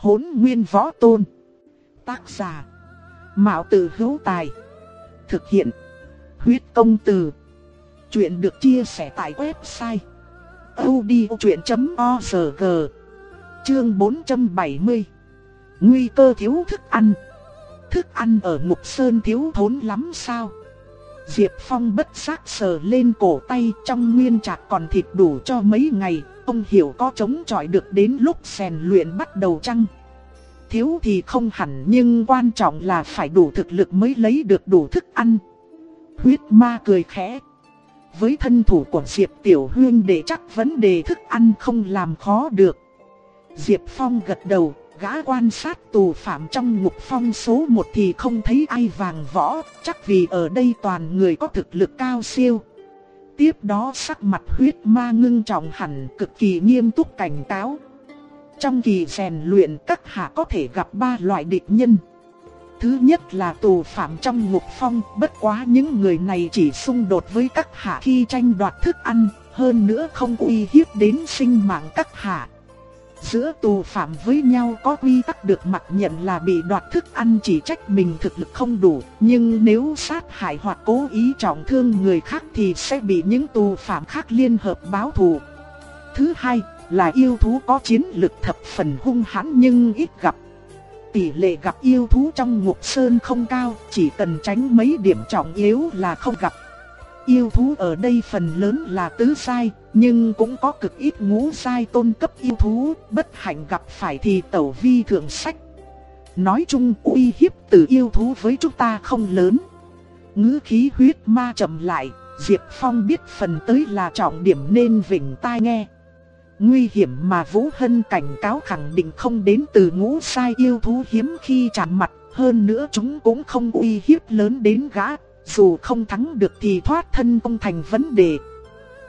Hốn nguyên võ tôn. Tác giả. Mạo tử hữu tài. Thực hiện. Huyết công từ. Chuyện được chia sẻ tại website. odchuyện.org Chương 470 Nguy cơ thiếu thức ăn Thức ăn ở Mục Sơn thiếu thốn lắm sao? Diệp Phong bất giác sờ lên cổ tay trong nguyên trạc còn thịt đủ cho mấy ngày, ông hiểu có chống chọi được đến lúc rèn luyện bắt đầu chăng? Thiếu thì không hẳn nhưng quan trọng là phải đủ thực lực mới lấy được đủ thức ăn. Huyết ma cười khẽ. Với thân thủ của Diệp Tiểu Huyên để chắc vấn đề thức ăn không làm khó được. Diệp Phong gật đầu, gã quan sát tù phạm trong ngục phong số 1 thì không thấy ai vàng võ, chắc vì ở đây toàn người có thực lực cao siêu. Tiếp đó sắc mặt huyết ma ngưng trọng hẳn cực kỳ nghiêm túc cảnh cáo. Trong kỳ rèn luyện các hạ có thể gặp ba loại địch nhân. Thứ nhất là tù phạm trong ngục phong, bất quá những người này chỉ xung đột với các hạ khi tranh đoạt thức ăn, hơn nữa không uy hiếp đến sinh mạng các hạ. Giữa tù phạm với nhau có quy tắc được mặc nhận là bị đoạt thức ăn chỉ trách mình thực lực không đủ, nhưng nếu sát hại hoặc cố ý trọng thương người khác thì sẽ bị những tù phạm khác liên hợp báo thù. Thứ hai là yêu thú có chiến lực thập phần hung hãn nhưng ít gặp. Tỷ lệ gặp yêu thú trong ngục sơn không cao, chỉ cần tránh mấy điểm trọng yếu là không gặp. Yêu thú ở đây phần lớn là tứ sai, nhưng cũng có cực ít ngũ sai tôn cấp yêu thú, bất hạnh gặp phải thì tẩu vi thượng sách. Nói chung uy hiếp từ yêu thú với chúng ta không lớn. Ngữ khí huyết ma chậm lại, Diệp Phong biết phần tới là trọng điểm nên vỉnh tai nghe. Nguy hiểm mà Vũ Hân cảnh cáo khẳng định không đến từ ngũ sai yêu thú hiếm khi chạm mặt, hơn nữa chúng cũng không uy hiếp lớn đến gã, dù không thắng được thì thoát thân công thành vấn đề.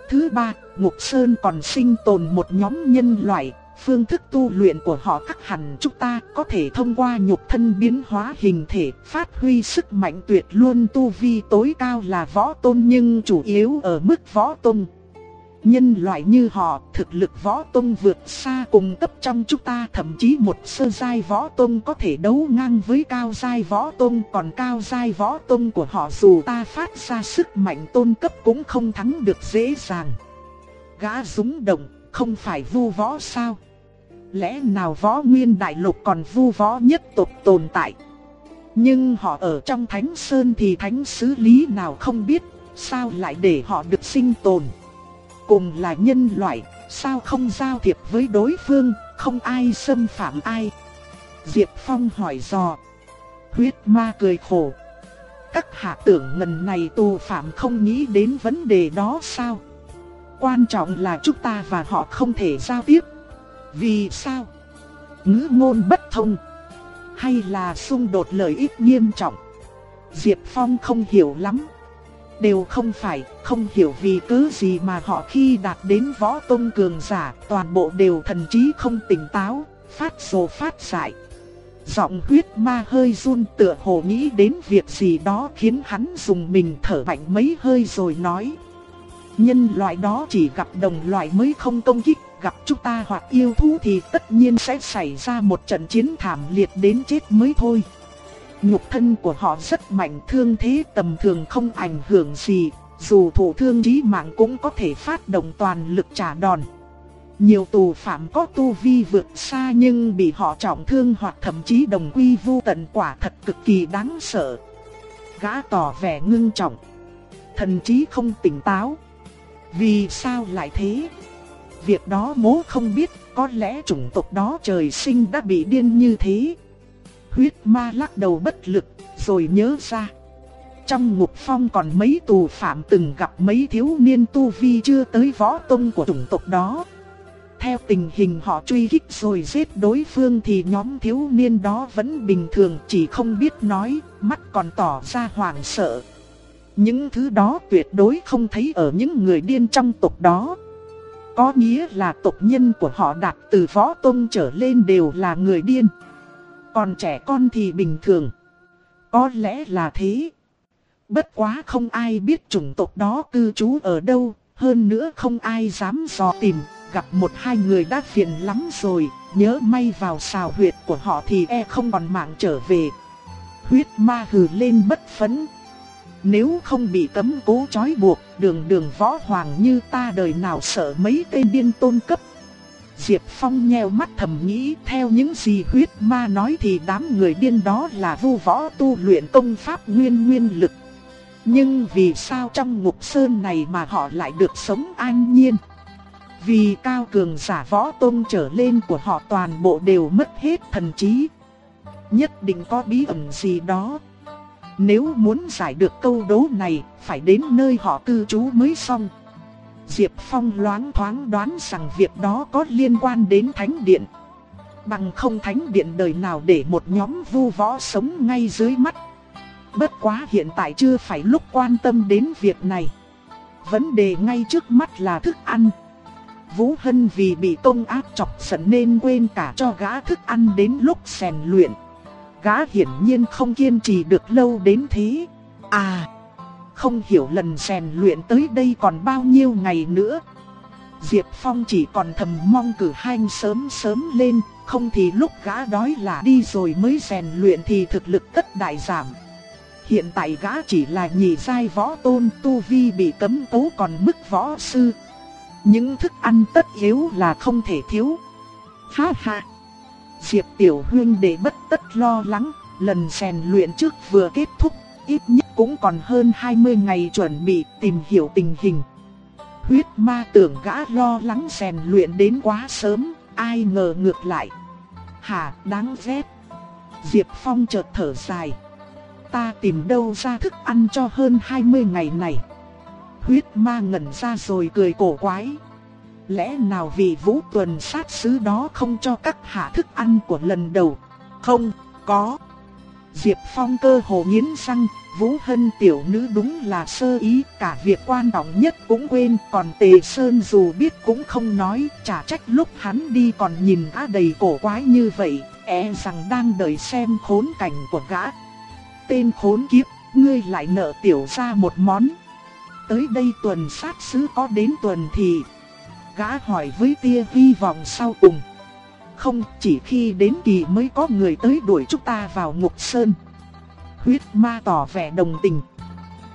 Thứ ba, Ngục Sơn còn sinh tồn một nhóm nhân loại, phương thức tu luyện của họ khác hẳn chúng ta có thể thông qua nhục thân biến hóa hình thể, phát huy sức mạnh tuyệt luôn tu vi tối cao là võ tôn nhưng chủ yếu ở mức võ tôn. Nhân loại như họ, thực lực võ tông vượt xa cùng cấp trong chúng ta, thậm chí một sơ giai võ tông có thể đấu ngang với cao giai võ tông, còn cao giai võ tông của họ dù ta phát ra sức mạnh tôn cấp cũng không thắng được dễ dàng. Gã rúng động, không phải vu võ sao? Lẽ nào võ nguyên đại lục còn vu võ nhất tộc tồn tại? Nhưng họ ở trong thánh sơn thì thánh sứ lý nào không biết, sao lại để họ được sinh tồn? Cùng là nhân loại, sao không giao thiệp với đối phương, không ai xâm phạm ai. Diệp Phong hỏi dò. Huyết ma cười khổ. Các hạ tưởng ngần này tù phạm không nghĩ đến vấn đề đó sao? Quan trọng là chúng ta và họ không thể giao tiếp. Vì sao? Ngữ ngôn bất thông. Hay là xung đột lợi ích nghiêm trọng? Diệp Phong không hiểu lắm đều không phải, không hiểu vì cứ gì mà họ khi đạt đến võ tông cường giả, toàn bộ đều thần trí không tỉnh táo, phát rồ phát dại. Giọng huyết ma hơi run tựa hồ nghĩ đến việc gì đó khiến hắn dùng mình thở mạnh mấy hơi rồi nói. Nhân loại đó chỉ gặp đồng loại mới không công kích, gặp chúng ta hoặc yêu thú thì tất nhiên sẽ xảy ra một trận chiến thảm liệt đến chết mới thôi. Nhục thân của họ rất mạnh thương thế tầm thường không ảnh hưởng gì, dù thủ thương chí mạng cũng có thể phát động toàn lực trả đòn. Nhiều tù phạm có tu vi vượt xa nhưng bị họ trọng thương hoặc thậm chí đồng quy vu tận quả thật cực kỳ đáng sợ. Gã tỏ vẻ ngưng trọng. Thần trí không tỉnh táo. Vì sao lại thế? Việc đó mố không biết, có lẽ chủng tộc đó trời sinh đã bị điên như thế. Huyết ma lắc đầu bất lực, rồi nhớ ra. Trong ngục phong còn mấy tù phạm từng gặp mấy thiếu niên tu vi chưa tới võ tông của chủng tộc đó. Theo tình hình họ truy kích rồi giết đối phương thì nhóm thiếu niên đó vẫn bình thường chỉ không biết nói, mắt còn tỏ ra hoảng sợ. Những thứ đó tuyệt đối không thấy ở những người điên trong tộc đó. Có nghĩa là tộc nhân của họ đạt từ võ tông trở lên đều là người điên. Còn trẻ con thì bình thường. Có lẽ là thế. Bất quá không ai biết chủng tộc đó cư trú ở đâu, hơn nữa không ai dám dò tìm, gặp một hai người đã phiền lắm rồi, nhớ may vào xào huyệt của họ thì e không còn mạng trở về. Huyết ma hừ lên bất phấn. Nếu không bị cấm cố trói buộc, đường đường võ hoàng như ta đời nào sợ mấy tên điên tôn cấp. Diệp Phong nheo mắt thầm nghĩ theo những gì huyết ma nói thì đám người điên đó là vu võ tu luyện công pháp nguyên nguyên lực. Nhưng vì sao trong ngục sơn này mà họ lại được sống an nhiên? Vì cao cường giả võ tôn trở lên của họ toàn bộ đều mất hết thần trí. Nhất định có bí ẩn gì đó. Nếu muốn giải được câu đố này, phải đến nơi họ cư trú mới xong. Diệp Phong loáng thoáng đoán rằng việc đó có liên quan đến Thánh Điện. Bằng không Thánh Điện đời nào để một nhóm vu võ sống ngay dưới mắt. Bất quá hiện tại chưa phải lúc quan tâm đến việc này. Vấn đề ngay trước mắt là thức ăn. Vũ Hân vì bị công áp chọc giận nên quên cả cho gã thức ăn đến lúc rèn luyện. Gã hiển nhiên không kiên trì được lâu đến thế. À, không hiểu lần rèn luyện tới đây còn bao nhiêu ngày nữa. Diệp Phong chỉ còn thầm mong cử hành sớm sớm lên, không thì lúc gã đói là đi rồi mới rèn luyện thì thực lực tất đại giảm. Hiện tại gã chỉ là nhị giai võ tôn tu vi bị cấm tố còn mức võ sư. Những thức ăn tất yếu là không thể thiếu. Ha ha! Diệp Tiểu Huyên để bất tất lo lắng, lần rèn luyện trước vừa kết thúc, ít nhất cũng còn hơn 20 ngày chuẩn bị tìm hiểu tình hình. Huyết ma tưởng gã lo lắng rèn luyện đến quá sớm, ai ngờ ngược lại. Hả, đáng ghét. Diệp Phong chợt thở dài. Ta tìm đâu ra thức ăn cho hơn 20 ngày này. Huyết ma ngẩn ra rồi cười cổ quái. Lẽ nào vì vũ tuần sát sứ đó không cho các hạ thức ăn của lần đầu? Không, có. Diệp Phong cơ hồ nghiến răng, Vũ Hân tiểu nữ đúng là sơ ý, cả việc quan trọng nhất cũng quên, còn Tề Sơn dù biết cũng không nói, chả trách lúc hắn đi còn nhìn á đầy cổ quái như vậy, e rằng đang đợi xem khốn cảnh của gã. Tên khốn kiếp, ngươi lại nợ tiểu ra một món. Tới đây tuần sát sứ có đến tuần thì gã hỏi với tia hy vọng sau cùng. Không, chỉ khi đến kỳ mới có người tới đuổi chúng ta vào ngục sơn. Huyết ma tỏ vẻ đồng tình.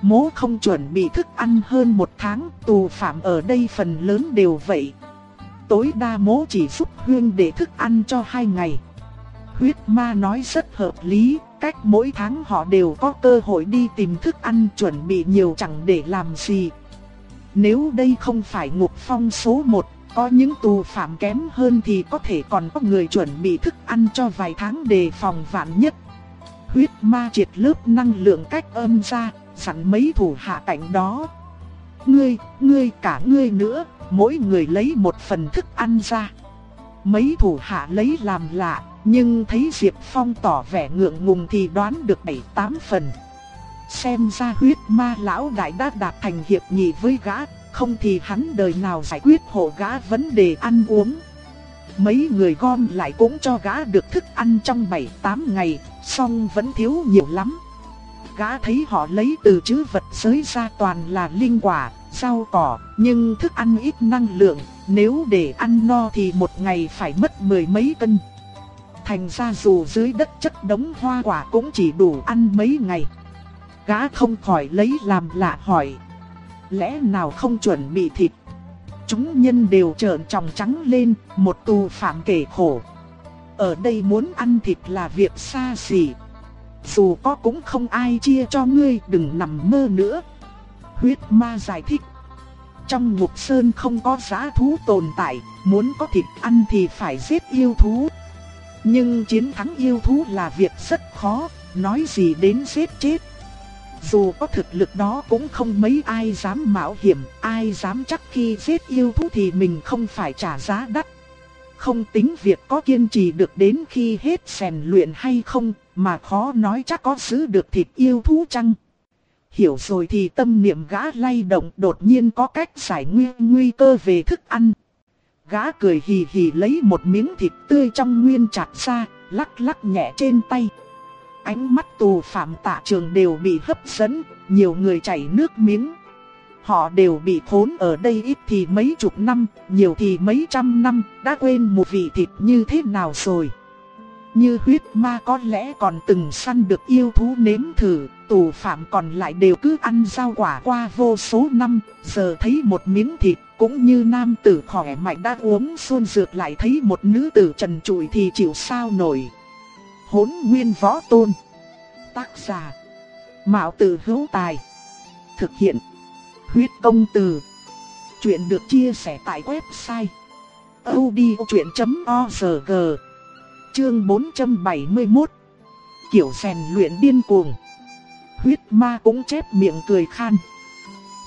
Mố không chuẩn bị thức ăn hơn một tháng, tù phạm ở đây phần lớn đều vậy. Tối đa mố chỉ giúp huyên để thức ăn cho hai ngày. Huyết ma nói rất hợp lý, cách mỗi tháng họ đều có cơ hội đi tìm thức ăn chuẩn bị nhiều chẳng để làm gì. Nếu đây không phải ngục phong số 1, có những tù phạm kém hơn thì có thể còn có người chuẩn bị thức ăn cho vài tháng đề phòng vạn nhất. Huyết ma triệt lớp năng lượng cách âm ra, sẵn mấy thủ hạ cảnh đó. Ngươi, ngươi cả ngươi nữa, mỗi người lấy một phần thức ăn ra. Mấy thủ hạ lấy làm lạ, nhưng thấy Diệp Phong tỏ vẻ ngượng ngùng thì đoán được bảy tám phần. Xem ra huyết ma lão đại đã đạt thành hiệp nhị với gã, không thì hắn đời nào giải quyết hộ gã vấn đề ăn uống. Mấy người gom lại cũng cho gã được thức ăn trong 7-8 ngày, song vẫn thiếu nhiều lắm. Gã thấy họ lấy từ chữ vật giới ra toàn là linh quả, rau cỏ, nhưng thức ăn ít năng lượng, nếu để ăn no thì một ngày phải mất mười mấy cân. Thành ra dù dưới đất chất đống hoa quả cũng chỉ đủ ăn mấy ngày. Gã không khỏi lấy làm lạ hỏi. Lẽ nào không chuẩn bị thịt? Chúng nhân đều trợn tròng trắng lên, một tù phạm kể khổ. Ở đây muốn ăn thịt là việc xa xỉ. Dù có cũng không ai chia cho ngươi, đừng nằm mơ nữa. Huyết ma giải thích. Trong ngục sơn không có giá thú tồn tại, muốn có thịt ăn thì phải giết yêu thú. Nhưng chiến thắng yêu thú là việc rất khó, nói gì đến giết chết. Dù có thực lực đó cũng không mấy ai dám mạo hiểm, ai dám chắc khi giết yêu thú thì mình không phải trả giá đắt. Không tính việc có kiên trì được đến khi hết rèn luyện hay không, mà khó nói chắc có giữ được thịt yêu thú chăng. Hiểu rồi thì tâm niệm gã lay động đột nhiên có cách giải nguy, nguy cơ về thức ăn. Gã cười hì hì lấy một miếng thịt tươi trong nguyên chặt ra, lắc lắc nhẹ trên tay. Ánh mắt tù phạm tạ trường đều bị hấp dẫn, nhiều người chảy nước miếng. Họ đều bị khốn ở đây ít thì mấy chục năm, nhiều thì mấy trăm năm, đã quên một vị thịt như thế nào rồi. Như huyết ma có lẽ còn từng săn được yêu thú nếm thử, tù phạm còn lại đều cứ ăn rau quả qua vô số năm, giờ thấy một miếng thịt cũng như nam tử khỏe mạnh đã uống xuân dược lại thấy một nữ tử trần trụi thì chịu sao nổi. Hốn nguyên võ tôn. Tác giả Mạo tử hữu tài. Thực hiện Huyết công từ. Chuyện được chia sẻ tại website odchuyện.org Chương 471 Kiểu rèn luyện điên cuồng. Huyết ma cũng chép miệng cười khan.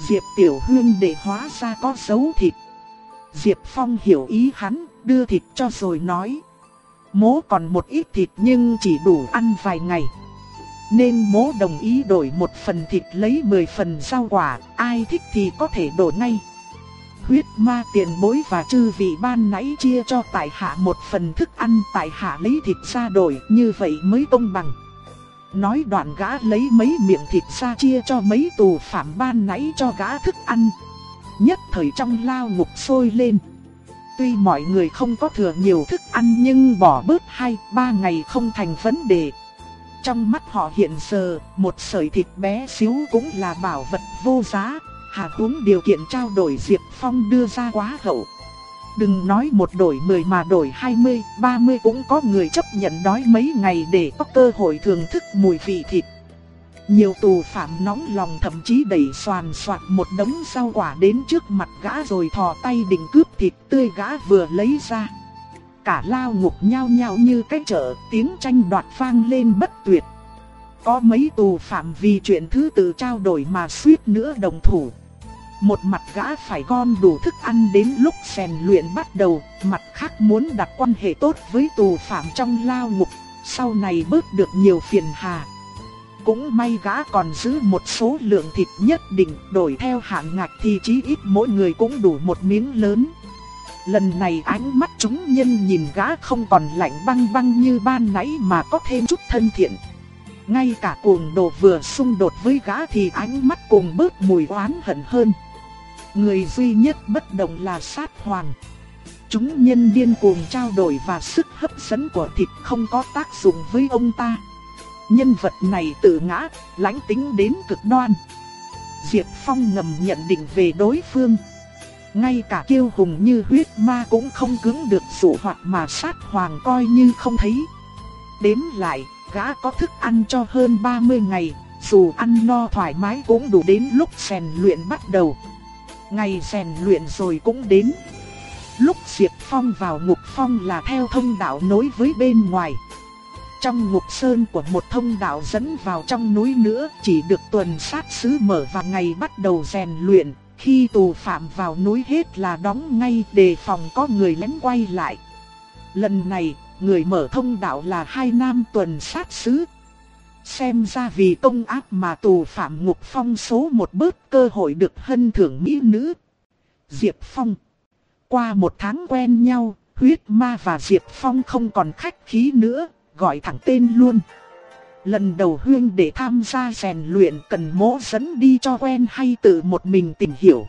Diệp Tiểu Hương để hóa ra có dấu thịt. Diệp Phong hiểu ý hắn, đưa thịt cho rồi nói. Mố còn một ít thịt nhưng chỉ đủ ăn vài ngày. Nên mố đồng ý đổi một phần thịt lấy 10 phần rau quả, Ai thích thì có thể đổi ngay. Huyết ma tiền bối và chư vị ban nãy chia cho tại hạ một phần thức ăn, Tại hạ lấy thịt ra đổi, như vậy mới công bằng. Nói đoạn gã lấy mấy miệng thịt ra chia cho mấy tù phạm ban nãy cho gã thức ăn. Nhất thời trong lao ngục sôi lên. Tuy mọi người không có thừa nhiều thức ăn nhưng bỏ bớt hai, ba ngày không thành vấn đề. Trong mắt họ hiện giờ, một sợi thịt bé xíu cũng là bảo vật vô giá, hà huống điều kiện trao đổi Diệp Phong đưa ra quá hậu. Đừng nói một đổi mười mà đổi hai mươi, ba mươi cũng có người chấp nhận đói mấy ngày để có cơ hội thưởng thức mùi vị thịt. Nhiều tù phạm nóng lòng thậm chí đẩy xoàn xoạt một đống rau quả đến trước mặt gã rồi thò tay định cướp thịt tươi gã vừa lấy ra. Cả lao ngục nhao nhao như cái chợ, tiếng tranh đoạt vang lên bất tuyệt. Có mấy tù phạm vì chuyện thứ tự trao đổi mà suýt nữa đồng thủ. Một mặt gã phải gom đủ thức ăn đến lúc rèn luyện bắt đầu, mặt khác muốn đặt quan hệ tốt với tù phạm trong lao ngục, sau này bớt được nhiều phiền hà. Cũng may gã còn giữ một số lượng thịt nhất định, đổi theo hạn ngạch thì chí ít mỗi người cũng đủ một miếng lớn. Lần này ánh mắt chúng nhân nhìn gã không còn lạnh băng băng như ban nãy mà có thêm chút thân thiện. Ngay cả cuồng đồ vừa xung đột với gã thì ánh mắt cùng bớt mùi oán hận hơn. Người duy nhất bất động là sát hoàng. Chúng nhân điên cuồng trao đổi và sức hấp dẫn của thịt không có tác dụng với ông ta. Nhân vật này tự ngã, lãnh tính đến cực đoan. Diệp Phong ngầm nhận định về đối phương. Ngay cả kiêu hùng như huyết ma cũng không cứng được dụ hoặc mà sát hoàng coi như không thấy. Đếm lại, gã có thức ăn cho hơn 30 ngày, dù ăn no thoải mái cũng đủ đến lúc rèn luyện bắt đầu. Ngày rèn luyện rồi cũng đến. Lúc Diệp Phong vào ngục phong là theo thông đạo nối với bên ngoài. Trong ngục sơn của một thông đạo dẫn vào trong núi nữa chỉ được tuần sát sứ mở vào ngày bắt đầu rèn luyện. Khi tù phạm vào núi hết là đóng ngay đề phòng có người lén quay lại. Lần này, người mở thông đạo là hai nam tuần sát sứ. Xem ra vì công ác mà tù phạm ngục phong số một bớt cơ hội được hân thưởng mỹ nữ. Diệp Phong Qua một tháng quen nhau, huyết ma và Diệp Phong không còn khách khí nữa, gọi thẳng tên luôn. Lần đầu Huyên để tham gia rèn luyện cần mỗ dẫn đi cho quen hay tự một mình tìm hiểu.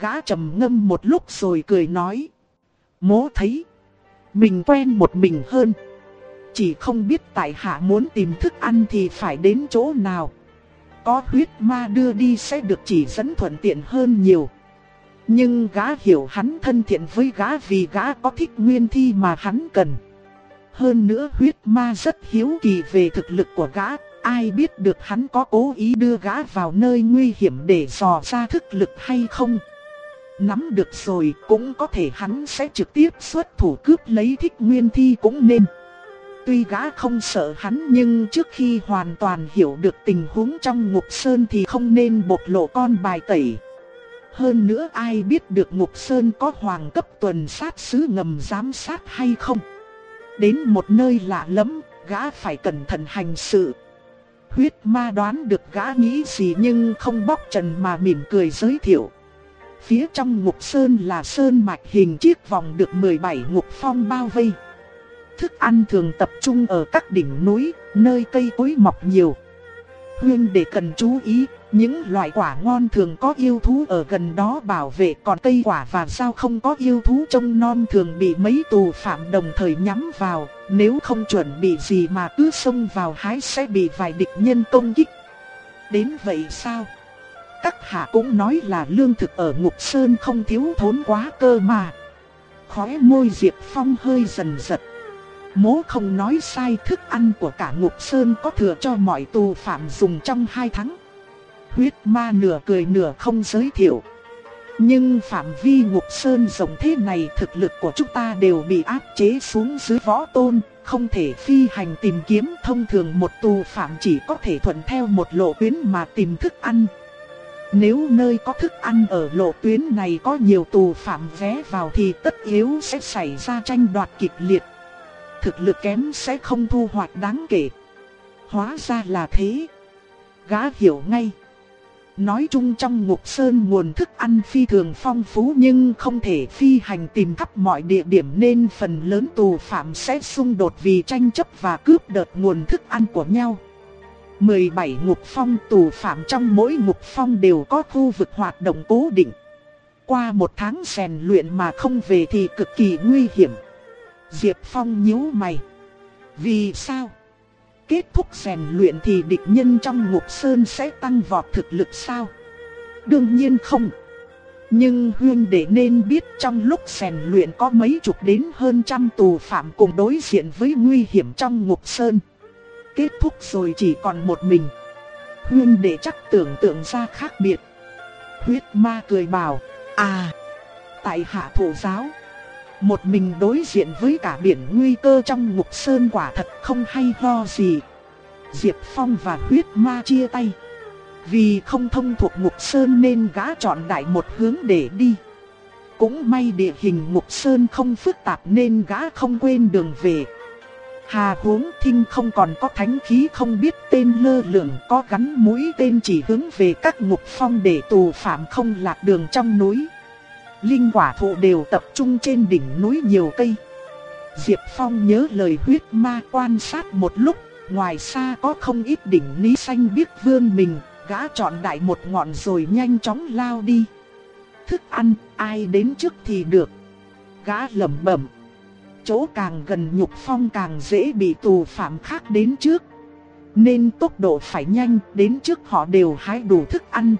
Gã trầm ngâm một lúc rồi cười nói. Mỗ thấy, mình quen một mình hơn. Chỉ không biết tại hạ muốn tìm thức ăn thì phải đến chỗ nào. Có huyết ma đưa đi sẽ được chỉ dẫn thuận tiện hơn nhiều. Nhưng gã hiểu hắn thân thiện với gã vì gã có thích nguyên thi mà hắn cần. Hơn nữa huyết ma rất hiếu kỳ về thực lực của gã, ai biết được hắn có cố ý đưa gã vào nơi nguy hiểm để dò ra thực lực hay không. Nắm được rồi cũng có thể hắn sẽ trực tiếp xuất thủ cướp lấy thích nguyên thi cũng nên. Tuy gã không sợ hắn nhưng trước khi hoàn toàn hiểu được tình huống trong ngục sơn thì không nên bộc lộ con bài tẩy. Hơn nữa ai biết được ngục sơn có hoàng cấp tuần sát sứ ngầm giám sát hay không. Đến một nơi lạ lắm, gã phải cẩn thận hành sự. Huyết ma đoán được gã nghĩ gì nhưng không bóc trần mà mỉm cười giới thiệu. Phía trong ngục sơn là sơn mạch hình chiếc vòng được 17 ngục phong bao vây. Thức ăn thường tập trung ở các đỉnh núi, nơi cây cối mọc nhiều. Huyên để cần chú ý, những loại quả ngon thường có yêu thú ở gần đó bảo vệ còn cây quả và sao không có yêu thú trông non thường bị mấy tù phạm đồng thời nhắm vào, nếu không chuẩn bị gì mà cứ xông vào hái sẽ bị vài địch nhân công kích. Đến vậy sao? Các hạ cũng nói là lương thực ở Ngục Sơn không thiếu thốn quá cơ mà. Khóe môi Diệp Phong hơi dần giật. Mố không nói sai thức ăn của cả Ngục Sơn có thừa cho mọi tù phạm dùng trong hai tháng. Huyết ma nửa cười nửa không giới thiệu. Nhưng phạm vi Ngục Sơn rộng thế này thực lực của chúng ta đều bị áp chế xuống dưới võ tôn, không thể phi hành tìm kiếm thông thường một tù phạm chỉ có thể thuận theo một lộ tuyến mà tìm thức ăn. Nếu nơi có thức ăn ở lộ tuyến này có nhiều tù phạm vé vào thì tất yếu sẽ xảy ra tranh đoạt kịch liệt. Thực lực kém sẽ không thu hoạch đáng kể. Hóa ra là thế. Gã hiểu ngay. Nói chung trong ngục sơn nguồn thức ăn phi thường phong phú nhưng không thể phi hành tìm khắp mọi địa điểm nên phần lớn tù phạm sẽ xung đột vì tranh chấp và cướp đợt nguồn thức ăn của nhau. 17 ngục phong tù phạm trong mỗi ngục phong đều có khu vực hoạt động cố định. Qua một tháng rèn luyện mà không về thì cực kỳ nguy hiểm. Diệp Phong nhíu mày. Vì sao? Kết thúc rèn luyện thì địch nhân trong ngục sơn sẽ tăng vọt thực lực sao? Đương nhiên không. Nhưng huyên đệ nên biết trong lúc rèn luyện có mấy chục đến hơn trăm tù phạm cùng đối diện với nguy hiểm trong ngục sơn kết thúc rồi chỉ còn một mình. Huyên để chắc tưởng tượng ra khác biệt. Huyết ma cười bảo, à, tại hạ thủ giáo. Một mình đối diện với cả biển nguy cơ trong ngục sơn quả thật không hay ho gì. Diệp Phong và huyết ma chia tay. Vì không thông thuộc ngục sơn nên gã chọn đại một hướng để đi. Cũng may địa hình ngục sơn không phức tạp nên gã không quên đường về. Hà huống thinh không còn có thánh khí, không biết tên lơ lửng có gắn mũi tên chỉ hướng về các ngục phong để tù phạm không lạc đường trong núi. Linh quả thụ đều tập trung trên đỉnh núi nhiều cây. Diệp Phong nhớ lời huyết ma quan sát một lúc, ngoài xa có không ít đỉnh ní xanh biết vươn mình, gã chọn đại một ngọn rồi nhanh chóng lao đi. Thức ăn, ai đến trước thì được. Gã lẩm bẩm chỗ càng gần nhục phong càng dễ bị tù phạm khác đến trước. Nên tốc độ phải nhanh, đến trước họ đều hái đủ thức ăn.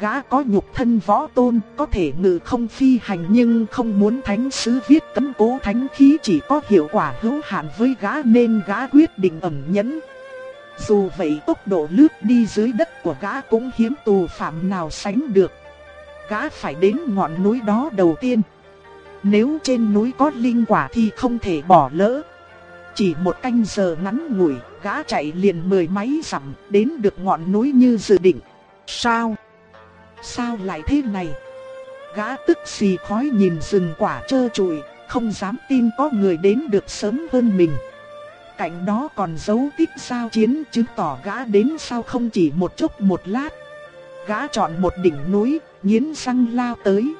Gã có nhục thân võ tôn, có thể ngự không phi hành nhưng không muốn thánh sứ viết cấm cố thánh khí chỉ có hiệu quả hữu hạn với gã nên gã quyết định ẩn nhẫn. Dù vậy tốc độ lướt đi dưới đất của gã cũng hiếm tù phạm nào sánh được. Gã phải đến ngọn núi đó đầu tiên. Nếu trên núi có linh quả thì không thể bỏ lỡ. Chỉ một canh giờ ngắn ngủi, gã chạy liền mười mấy dặm đến được ngọn núi như dự định. Sao? Sao lại thế này? Gã tức xì khói nhìn rừng quả trơ trụi, không dám tin có người đến được sớm hơn mình. Cạnh đó còn dấu tích sao chiến chứng tỏ gã đến sao không chỉ một chút một lát. Gã chọn một đỉnh núi, nghiến răng lao tới.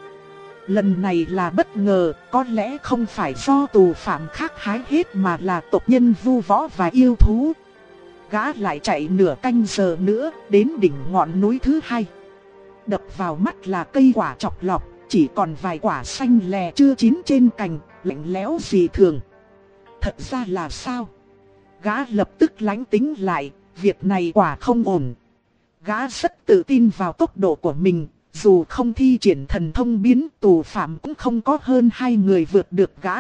Lần này là bất ngờ, có lẽ không phải do tù phạm khác hái hết mà là tộc nhân vu võ và yêu thú. Gã lại chạy nửa canh giờ nữa, đến đỉnh ngọn núi thứ hai. Đập vào mắt là cây quả chọc lọc, chỉ còn vài quả xanh lè chưa chín trên cành, lạnh lẽo dị thường. Thật ra là sao? Gã lập tức lánh tính lại, việc này quả không ổn. Gã rất tự tin vào tốc độ của mình, dù không thi triển thần thông biến tù phạm cũng không có hơn hai người vượt được gã.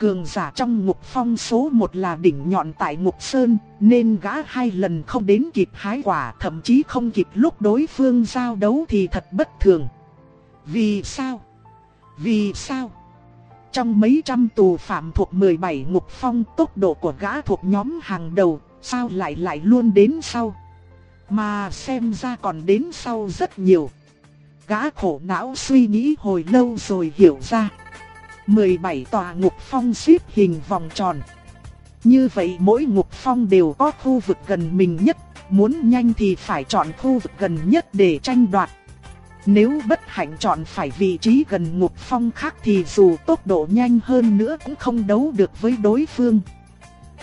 Cường giả trong ngục phong số một là đỉnh nhọn tại ngục sơn, nên gã hai lần không đến kịp hái quả thậm chí không kịp lúc đối phương giao đấu thì thật bất thường. Vì sao? Vì sao? Trong mấy trăm tù phạm thuộc 17 ngục phong tốc độ của gã thuộc nhóm hàng đầu, sao lại lại luôn đến sau? Mà xem ra còn đến sau rất nhiều. Gã khổ não suy nghĩ hồi lâu rồi hiểu ra. 17 tòa ngục phong xếp hình vòng tròn. Như vậy mỗi ngục phong đều có khu vực gần mình nhất, muốn nhanh thì phải chọn khu vực gần nhất để tranh đoạt. Nếu bất hạnh chọn phải vị trí gần ngục phong khác thì dù tốc độ nhanh hơn nữa cũng không đấu được với đối phương.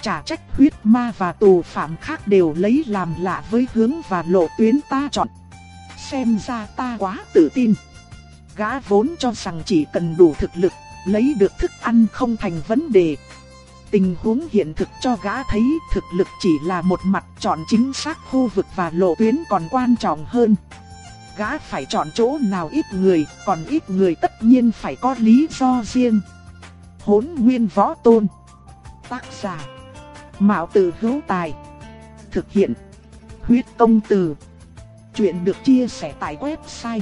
trả trách huyết ma và tù phạm khác đều lấy làm lạ với hướng và lộ tuyến ta chọn. Xem ra ta quá tự tin. Gã vốn cho rằng chỉ cần đủ thực lực, lấy được thức ăn không thành vấn đề. Tình huống hiện thực cho gã thấy thực lực chỉ là một mặt chọn chính xác khu vực và lộ tuyến còn quan trọng hơn. Gã phải chọn chỗ nào ít người, còn ít người tất nhiên phải có lý do riêng. Hốn nguyên võ tôn Tác giả Mạo tử hữu tài Thực hiện Huyết công từ Chuyện được chia sẻ tại website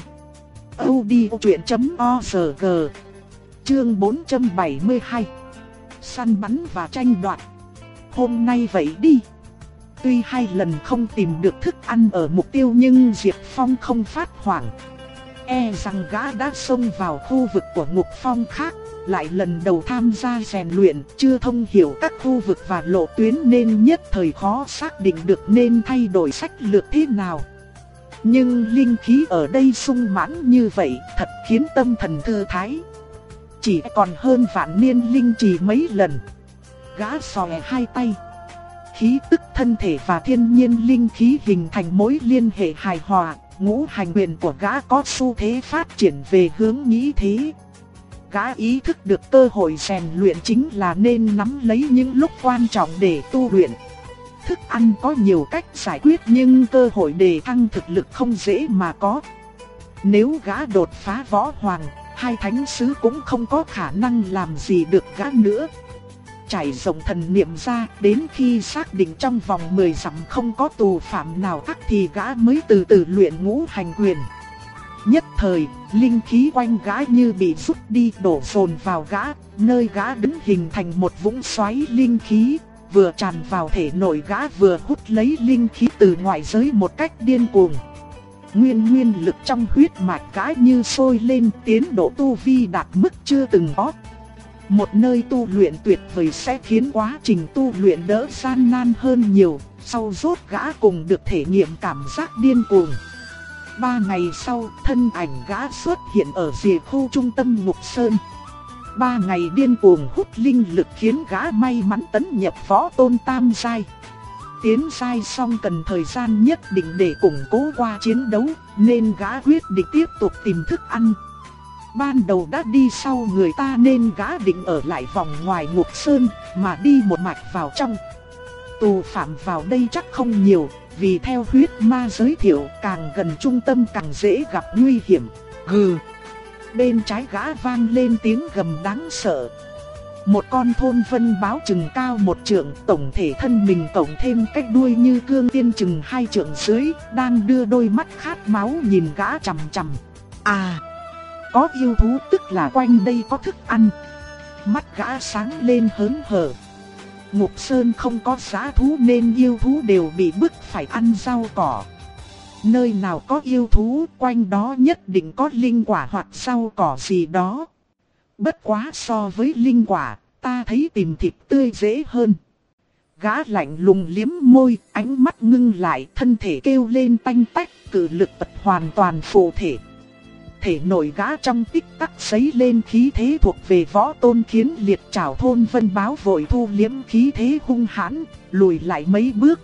odchuyện.org Chương 472 Săn bắn và tranh đoạt Hôm nay vậy đi Tuy hai lần không tìm được thức ăn ở mục tiêu nhưng Diệp Phong không phát hoảng E rằng gã đã xông vào khu vực của ngục phong khác lại lần đầu tham gia rèn luyện, chưa thông hiểu các khu vực và lộ tuyến nên nhất thời khó xác định được nên thay đổi sách lược thế nào. Nhưng linh khí ở đây sung mãn như vậy thật khiến tâm thần thư thái. Chỉ còn hơn vạn niên linh trì mấy lần. Gã xòe hai tay. Khí tức thân thể và thiên nhiên linh khí hình thành mối liên hệ hài hòa. Ngũ hành quyền của gã có xu thế phát triển về hướng nghĩ thế. Gã ý thức được cơ hội rèn luyện chính là nên nắm lấy những lúc quan trọng để tu luyện. Thức ăn có nhiều cách giải quyết nhưng cơ hội để thăng thực lực không dễ mà có. Nếu gã đột phá võ hoàng, hai thánh sứ cũng không có khả năng làm gì được gã nữa. Chảy rộng thần niệm ra, đến khi xác định trong vòng 10 dặm không có tù phạm nào khác thì gã mới từ từ luyện ngũ hành quyền. Nhất thời, linh khí quanh gã như bị rút đi đổ dồn vào gã, nơi gã đứng hình thành một vũng xoáy linh khí, vừa tràn vào thể nội gã vừa hút lấy linh khí từ ngoại giới một cách điên cuồng. Nguyên nguyên lực trong huyết mạch cái như sôi lên tiến độ tu vi đạt mức chưa từng có. Một nơi tu luyện tuyệt vời sẽ khiến quá trình tu luyện đỡ gian nan hơn nhiều, sau rốt gã cùng được thể nghiệm cảm giác điên cuồng. Ba ngày sau, thân ảnh gã xuất hiện ở rìa khu trung tâm Ngục Sơn. Ba ngày điên cuồng hút linh lực khiến gã may mắn tấn nhập võ tôn tam giai. Tiến sai xong cần thời gian nhất định để củng cố qua chiến đấu, nên gã quyết định tiếp tục tìm thức ăn. Ban đầu đã đi sau người ta nên gã định ở lại vòng ngoài ngục sơn, mà đi một mạch vào trong. Tù phạm vào đây chắc không nhiều, vì theo huyết ma giới thiệu càng gần trung tâm càng dễ gặp nguy hiểm. Gừ. Bên trái gã vang lên tiếng gầm đáng sợ. Một con thôn vân báo chừng cao một trượng, tổng thể thân mình tổng thêm cách đuôi như cương tiên chừng hai trượng dưới, đang đưa đôi mắt khát máu nhìn gã chằm chằm. À, có yêu thú tức là quanh đây có thức ăn. Mắt gã sáng lên hớn hở, Ngục Sơn không có giá thú nên yêu thú đều bị bức phải ăn rau cỏ. Nơi nào có yêu thú quanh đó nhất định có linh quả hoặc rau cỏ gì đó. Bất quá so với linh quả, ta thấy tìm thịt tươi dễ hơn. Gã lạnh lùng liếm môi, ánh mắt ngưng lại, thân thể kêu lên tanh tách, cử lực vật hoàn toàn phụ thể thể nổi gã trong tích tắc sấy lên khí thế thuộc về võ tôn khiến liệt trảo thôn vân báo vội thu liếm khí thế hung hãn, lùi lại mấy bước.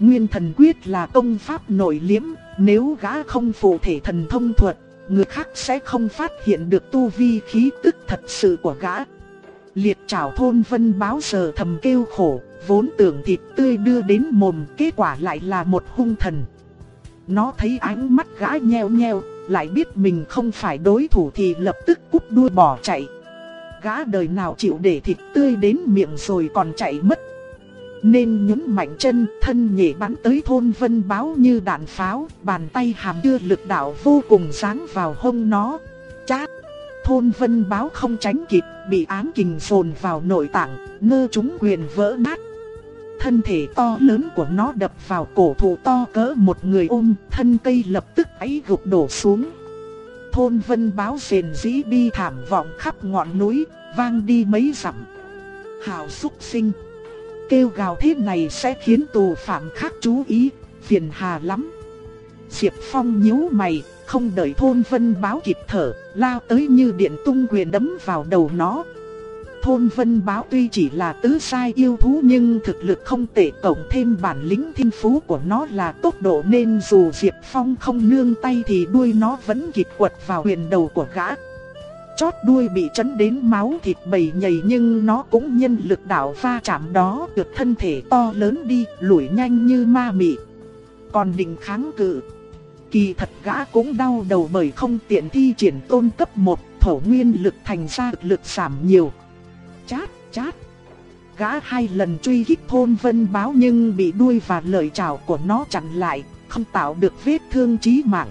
Nguyên thần quyết là công pháp nổi liếm, nếu gã không phụ thể thần thông thuật, người khác sẽ không phát hiện được tu vi khí tức thật sự của gã. Liệt trảo thôn vân báo giờ thầm kêu khổ, vốn tưởng thịt tươi đưa đến mồm, kết quả lại là một hung thần. Nó thấy ánh mắt gã nheo nheo, lại biết mình không phải đối thủ thì lập tức cúp đuôi bỏ chạy. Gã đời nào chịu để thịt tươi đến miệng rồi còn chạy mất. Nên nhấn mạnh chân, thân nhẹ bắn tới thôn vân báo như đạn pháo, bàn tay hàm đưa lực đạo vô cùng sáng vào hông nó. Chát! Thôn vân báo không tránh kịp, bị ám kình dồn vào nội tạng, ngơ chúng quyền vỡ nát thân thể to lớn của nó đập vào cổ thụ to cỡ một người ôm, thân cây lập tức ấy gục đổ xuống. Thôn vân báo rền dĩ bi thảm vọng khắp ngọn núi, vang đi mấy dặm. Hào xúc sinh. Kêu gào thế này sẽ khiến tù phạm khác chú ý, phiền hà lắm. Diệp Phong nhíu mày, không đợi thôn vân báo kịp thở, lao tới như điện tung quyền đấm vào đầu nó. Thôn Vân Báo tuy chỉ là tứ sai yêu thú nhưng thực lực không tệ cộng thêm bản lĩnh thiên phú của nó là tốc độ nên dù Diệp Phong không nương tay thì đuôi nó vẫn kịp quật vào huyền đầu của gã. Chót đuôi bị chấn đến máu thịt bầy nhầy nhưng nó cũng nhân lực đảo va chạm đó được thân thể to lớn đi lủi nhanh như ma mị. Còn định kháng cự. Kỳ thật gã cũng đau đầu bởi không tiện thi triển tôn cấp 1 thổ nguyên lực thành ra lực giảm nhiều chát, chát. Gã hai lần truy kích thôn vân báo nhưng bị đuôi và lợi chảo của nó chặn lại, không tạo được vết thương chí mạng.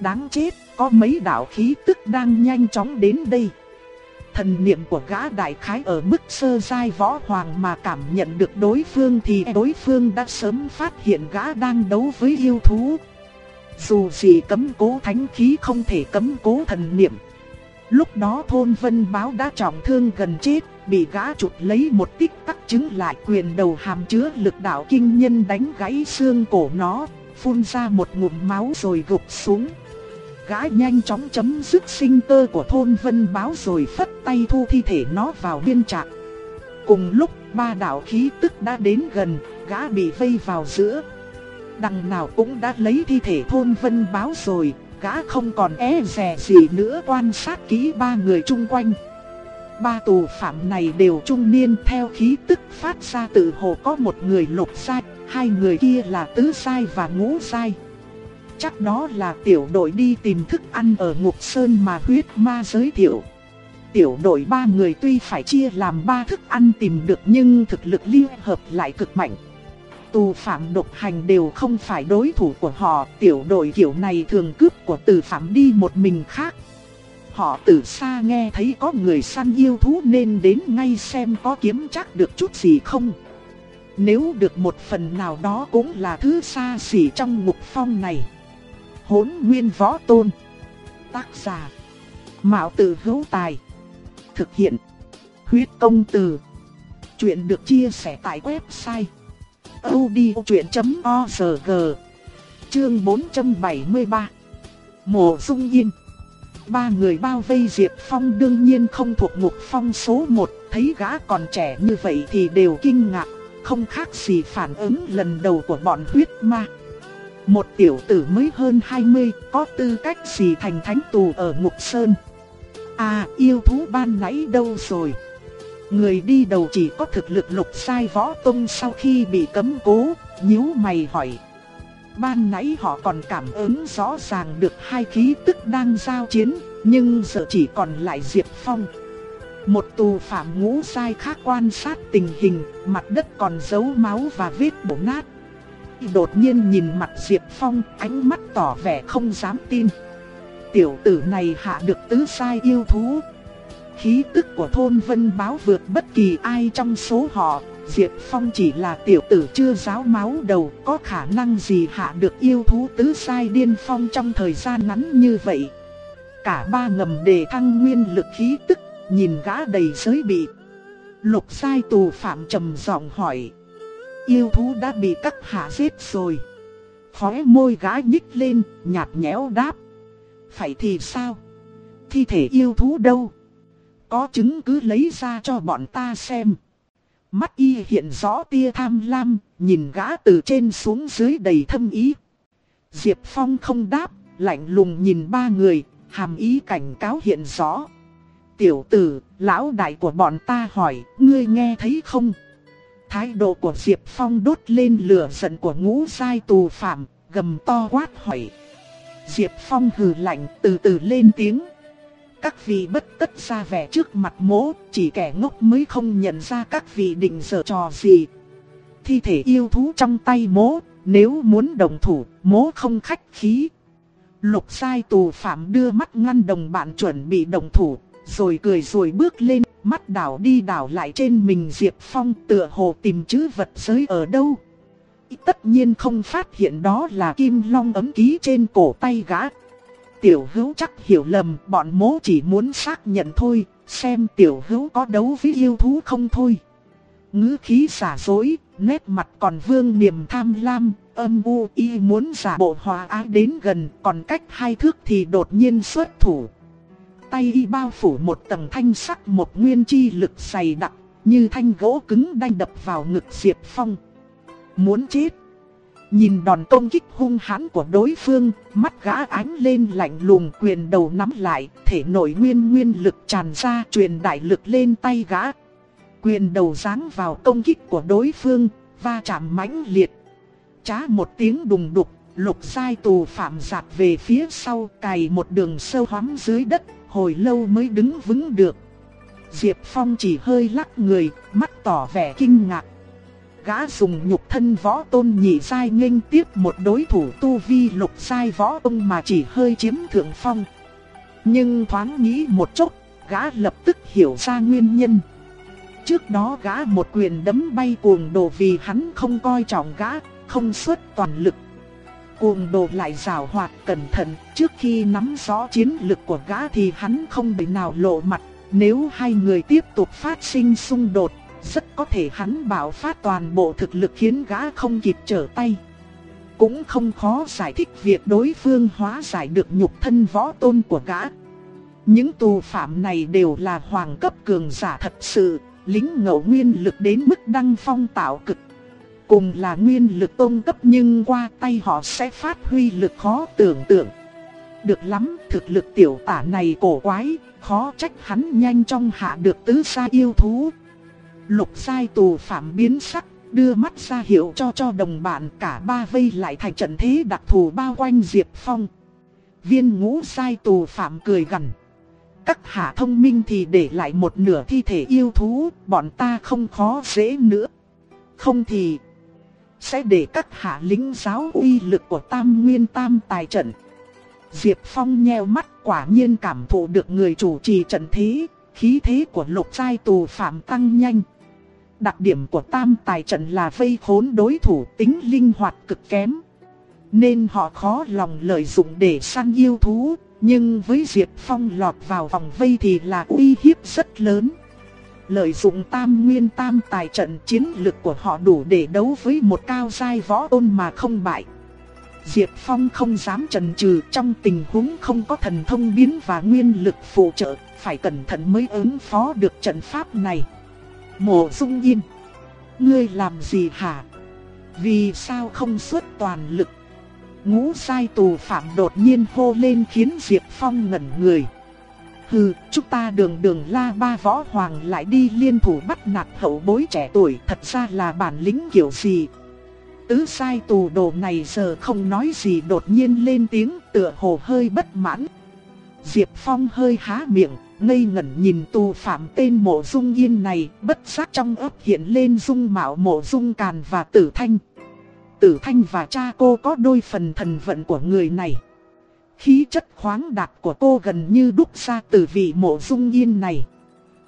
Đáng chết, có mấy đạo khí tức đang nhanh chóng đến đây. Thần niệm của gã đại khái ở mức sơ giai võ hoàng mà cảm nhận được đối phương thì đối phương đã sớm phát hiện gã đang đấu với yêu thú. Dù gì cấm cố thánh khí không thể cấm cố thần niệm. Lúc đó thôn vân báo đã trọng thương gần chết, bị gã chụp lấy một tích tắc chứng lại quyền đầu hàm chứa lực đạo kinh nhân đánh gãy xương cổ nó, phun ra một ngụm máu rồi gục xuống. Gã nhanh chóng chấm dứt sinh cơ của thôn vân báo rồi phất tay thu thi thể nó vào biên trạng. Cùng lúc ba đạo khí tức đã đến gần, gã bị vây vào giữa. Đằng nào cũng đã lấy thi thể thôn vân báo rồi, gã không còn e rè gì nữa quan sát kỹ ba người chung quanh. Ba tù phạm này đều trung niên theo khí tức phát ra tự hồ có một người lục sai, hai người kia là tứ sai và ngũ sai. Chắc đó là tiểu đội đi tìm thức ăn ở Ngục Sơn mà huyết ma giới thiệu. Tiểu đội ba người tuy phải chia làm ba thức ăn tìm được nhưng thực lực liên hợp lại cực mạnh. Tù phạm độc hành đều không phải đối thủ của họ, tiểu đội kiểu này thường cướp của tử phạm đi một mình khác. Họ từ xa nghe thấy có người săn yêu thú nên đến ngay xem có kiếm chắc được chút gì không. Nếu được một phần nào đó cũng là thứ xa xỉ trong ngục phong này. Hốn nguyên võ tôn. Tác giả. Mạo tử hữu tài. Thực hiện. Huyết công từ. Chuyện được chia sẻ tại website. odchuyện.org Chương 473 Mộ Dung Yên Ba người bao vây Diệp Phong đương nhiên không thuộc ngục phong số 1, thấy gã còn trẻ như vậy thì đều kinh ngạc, không khác gì phản ứng lần đầu của bọn huyết ma. Một tiểu tử mới hơn 20, có tư cách gì thành thánh tù ở ngục sơn. À, yêu thú ban nãy đâu rồi? Người đi đầu chỉ có thực lực lục sai võ tông sau khi bị cấm cố, nhíu mày hỏi. Ban nãy họ còn cảm ứng rõ ràng được hai khí tức đang giao chiến, nhưng giờ chỉ còn lại Diệp Phong. Một tù phạm ngũ sai khác quan sát tình hình, mặt đất còn dấu máu và vết bổ nát. Đột nhiên nhìn mặt Diệp Phong, ánh mắt tỏ vẻ không dám tin. Tiểu tử này hạ được tứ sai yêu thú. Khí tức của thôn Vân Báo vượt bất kỳ ai trong số họ, Diệp Phong chỉ là tiểu tử chưa giáo máu đầu, có khả năng gì hạ được yêu thú tứ sai điên phong trong thời gian ngắn như vậy. Cả ba ngầm đề thăng nguyên lực khí tức, nhìn gã đầy giới bị. Lục sai tù phạm trầm giọng hỏi. Yêu thú đã bị các hạ giết rồi. Khóe môi gái nhích lên, nhạt nhẽo đáp. Phải thì sao? Thi thể yêu thú đâu? Có chứng cứ lấy ra cho bọn ta xem. Mắt y hiện rõ tia tham lam, nhìn gã từ trên xuống dưới đầy thâm ý. Diệp Phong không đáp, lạnh lùng nhìn ba người, hàm ý cảnh cáo hiện rõ. Tiểu tử, lão đại của bọn ta hỏi, ngươi nghe thấy không? Thái độ của Diệp Phong đốt lên lửa giận của ngũ sai tù phạm, gầm to quát hỏi. Diệp Phong hừ lạnh từ từ lên tiếng. Các vị bất tất ra vẻ trước mặt mỗ chỉ kẻ ngốc mới không nhận ra các vị định sở trò gì. Thi thể yêu thú trong tay mỗ nếu muốn đồng thủ, mỗ không khách khí. Lục sai tù phạm đưa mắt ngăn đồng bạn chuẩn bị đồng thủ, rồi cười rồi bước lên, mắt đảo đi đảo lại trên mình Diệp Phong tựa hồ tìm chữ vật giới ở đâu. Tất nhiên không phát hiện đó là kim long ấm ký trên cổ tay gã tiểu hữu chắc hiểu lầm, bọn mố chỉ muốn xác nhận thôi, xem tiểu hữu có đấu với yêu thú không thôi. Ngữ khí xả dối, nét mặt còn vương niềm tham lam, âm u y muốn giả bộ hòa ái đến gần, còn cách hai thước thì đột nhiên xuất thủ tay y bao phủ một tầng thanh sắc một nguyên chi lực dày đặc, như thanh gỗ cứng đanh đập vào ngực Diệp Phong. Muốn chết. Nhìn đòn công kích hung hãn của đối phương, mắt gã ánh lên lạnh lùng quyền đầu nắm lại, thể nội nguyên nguyên lực tràn ra truyền đại lực lên tay gã. Quyền đầu giáng vào công kích của đối phương, va chạm mãnh liệt. Chá một tiếng đùng đục, lục sai tù phạm giạt về phía sau cày một đường sâu hoắm dưới đất, hồi lâu mới đứng vững được. Diệp Phong chỉ hơi lắc người, mắt tỏ vẻ kinh ngạc. Gã dùng nhục thân võ tôn nhị sai nghênh tiếp một đối thủ tu vi lục sai võ ông mà chỉ hơi chiếm thượng phong. Nhưng thoáng nghĩ một chút, gã lập tức hiểu ra nguyên nhân. Trước đó gã một quyền đấm bay cuồng đồ vì hắn không coi trọng gã, không xuất toàn lực. Cuồng đồ lại rào hoạt cẩn thận, trước khi nắm rõ chiến lực của gã thì hắn không bị nào lộ mặt. Nếu hai người tiếp tục phát sinh xung đột, rất có thể hắn bảo phát toàn bộ thực lực khiến gã không kịp trở tay. Cũng không khó giải thích việc đối phương hóa giải được nhục thân võ tôn của gã. Những tù phạm này đều là hoàng cấp cường giả thật sự, lính ngẫu nguyên lực đến mức đăng phong tạo cực. Cùng là nguyên lực tôn cấp nhưng qua tay họ sẽ phát huy lực khó tưởng tượng. Được lắm, thực lực tiểu tả này cổ quái, khó trách hắn nhanh trong hạ được tứ sa yêu thú. Lục sai tù phạm biến sắc, đưa mắt ra hiệu cho cho đồng bạn cả ba vây lại thành trận thế đặc thù bao quanh Diệp Phong. Viên ngũ sai tù phạm cười gần. Các hạ thông minh thì để lại một nửa thi thể yêu thú, bọn ta không khó dễ nữa. Không thì sẽ để các hạ lính giáo uy lực của tam nguyên tam tài trận. Diệp Phong nheo mắt quả nhiên cảm thụ được người chủ trì trận thế, khí thế của lục giai tù phạm tăng nhanh. Đặc điểm của tam tài trận là vây khốn đối thủ tính linh hoạt cực kém. Nên họ khó lòng lợi dụng để săn yêu thú, nhưng với Diệp Phong lọt vào vòng vây thì là uy hiếp rất lớn. Lợi dụng tam nguyên tam tài trận chiến lực của họ đủ để đấu với một cao giai võ tôn mà không bại. Diệp Phong không dám chần chừ trong tình huống không có thần thông biến và nguyên lực phụ trợ, phải cẩn thận mới ứng phó được trận pháp này. Mộ Dung Yên, ngươi làm gì hả? Vì sao không xuất toàn lực? Ngũ sai tù phạm đột nhiên hô lên khiến Diệp Phong ngẩn người. Hừ, chúng ta đường đường la ba võ hoàng lại đi liên thủ bắt nạt hậu bối trẻ tuổi thật ra là bản lĩnh kiểu gì. Tứ sai tù đồ này giờ không nói gì đột nhiên lên tiếng tựa hồ hơi bất mãn. Diệp Phong hơi há miệng, ngây ngẩn nhìn tù phạm tên mộ dung yên này, bất giác trong ấp hiện lên dung mạo mộ dung càn và tử thanh. Tử thanh và cha cô có đôi phần thần vận của người này. Khí chất khoáng đạt của cô gần như đúc ra từ vị mộ dung yên này.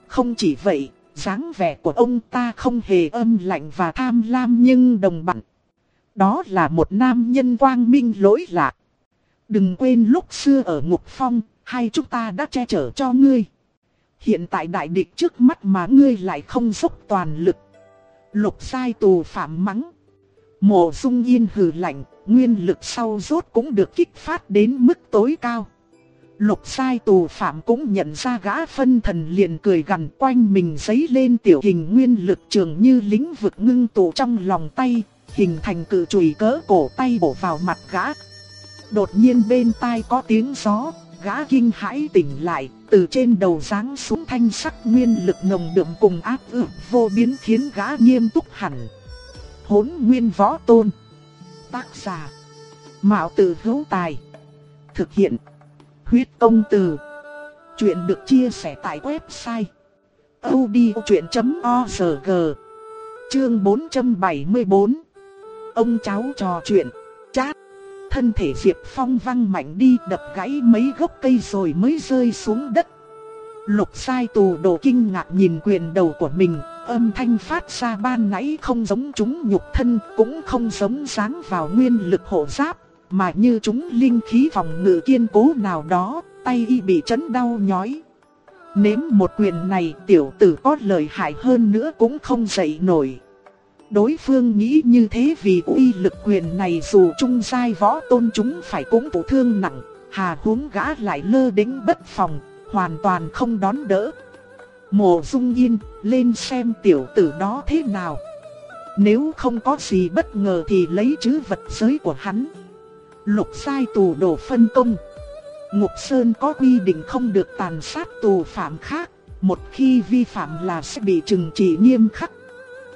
Không chỉ vậy, dáng vẻ của ông ta không hề âm lạnh và tham lam nhưng đồng bằng. Đó là một nam nhân quang minh lỗi lạc. Đừng quên lúc xưa ở ngục phong, hai chúng ta đã che chở cho ngươi. Hiện tại đại địch trước mắt mà ngươi lại không dốc toàn lực. Lục sai tù phạm mắng. Mộ dung yên hừ lạnh, nguyên lực sau rốt cũng được kích phát đến mức tối cao. Lục sai tù phạm cũng nhận ra gã phân thần liền cười gần quanh mình giấy lên tiểu hình nguyên lực trường như lĩnh vực ngưng tụ trong lòng tay, hình thành cự chùy cỡ cổ tay bổ vào mặt gã. Đột nhiên bên tai có tiếng gió, gã kinh hãi tỉnh lại, từ trên đầu giáng xuống thanh sắc nguyên lực nồng đậm cùng áp ức vô biến khiến gã nghiêm túc hẳn. Hốn nguyên võ tôn Tác giả, Mạo tử hữu tài, Thực hiện Huyết công từ. Chuyện được chia sẻ tại website odchuyện.org Chương 474 Ông cháu trò chuyện Chát Thân thể Diệp Phong văng mạnh đi, đập gãy mấy gốc cây rồi mới rơi xuống đất. Lục sai tù đồ kinh ngạc nhìn quyền đầu của mình, Âm thanh phát ra ban nãy không giống chúng nhục thân, cũng không giống sáng vào nguyên lực hộ giáp, Mà như chúng linh khí phòng ngự kiên cố nào đó, Tay y bị chấn đau nhói. Nếm một quyền này, tiểu tử có lợi hại hơn nữa cũng không dậy nổi. Đối phương nghĩ như thế vì uy lực quyền này dù trung sai võ tôn chúng phải cũng tổn thương nặng, Hà huống gã lại lơ đến bất phòng hoàn toàn không đón đỡ. Mộ dung yên, lên xem tiểu tử đó thế nào. Nếu không có gì bất ngờ thì lấy chữ vật giới của hắn. Lục sai tù đổ phân công. Ngục Sơn có quy định không được tàn sát tù phạm khác, một khi vi phạm là sẽ bị trừng trị nghiêm khắc.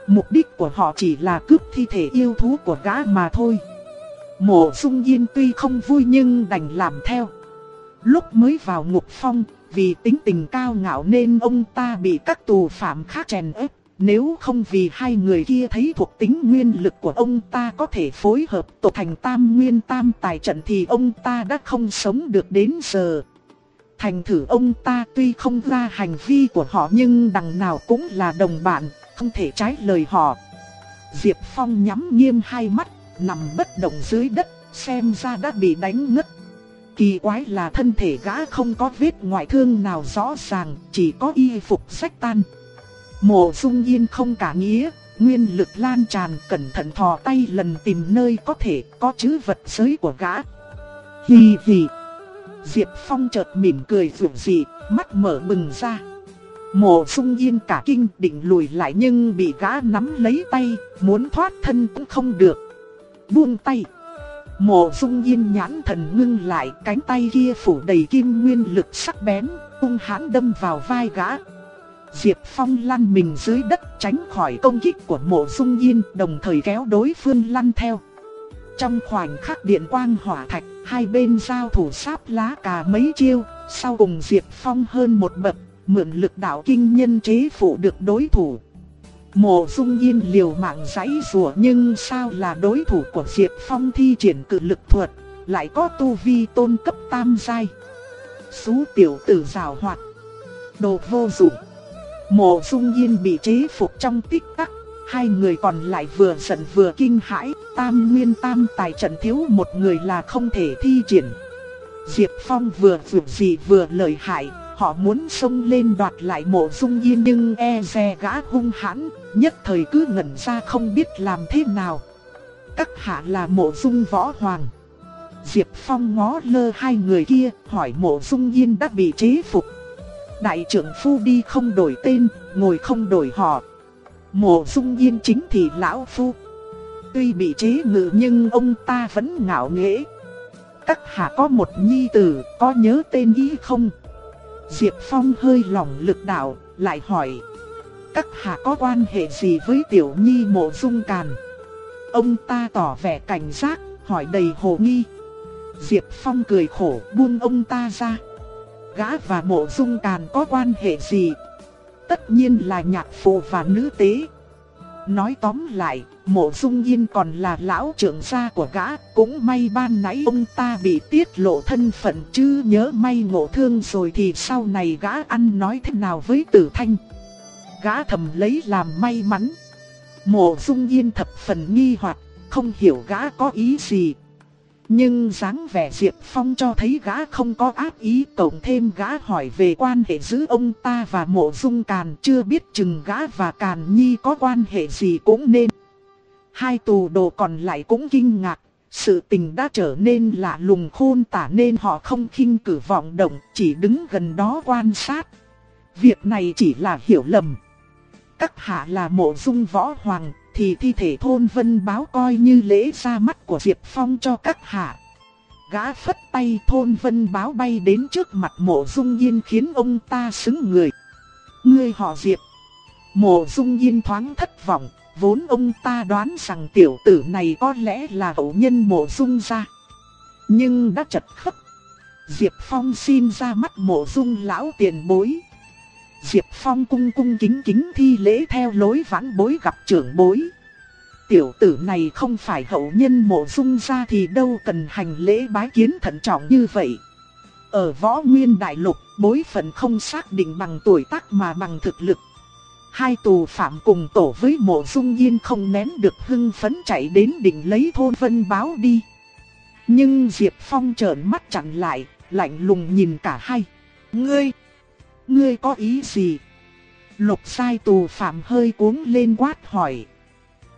Mục đích của họ chỉ là cướp thi thể yêu thú của gã mà thôi. Mộ Dung Yên tuy không vui nhưng đành làm theo. Lúc mới vào ngục phong, vì tính tình cao ngạo nên ông ta bị các tù phạm khác chèn ép. Nếu không vì hai người kia thấy thuộc tính nguyên lực của ông ta có thể phối hợp tổ thành tam nguyên tam tài trận thì ông ta đã không sống được đến giờ. Thành thử ông ta tuy không ra hành vi của họ nhưng đằng nào cũng là đồng bạn, không thể trái lời họ. Diệp Phong nhắm nghiêm hai mắt, nằm bất động dưới đất, xem ra đã bị đánh ngất. Kỳ quái là thân thể gã không có vết ngoại thương nào rõ ràng, chỉ có y phục rách tan. Mộ dung yên không cả nghĩa, nguyên lực lan tràn cẩn thận thò tay lần tìm nơi có thể có chữ vật giới của gã. Hì hì. Diệp Phong chợt mỉm cười rủ dị, mắt mở bừng ra. Mộ dung yên cả kinh định lùi lại nhưng bị gã nắm lấy tay, muốn thoát thân cũng không được. Buông tay. Mộ dung yên nhãn thần ngưng lại cánh tay kia phủ đầy kim nguyên lực sắc bén, ung hãn đâm vào vai gã. Diệp Phong lăn mình dưới đất tránh khỏi công kích của mộ dung yên đồng thời kéo đối phương lăn theo. Trong khoảnh khắc điện quang hỏa thạch, hai bên giao thủ sáp lá cà mấy chiêu, sau cùng Diệp Phong hơn một bậc, mượn lực đạo kinh nhân chế phụ được đối thủ. Mộ dung yên liều mạng giấy rùa nhưng sao là đối thủ của Diệp Phong thi triển cự lực thuật, lại có tu vi tôn cấp tam giai. Xú tiểu tử rào hoạt, đồ vô dụng. Mộ dung yên bị chế phục trong tích tắc, hai người còn lại vừa giận vừa kinh hãi, tam nguyên tam tài trận thiếu một người là không thể thi triển. Diệp Phong vừa vượt gì vừa lợi hại, họ muốn xông lên đoạt lại mộ dung yên nhưng e dè gã hung hãn, nhất thời cứ ngẩn ra không biết làm thế nào. Các hạ là mộ dung võ hoàng. Diệp Phong ngó lơ hai người kia, hỏi mộ dung yên đã bị chế phục. Đại trưởng phu đi không đổi tên, ngồi không đổi họ. Mộ dung yên chính thì lão phu. Tuy bị chế ngự nhưng ông ta vẫn ngạo nghễ. Các hạ có một nhi tử, có nhớ tên ý không? Diệp Phong hơi lỏng lực đạo, lại hỏi. Các hạ có quan hệ gì với tiểu nhi mộ dung càn? Ông ta tỏ vẻ cảnh giác, hỏi đầy hồ nghi. Diệp Phong cười khổ buông ông ta ra gã và mộ dung càn có quan hệ gì? Tất nhiên là nhạc phụ và nữ tế. Nói tóm lại, mộ dung yên còn là lão trưởng gia của gã, cũng may ban nãy ông ta bị tiết lộ thân phận chứ nhớ may ngộ thương rồi thì sau này gã ăn nói thế nào với tử thanh. Gã thầm lấy làm may mắn. Mộ dung yên thập phần nghi hoặc, không hiểu gã có ý gì, nhưng dáng vẻ Diệp Phong cho thấy gã không có ác ý cộng thêm gã hỏi về quan hệ giữa ông ta và mộ dung càn chưa biết chừng gã và càn nhi có quan hệ gì cũng nên. Hai tù đồ còn lại cũng kinh ngạc, sự tình đã trở nên lạ lùng khôn tả nên họ không khinh cử vọng động chỉ đứng gần đó quan sát. Việc này chỉ là hiểu lầm. Các hạ là mộ dung võ hoàng, thì thi thể thôn vân báo coi như lễ ra mắt của Diệp Phong cho các hạ. Gã phất tay thôn vân báo bay đến trước mặt mộ dung yên khiến ông ta xứng người. Ngươi họ Diệp. Mộ dung yên thoáng thất vọng, vốn ông ta đoán rằng tiểu tử này có lẽ là hậu nhân mộ dung ra. Nhưng đã chật khớp Diệp Phong xin ra mắt mộ dung lão tiền bối. Diệp Phong cung cung kính kính thi lễ theo lối vãn bối gặp trưởng bối. Tiểu tử này không phải hậu nhân mộ dung ra thì đâu cần hành lễ bái kiến thận trọng như vậy. Ở võ nguyên đại lục, bối phận không xác định bằng tuổi tác mà bằng thực lực. Hai tù phạm cùng tổ với mộ dung yên không nén được hưng phấn chạy đến đỉnh lấy thôn vân báo đi. Nhưng Diệp Phong trợn mắt chặn lại, lạnh lùng nhìn cả hai. Ngươi! Ngươi có ý gì? Lục sai tù phạm hơi cuống lên quát hỏi.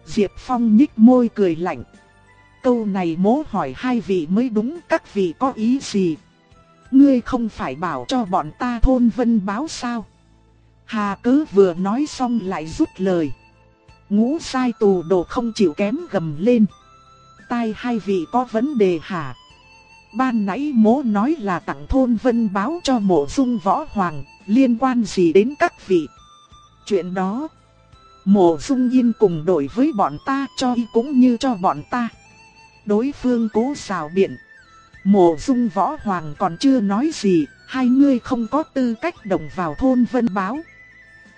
Diệp Phong nhích môi cười lạnh. Câu này mố hỏi hai vị mới đúng các vị có ý gì? ngươi không phải bảo cho bọn ta thôn vân báo sao? Hà cứ vừa nói xong lại rút lời. Ngũ sai tù đồ không chịu kém gầm lên. Tai hai vị có vấn đề hả? Ban nãy mố nói là tặng thôn vân báo cho mộ dung võ hoàng, liên quan gì đến các vị? Chuyện đó, mộ dung yên cùng đổi với bọn ta cho y cũng như cho bọn ta. Đối phương cố xào biện. Mộ dung võ hoàng còn chưa nói gì, hai ngươi không có tư cách đồng vào thôn vân báo.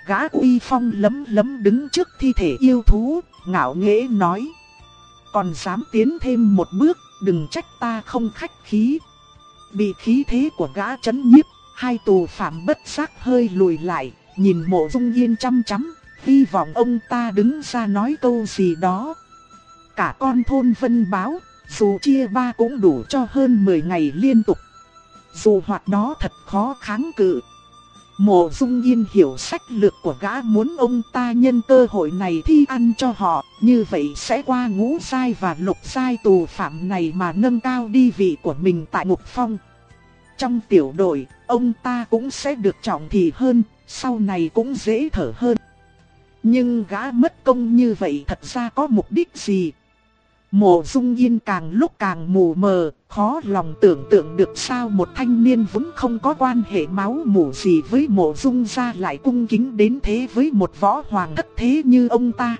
Gã uy phong lấm lấm đứng trước thi thể yêu thú, ngạo nghễ nói. Còn dám tiến thêm một bước, đừng trách ta không khách khí. Bị khí thế của gã chấn nhiếp, hai tù phạm bất giác hơi lùi lại, nhìn mộ dung yên chăm chăm, hy vọng ông ta đứng ra nói câu gì đó. Cả con thôn vân báo, dù chia ba cũng đủ cho hơn 10 ngày liên tục. Dù hoạt đó thật khó kháng cự. Mộ Dung Yên hiểu sách lược của gã muốn ông ta nhân cơ hội này thi ăn cho họ, như vậy sẽ qua ngũ sai và lục sai tù phạm này mà nâng cao đi vị của mình tại ngục phong. Trong tiểu đội, ông ta cũng sẽ được trọng thị hơn, sau này cũng dễ thở hơn. Nhưng gã mất công như vậy thật ra có mục đích gì? Mộ dung yên càng lúc càng mù mờ, khó lòng tưởng tượng được sao một thanh niên vốn không có quan hệ máu mủ gì với mộ dung ra lại cung kính đến thế với một võ hoàng thất thế như ông ta.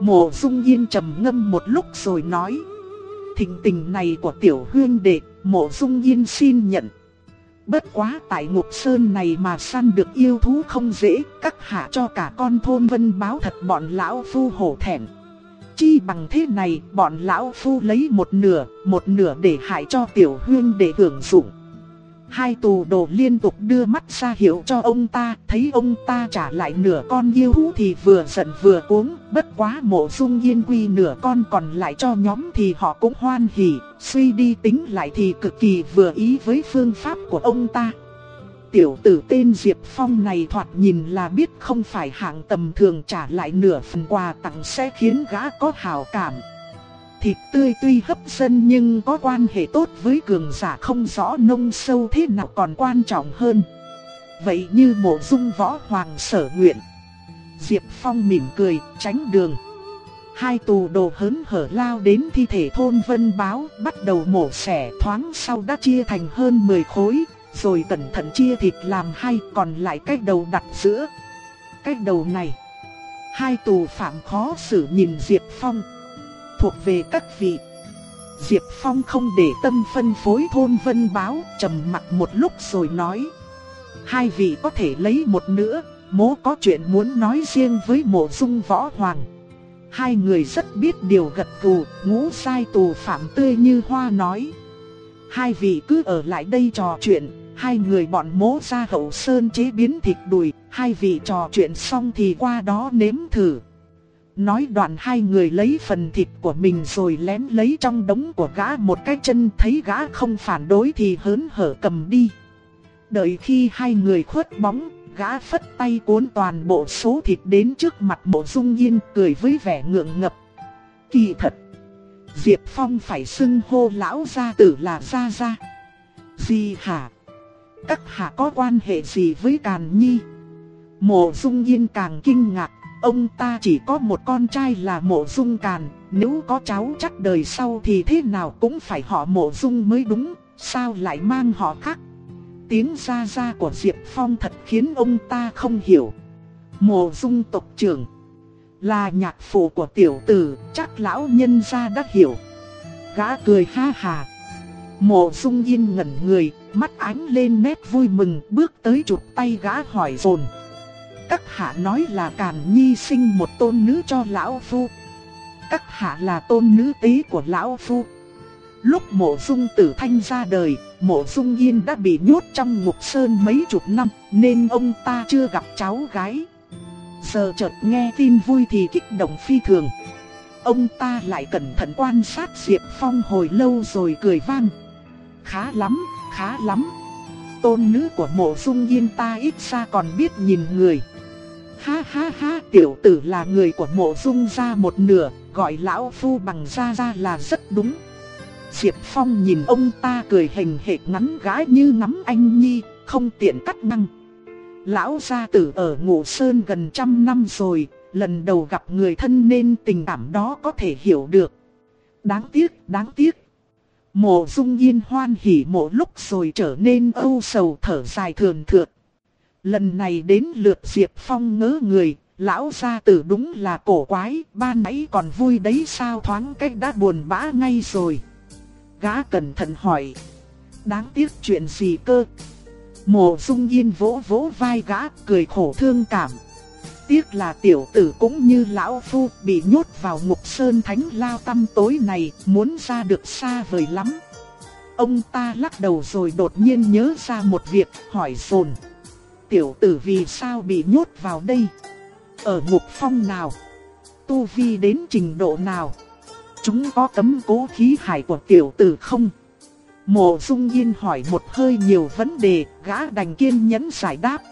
Mộ dung yên trầm ngâm một lúc rồi nói. Thình tình này của tiểu huynh đệ, mộ dung yên xin nhận. Bất quá tại ngục sơn này mà săn được yêu thú không dễ, các hạ cho cả con thôn vân báo thật bọn lão phu hổ thẹn chi bằng thế này, bọn lão phu lấy một nửa, một nửa để hại cho tiểu huyên để hưởng dụng. Hai tù đồ liên tục đưa mắt ra hiệu cho ông ta, thấy ông ta trả lại nửa con yêu thú thì vừa giận vừa cuống, bất quá mộ dung yên quy nửa con còn lại cho nhóm thì họ cũng hoan hỉ, suy đi tính lại thì cực kỳ vừa ý với phương pháp của ông ta. Tiểu tử tên Diệp Phong này thoạt nhìn là biết không phải hạng tầm thường trả lại nửa phần quà tặng sẽ khiến gã có hào cảm. Thịt tươi tuy hấp dẫn nhưng có quan hệ tốt với cường giả không rõ nông sâu thế nào còn quan trọng hơn. Vậy như mộ dung võ hoàng sở nguyện. Diệp Phong mỉm cười, tránh đường. Hai tù đồ hớn hở lao đến thi thể thôn Vân Báo, bắt đầu mổ xẻ thoáng sau đã chia thành hơn 10 khối, rồi cẩn thận chia thịt làm hai còn lại cái đầu đặt giữa. Cái đầu này, hai tù phạm khó xử nhìn Diệp Phong. Thuộc về các vị. Diệp Phong không để tâm phân phối thôn vân báo, trầm mặt một lúc rồi nói. Hai vị có thể lấy một nữa, mố có chuyện muốn nói riêng với mộ dung võ hoàng. Hai người rất biết điều gật cù ngũ sai tù phạm tươi như hoa nói. Hai vị cứ ở lại đây trò chuyện, hai người bọn mố ra hậu sơn chế biến thịt đùi, hai vị trò chuyện xong thì qua đó nếm thử. Nói đoạn hai người lấy phần thịt của mình rồi lén lấy trong đống của gã một cái chân thấy gã không phản đối thì hớn hở cầm đi. Đợi khi hai người khuất bóng, gã phất tay cuốn toàn bộ số thịt đến trước mặt bộ dung yên cười với vẻ ngượng ngập. Kỳ thật! Diệp Phong phải xưng hô lão gia tử là gia gia. Gì hả? Các hạ có quan hệ gì với Càn Nhi? Mộ Dung Yên càng kinh ngạc, ông ta chỉ có một con trai là Mộ Dung Càn, nếu có cháu chắc đời sau thì thế nào cũng phải họ Mộ Dung mới đúng, sao lại mang họ khác? Tiếng ra ra của Diệp Phong thật khiến ông ta không hiểu. Mộ Dung tộc trưởng là nhạc phụ của tiểu tử, chắc lão nhân gia đã hiểu. Gã cười ha hà. Mộ Dung Yên ngẩn người, mắt ánh lên nét vui mừng, bước tới chụp tay gã hỏi dồn. Các hạ nói là Càn Nhi sinh một tôn nữ cho lão phu. Các hạ là tôn nữ tí của lão phu. Lúc mộ dung tử thanh ra đời, mộ dung yên đã bị nhốt trong ngục sơn mấy chục năm, nên ông ta chưa gặp cháu gái. Giờ chợt nghe tin vui thì kích động phi thường. Ông ta lại cẩn thận quan sát Diệp Phong hồi lâu rồi cười vang. Khá lắm, khá lắm. Tôn nữ của mộ dung yên ta ít ra còn biết nhìn người. Ha ha ha, tiểu tử là người của mộ dung ra một nửa, gọi lão phu bằng ra ra là rất đúng. Diệp Phong nhìn ông ta cười hình hệt ngắn gái như ngắm anh nhi, không tiện cắt ngang. Lão gia tử ở ngũ sơn gần trăm năm rồi, lần đầu gặp người thân nên tình cảm đó có thể hiểu được. Đáng tiếc, đáng tiếc. Mộ dung yên hoan hỉ một lúc rồi trở nên âu sầu thở dài thường thượt. Lần này đến lượt Diệp Phong ngỡ người, lão gia tử đúng là cổ quái, ban nãy còn vui đấy sao thoáng cách đã buồn bã ngay rồi. Gã cẩn thận hỏi. Đáng tiếc chuyện gì cơ? Mộ dung yên vỗ vỗ vai gã, cười khổ thương cảm. Tiếc là tiểu tử cũng như lão phu bị nhốt vào ngục sơn thánh lao tăm tối này, muốn ra được xa vời lắm. Ông ta lắc đầu rồi đột nhiên nhớ ra một việc, hỏi dồn Tiểu tử vì sao bị nhốt vào đây? Ở ngục phong nào? Tu vi đến trình độ nào? Chúng có cấm cố khí hải của tiểu tử không? Mộ Dung Yên hỏi một hơi nhiều vấn đề, gã đành kiên nhẫn giải đáp.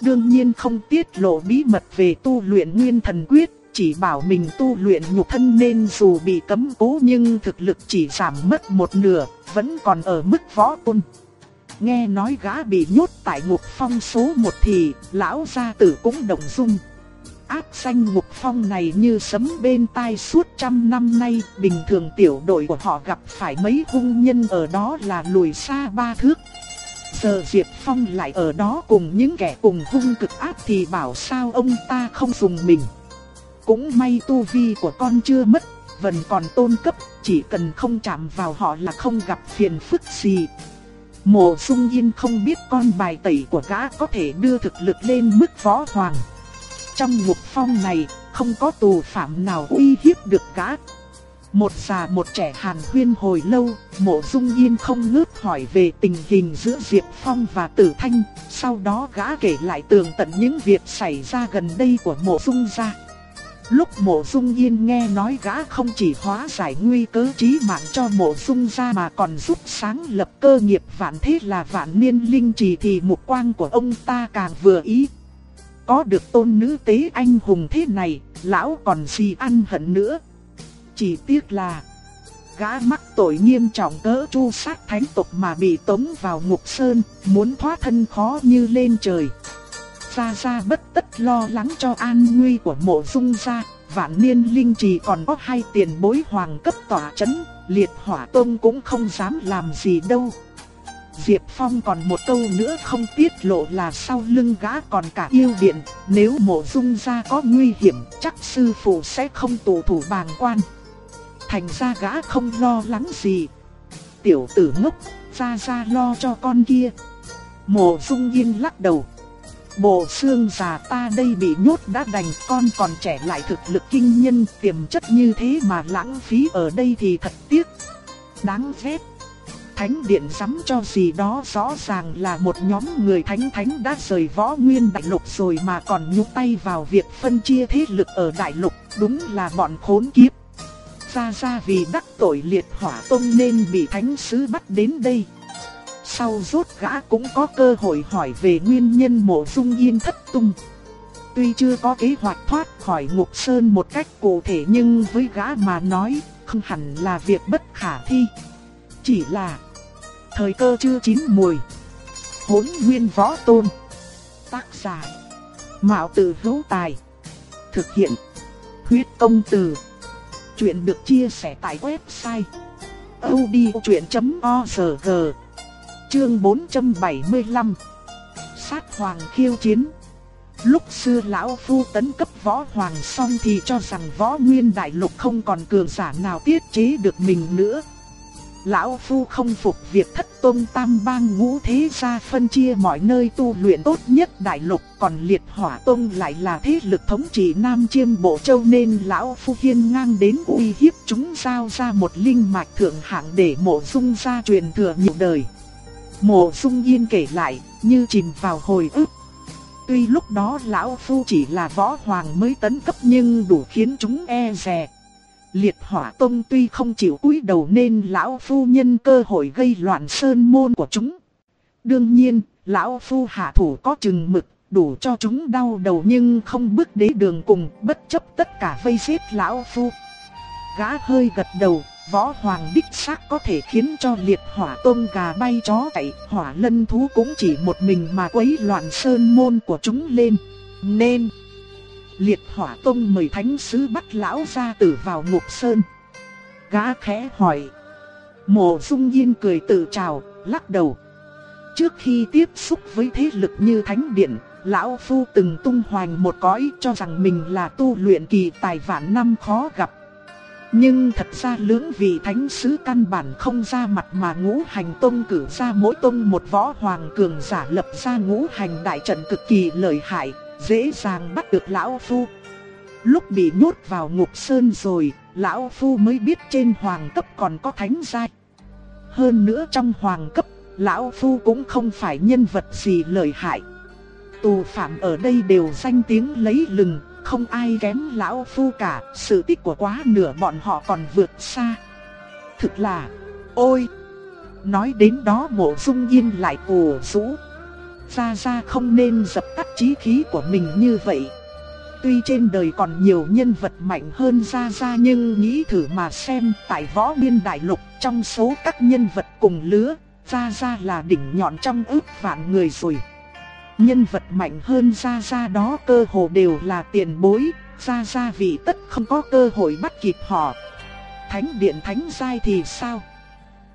Đương nhiên không tiết lộ bí mật về tu luyện nguyên thần quyết, chỉ bảo mình tu luyện nhục thân nên dù bị cấm cố nhưng thực lực chỉ giảm mất một nửa, vẫn còn ở mức võ tôn. Nghe nói gã bị nhốt tại ngục phong số 1 thì lão gia tử cũng động dung. Ác xanh ngục phong này như sấm bên tai suốt trăm năm nay, bình thường tiểu đội của họ gặp phải mấy hung nhân ở đó là lùi xa ba thước. Giờ Diệp Phong lại ở đó cùng những kẻ cùng hung cực ác thì bảo sao ông ta không dùng mình. Cũng may tu vi của con chưa mất, vẫn còn tôn cấp, chỉ cần không chạm vào họ là không gặp phiền phức gì. Mộ Dung Yên không biết con bài tẩy của gã có thể đưa thực lực lên mức võ hoàng. Trong ngục phong này, không có tù phạm nào uy hiếp được gã. Một già một trẻ hàn huyên hồi lâu, mộ dung yên không ngớt hỏi về tình hình giữa Diệp Phong và Tử Thanh, sau đó gã kể lại tường tận những việc xảy ra gần đây của mộ dung gia. Lúc mộ dung yên nghe nói gã không chỉ hóa giải nguy cơ trí mạng cho mộ dung gia mà còn giúp sáng lập cơ nghiệp vạn thế là vạn niên linh trì thì mục quang của ông ta càng vừa ý. Có được tôn nữ tế anh hùng thế này, lão còn gì ăn hận nữa. Chỉ tiếc là gã mắc tội nghiêm trọng cỡ chu sát thánh tộc mà bị tống vào ngục sơn, muốn thoát thân khó như lên trời. Gia Gia bất tất lo lắng cho an nguy của mộ dung gia, vạn niên linh trì còn có hai tiền bối hoàng cấp tỏa chấn, liệt hỏa tông cũng không dám làm gì đâu. Diệp Phong còn một câu nữa không tiết lộ là sau lưng gã còn cả yêu điện, nếu mộ dung gia có nguy hiểm chắc sư phụ sẽ không tù thủ bàng quan. Thành ra gã không lo lắng gì. Tiểu tử ngốc, ra ra lo cho con kia. Mộ dung yên lắc đầu. Bộ xương già ta đây bị nhốt đã đành con còn trẻ lại thực lực kinh nhân tiềm chất như thế mà lãng phí ở đây thì thật tiếc. Đáng ghét. Thánh điện sắm cho gì đó rõ ràng là một nhóm người thánh thánh đã rời võ nguyên đại lục rồi mà còn nhúc tay vào việc phân chia thế lực ở đại lục, đúng là bọn khốn kiếp. Ra ra vì đắc tội liệt hỏa tông nên bị thánh sứ bắt đến đây. Sau rốt gã cũng có cơ hội hỏi về nguyên nhân mộ dung yên thất tung. Tuy chưa có kế hoạch thoát khỏi ngục sơn một cách cụ thể nhưng với gã mà nói, không hẳn là việc bất khả thi. Chỉ là thời cơ chưa chín mùi. Hỗn nguyên võ tôn. Tác giả. Mạo tử hữu tài. Thực hiện. Huyết công từ. Chuyện được chia sẻ tại website. odchuyện.org Chương 475 Sát hoàng khiêu chiến. Lúc xưa lão phu tấn cấp võ hoàng xong thì cho rằng võ nguyên đại lục không còn cường giả nào tiết chế được mình nữa. Lão Phu không phục việc thất tôn tam bang ngũ thế gia phân chia mọi nơi tu luyện tốt nhất đại lục, Còn liệt hỏa tôn lại là thế lực thống trị Nam Chiêm Bộ Châu Nên Lão Phu hiên ngang đến uy hiếp chúng giao ra một linh mạch thượng hạng để mộ dung gia truyền thừa nhiều đời. Mộ dung yên kể lại như chìm vào hồi ức Tuy lúc đó Lão Phu chỉ là võ hoàng mới tấn cấp nhưng đủ khiến chúng e dè. Liệt hỏa tông tuy không chịu cúi đầu nên lão phu nhân cơ hội gây loạn sơn môn của chúng. Đương nhiên, lão phu hạ thủ có chừng mực, đủ cho chúng đau đầu nhưng không bước đế đường cùng bất chấp tất cả vây giết lão phu. Gã hơi gật đầu, Võ Hoàng đích xác có thể khiến cho liệt hỏa tôm gà bay chó chạy, hỏa lân thú cũng chỉ một mình mà quấy loạn sơn môn của chúng lên. Nên, liệt hỏa tôm mời thánh sứ bắt lão gia tử vào ngục sơn. Gã khẽ hỏi. Mộ dung yên cười tự chào, lắc đầu. Trước khi tiếp xúc với thế lực như thánh điện, lão phu từng tung hoành một cõi cho rằng mình là tu luyện kỳ tài vạn năm khó gặp. Nhưng thật ra lưỡng vị thánh sứ căn bản không ra mặt mà ngũ hành tông cử ra mỗi tông một võ hoàng cường giả lập ra ngũ hành đại trận cực kỳ lợi hại, dễ dàng bắt được lão phu. Lúc bị nhốt vào ngục sơn rồi, lão phu mới biết trên hoàng cấp còn có thánh giai. Hơn nữa trong hoàng cấp, lão phu cũng không phải nhân vật gì lợi hại. Tù phạm ở đây đều danh tiếng lấy lừng, không ai kém lão phu cả, sự tích của quá nửa bọn họ còn vượt xa. Thực là, ôi! Nói đến đó mộ dung yên lại ủ rũ. Ra ra không nên dập tắt trí khí của mình như vậy. Tuy trên đời còn nhiều nhân vật mạnh hơn gia gia nhưng nghĩ thử mà xem tại võ biên đại lục trong số các nhân vật cùng lứa, gia gia là đỉnh nhọn trong ước vạn người rồi. Nhân vật mạnh hơn gia gia đó cơ hồ đều là tiền bối, gia gia vì tất không có cơ hội bắt kịp họ. Thánh điện thánh giai thì sao?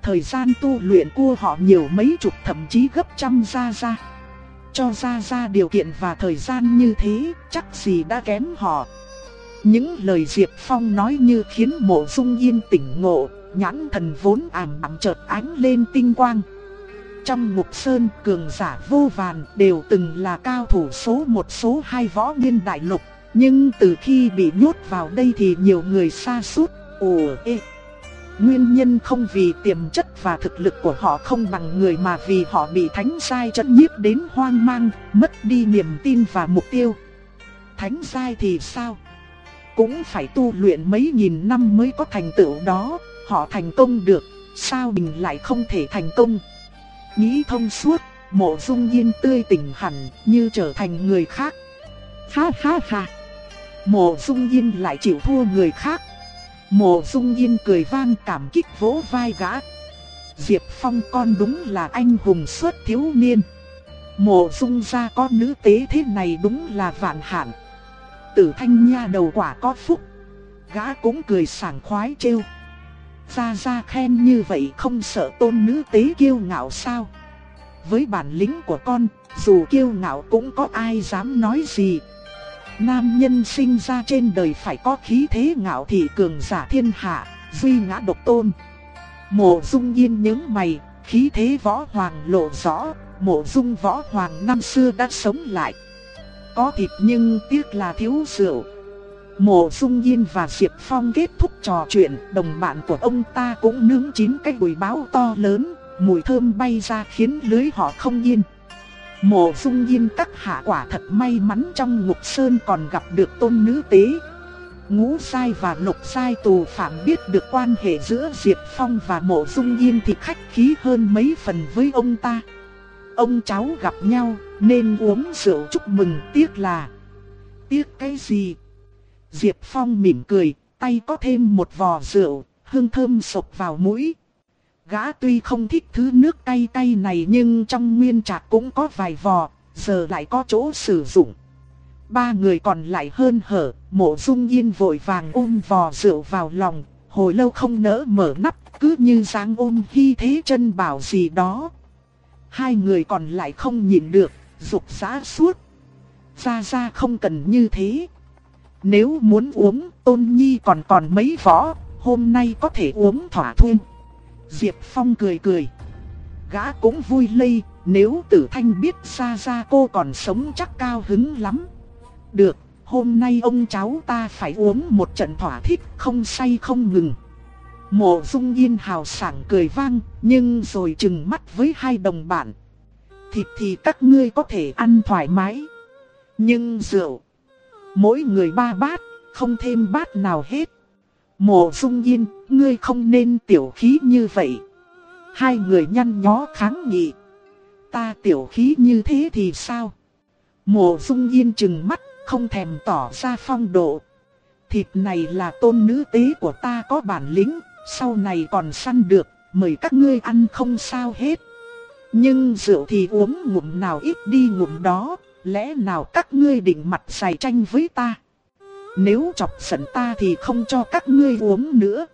Thời gian tu luyện của họ nhiều mấy chục thậm chí gấp trăm gia gia Cho gia gia điều kiện và thời gian như thế, chắc gì đã kém họ. Những lời Diệp Phong nói như khiến mộ dung yên tỉnh ngộ, nhãn thần vốn ảm ảm chợt ánh lên tinh quang. Trong ngục sơn cường giả vô vàn đều từng là cao thủ số một số hai võ nguyên đại lục, nhưng từ khi bị nhốt vào đây thì nhiều người xa suốt, ồ ê. Nguyên nhân không vì tiềm chất và thực lực của họ không bằng người mà vì họ bị thánh sai chấn nhiếp đến hoang mang, mất đi niềm tin và mục tiêu. Thánh sai thì sao? Cũng phải tu luyện mấy nghìn năm mới có thành tựu đó, họ thành công được, sao mình lại không thể thành công? Nghĩ thông suốt, mộ dung yên tươi tỉnh hẳn như trở thành người khác. Ha ha ha! Mộ dung yên lại chịu thua người khác, Mộ dung yên cười vang cảm kích vỗ vai gã. Diệp Phong con đúng là anh hùng xuất thiếu niên. Mộ dung gia có nữ tế thế này đúng là vạn hạn. Tử thanh nha đầu quả có phúc. Gã cũng cười sảng khoái trêu. Gia Gia khen như vậy không sợ tôn nữ tế kiêu ngạo sao. Với bản lĩnh của con, dù kiêu ngạo cũng có ai dám nói gì. Nam nhân sinh ra trên đời phải có khí thế ngạo thị cường giả thiên hạ, duy ngã độc tôn. Mộ dung yên nhớ mày, khí thế võ hoàng lộ rõ, mộ dung võ hoàng năm xưa đã sống lại. Có thịt nhưng tiếc là thiếu rượu. Mộ dung yên và Diệp Phong kết thúc trò chuyện, đồng bạn của ông ta cũng nướng chín cái bùi báo to lớn, mùi thơm bay ra khiến lưới họ không yên. Mộ dung yên các hạ quả thật may mắn trong ngục sơn còn gặp được tôn nữ tế. Ngũ sai và lục sai tù phạm biết được quan hệ giữa Diệp Phong và mộ dung yên thì khách khí hơn mấy phần với ông ta. Ông cháu gặp nhau nên uống rượu chúc mừng tiếc là... Tiếc cái gì? Diệp Phong mỉm cười, tay có thêm một vò rượu, hương thơm sộc vào mũi, Gã tuy không thích thứ nước cay cay này nhưng trong nguyên trạc cũng có vài vò, giờ lại có chỗ sử dụng. Ba người còn lại hơn hở, mộ dung yên vội vàng ôm vò rượu vào lòng, hồi lâu không nỡ mở nắp, cứ như dáng ôm hy thế chân bảo gì đó. Hai người còn lại không nhìn được, rục rã suốt. Ra ra không cần như thế. Nếu muốn uống, tôn nhi còn còn mấy võ, hôm nay có thể uống thỏa thuên. Diệp Phong cười cười. Gã cũng vui lây, nếu tử thanh biết xa ra cô còn sống chắc cao hứng lắm. Được, hôm nay ông cháu ta phải uống một trận thỏa thích không say không ngừng. Mộ dung yên hào sảng cười vang, nhưng rồi chừng mắt với hai đồng bạn. Thịt thì các ngươi có thể ăn thoải mái. Nhưng rượu, mỗi người ba bát, không thêm bát nào hết. Mộ dung yên, ngươi không nên tiểu khí như vậy. Hai người nhăn nhó kháng nghị. Ta tiểu khí như thế thì sao? Mộ dung yên chừng mắt, không thèm tỏ ra phong độ. Thịt này là tôn nữ tế của ta có bản lĩnh, sau này còn săn được, mời các ngươi ăn không sao hết. Nhưng rượu thì uống ngụm nào ít đi ngụm đó, lẽ nào các ngươi định mặt dày tranh với ta? Nếu chọc giận ta thì không cho các ngươi uống nữa.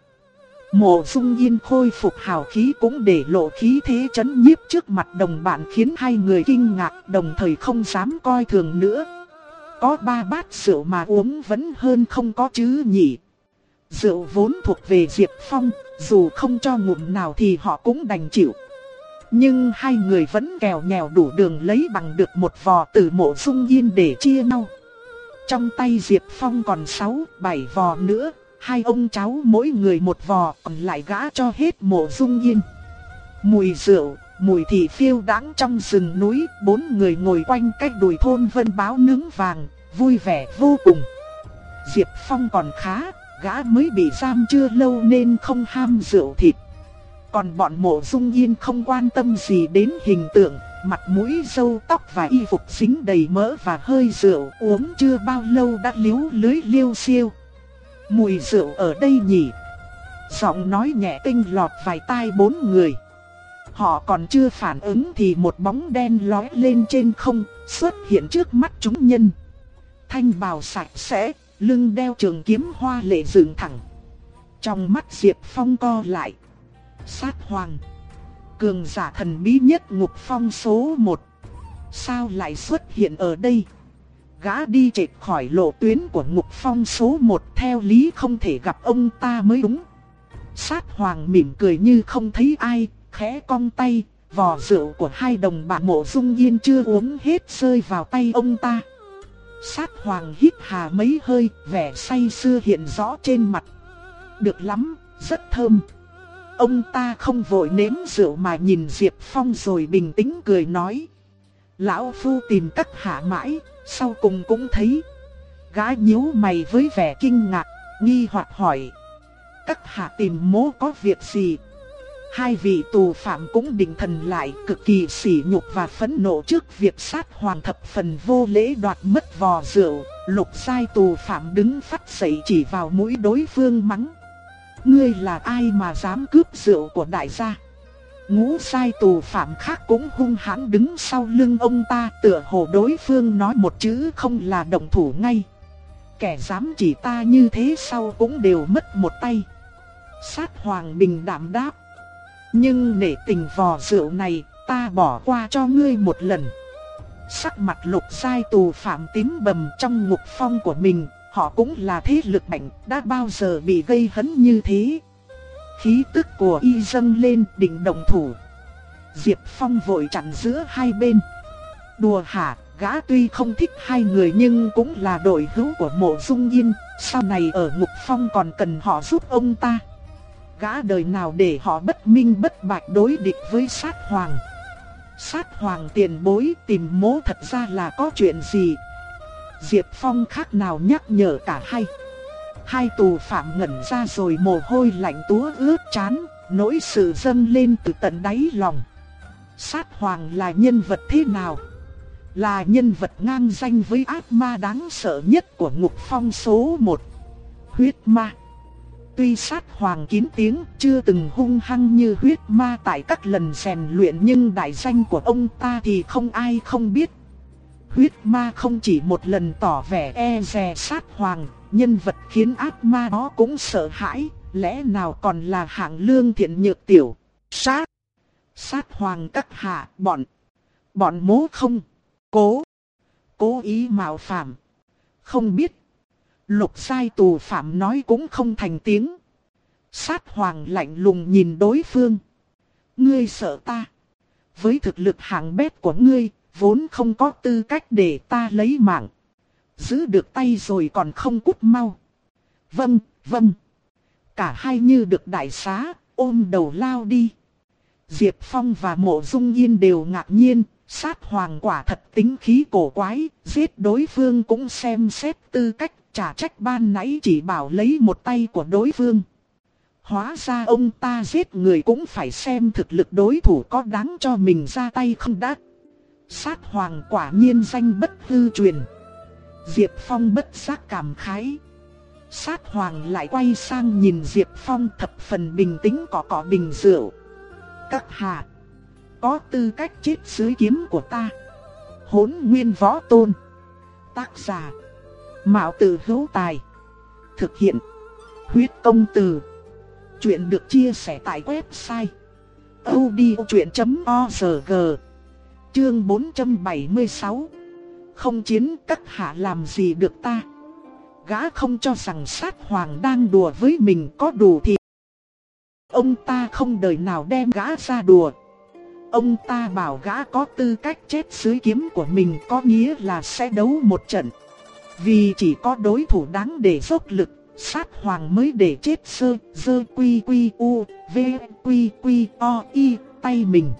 Mộ dung yên khôi phục hào khí cũng để lộ khí thế chấn nhiếp trước mặt đồng bạn khiến hai người kinh ngạc đồng thời không dám coi thường nữa. Có ba bát rượu mà uống vẫn hơn không có chứ nhỉ. Rượu vốn thuộc về Diệp Phong, dù không cho ngụm nào thì họ cũng đành chịu. Nhưng hai người vẫn kèo nhèo đủ đường lấy bằng được một vò từ mộ dung yên để chia nhau. Trong tay Diệp Phong còn 6, 7 vò nữa, hai ông cháu mỗi người một vò còn lại gã cho hết mộ dung yên. Mùi rượu, mùi thị phiêu đãng trong rừng núi, bốn người ngồi quanh cách đùi thôn vân báo nướng vàng, vui vẻ vô cùng. Diệp Phong còn khá, gã mới bị giam chưa lâu nên không ham rượu thịt. Còn bọn mộ dung yên không quan tâm gì đến hình tượng, mặt mũi râu tóc và y phục dính đầy mỡ và hơi rượu uống chưa bao lâu đã liếu lưới liêu siêu. Mùi rượu ở đây nhỉ? Giọng nói nhẹ tinh lọt vài tai bốn người. Họ còn chưa phản ứng thì một bóng đen lói lên trên không, xuất hiện trước mắt chúng nhân. Thanh bào sạch sẽ, lưng đeo trường kiếm hoa lệ dựng thẳng. Trong mắt Diệp Phong co lại. Sát hoàng. Cường giả thần bí nhất ngục phong số 1. Sao lại xuất hiện ở đây? Gã đi trệt khỏi lộ tuyến của ngục phong số 1 theo lý không thể gặp ông ta mới đúng. Sát hoàng mỉm cười như không thấy ai, khẽ cong tay, vò rượu của hai đồng bạn mộ dung yên chưa uống hết rơi vào tay ông ta. Sát hoàng hít hà mấy hơi, vẻ say sưa hiện rõ trên mặt. Được lắm, rất thơm. Ông ta không vội nếm rượu mà nhìn Diệp Phong rồi bình tĩnh cười nói. Lão Phu tìm các hạ mãi, sau cùng cũng thấy. Gã nhíu mày với vẻ kinh ngạc, nghi hoặc hỏi. Các hạ tìm mố có việc gì? Hai vị tù phạm cũng định thần lại cực kỳ sỉ nhục và phẫn nộ trước việc sát hoàng thập phần vô lễ đoạt mất vò rượu. Lục sai tù phạm đứng phát dậy chỉ vào mũi đối phương mắng. Ngươi là ai mà dám cướp rượu của đại gia? Ngũ sai tù phạm khác cũng hung hãn đứng sau lưng ông ta, tựa hồ đối phương nói một chữ không là động thủ ngay. Kẻ dám chỉ ta như thế sau cũng đều mất một tay. Sát hoàng bình đảm đáp. Nhưng nể tình vò rượu này, ta bỏ qua cho ngươi một lần. Sắc mặt lục sai tù phạm tím bầm trong ngục phong của mình Họ cũng là thế lực mạnh, đã bao giờ bị gây hấn như thế. Khí tức của y dâng lên đỉnh đồng thủ. Diệp Phong vội chặn giữa hai bên. Đùa hả, gã tuy không thích hai người nhưng cũng là đội hữu của mộ dung yên, sau này ở ngục phong còn cần họ giúp ông ta. Gã đời nào để họ bất minh bất bạch đối địch với sát hoàng. Sát hoàng tiền bối tìm mố thật ra là có chuyện gì, Diệp Phong khác nào nhắc nhở cả hai. Hai tù phạm ngẩn ra rồi mồ hôi lạnh túa ướt chán, nỗi sự dâng lên từ tận đáy lòng. Sát Hoàng là nhân vật thế nào? Là nhân vật ngang danh với ác ma đáng sợ nhất của ngục phong số 1. Huyết ma. Tuy sát hoàng kín tiếng chưa từng hung hăng như huyết ma tại các lần rèn luyện nhưng đại danh của ông ta thì không ai không biết huyết ma không chỉ một lần tỏ vẻ e dè sát hoàng, nhân vật khiến ác ma đó cũng sợ hãi, lẽ nào còn là hạng lương thiện nhược tiểu, sát. Sát hoàng các hạ, bọn, bọn mố không, cố, cố ý mạo phạm, không biết. Lục sai tù phạm nói cũng không thành tiếng. Sát hoàng lạnh lùng nhìn đối phương. Ngươi sợ ta. Với thực lực hạng bét của ngươi, vốn không có tư cách để ta lấy mạng. Giữ được tay rồi còn không cút mau. Vâng, vâng. Cả hai như được đại xá, ôm đầu lao đi. Diệp Phong và Mộ Dung Yên đều ngạc nhiên, sát hoàng quả thật tính khí cổ quái, giết đối phương cũng xem xét tư cách trả trách ban nãy chỉ bảo lấy một tay của đối phương. Hóa ra ông ta giết người cũng phải xem thực lực đối thủ có đáng cho mình ra tay không đắt. Sát hoàng quả nhiên danh bất hư truyền. Diệp Phong bất giác cảm khái. Sát hoàng lại quay sang nhìn Diệp Phong thập phần bình tĩnh cỏ cỏ bình rượu. Các hạ, có tư cách chết dưới kiếm của ta. Hốn nguyên võ tôn. Tác giả, Mạo tử hữu tài. Thực hiện, huyết công từ. Chuyện được chia sẻ tại website odchuyện.org Chương 476 Không chiến các hạ làm gì được ta? Gã không cho rằng sát hoàng đang đùa với mình có đủ thì Ông ta không đời nào đem gã ra đùa. Ông ta bảo gã có tư cách chết dưới kiếm của mình có nghĩa là sẽ đấu một trận. Vì chỉ có đối thủ đáng để dốc lực Sát hoàng mới để chết sơ, dơ quy quy u, v quy quy o y, tay mình.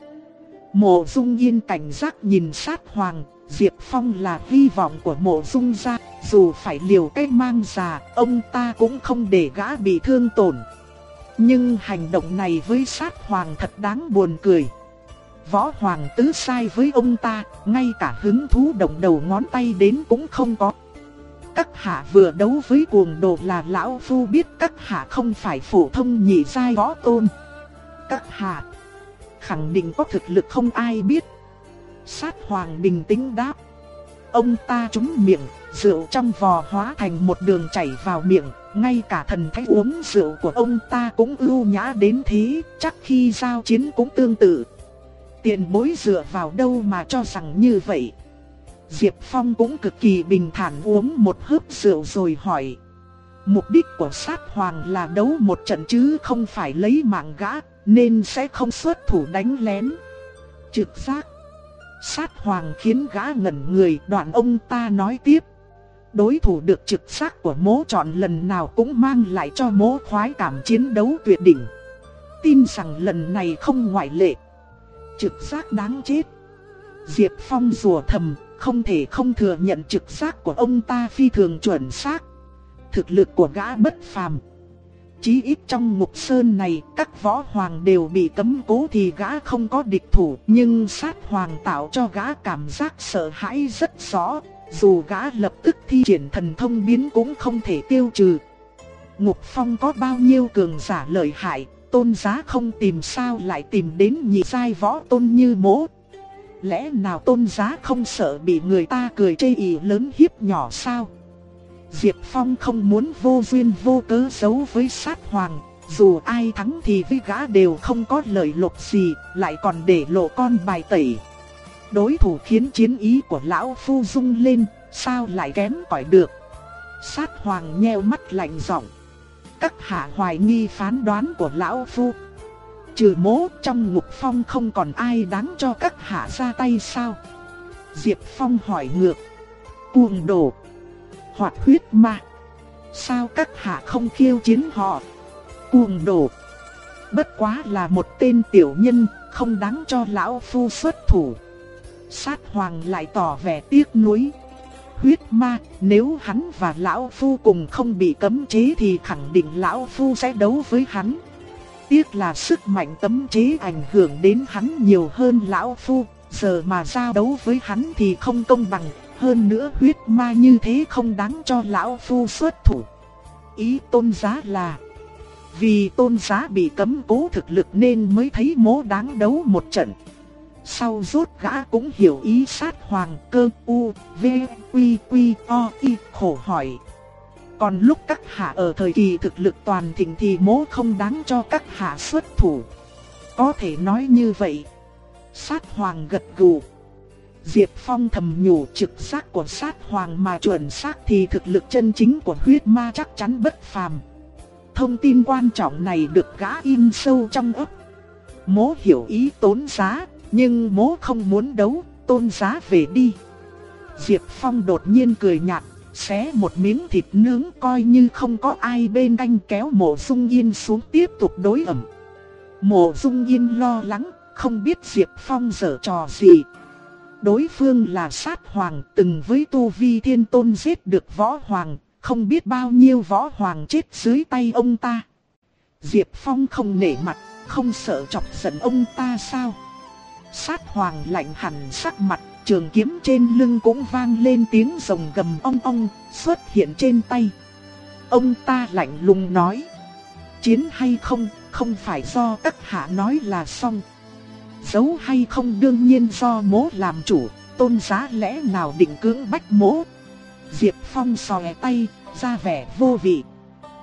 Mộ dung yên cảnh giác nhìn sát hoàng, Diệp Phong là hy vọng của mộ dung gia, dù phải liều cái mang già, ông ta cũng không để gã bị thương tổn. Nhưng hành động này với sát hoàng thật đáng buồn cười. Võ hoàng tứ sai với ông ta, ngay cả hứng thú động đầu ngón tay đến cũng không có các hạ vừa đấu với cuồng đồ là lão phu biết các hạ không phải phổ thông nhị giai võ tôn. Các hạ khẳng định có thực lực không ai biết. Sát hoàng bình tĩnh đáp. Ông ta trúng miệng, rượu trong vò hóa thành một đường chảy vào miệng, ngay cả thần thái uống rượu của ông ta cũng ưu nhã đến thế, chắc khi giao chiến cũng tương tự. Tiền bối dựa vào đâu mà cho rằng như vậy. Diệp Phong cũng cực kỳ bình thản uống một hớp rượu rồi hỏi. Mục đích của sát hoàng là đấu một trận chứ không phải lấy mạng gã, nên sẽ không xuất thủ đánh lén. Trực giác. Sát hoàng khiến gã ngẩn người, đoạn ông ta nói tiếp. Đối thủ được trực giác của mố chọn lần nào cũng mang lại cho mố khoái cảm chiến đấu tuyệt đỉnh. Tin rằng lần này không ngoại lệ. Trực giác đáng chết. Diệp Phong rùa thầm, không thể không thừa nhận trực giác của ông ta phi thường chuẩn xác. Thực lực của gã bất phàm. Chí ít trong ngục sơn này, các võ hoàng đều bị cấm cố thì gã không có địch thủ, nhưng sát hoàng tạo cho gã cảm giác sợ hãi rất rõ, dù gã lập tức thi triển thần thông biến cũng không thể tiêu trừ. Ngục phong có bao nhiêu cường giả lợi hại, tôn giá không tìm sao lại tìm đến nhị giai võ tôn như mố, Lẽ nào tôn giá không sợ bị người ta cười chê ý lớn hiếp nhỏ sao? Diệp Phong không muốn vô duyên vô cớ giấu với sát hoàng, dù ai thắng thì với gã đều không có lợi lộc gì, lại còn để lộ con bài tẩy. Đối thủ khiến chiến ý của lão phu rung lên, sao lại kém cỏi được? Sát hoàng nheo mắt lạnh giọng. Các hạ hoài nghi phán đoán của lão phu. Trừ mố trong ngục phong không còn ai đáng cho các hạ ra tay sao? Diệp Phong hỏi ngược. Cuồng đổ. Hoạt huyết ma. Sao các hạ không khiêu chiến họ? Cuồng đổ. Bất quá là một tên tiểu nhân, không đáng cho lão phu xuất thủ. Sát hoàng lại tỏ vẻ tiếc nuối. Huyết ma, nếu hắn và lão phu cùng không bị cấm chế thì khẳng định lão phu sẽ đấu với hắn. Tiếc là sức mạnh tấm chế ảnh hưởng đến hắn nhiều hơn lão phu, giờ mà giao đấu với hắn thì không công bằng, hơn nữa huyết ma như thế không đáng cho lão phu xuất thủ. Ý tôn giá là vì tôn giá bị cấm cố thực lực nên mới thấy mố đáng đấu một trận. Sau rốt gã cũng hiểu ý sát hoàng cơ u, v, quy quy, o, y khổ hỏi. Còn lúc các hạ ở thời kỳ thực lực toàn thịnh thì mố không đáng cho các hạ xuất thủ. Có thể nói như vậy. Sát hoàng gật gù. Diệp Phong thầm nhủ trực giác của sát hoàng mà chuẩn xác thì thực lực chân chính của huyết ma chắc chắn bất phàm. Thông tin quan trọng này được gã in sâu trong ấp. Mố hiểu ý tốn giá, nhưng mố không muốn đấu, tôn giá về đi. Diệp Phong đột nhiên cười nhạt, xé một miếng thịt nướng coi như không có ai bên canh kéo mộ dung yên xuống tiếp tục đối ẩm. Mộ dung yên lo lắng, không biết Diệp Phong dở trò gì. Đối phương là sát hoàng từng với tu vi thiên tôn giết được võ hoàng, không biết bao nhiêu võ hoàng chết dưới tay ông ta. Diệp Phong không nể mặt, không sợ chọc giận ông ta sao? Sát hoàng lạnh hẳn sắc mặt trường kiếm trên lưng cũng vang lên tiếng rồng gầm ong ong, xuất hiện trên tay. Ông ta lạnh lùng nói. Chiến hay không, không phải do các hạ nói là xong. Giấu hay không đương nhiên do mố làm chủ, tôn giá lẽ nào định cưỡng bách mố. Diệp Phong sòe tay, ra vẻ vô vị.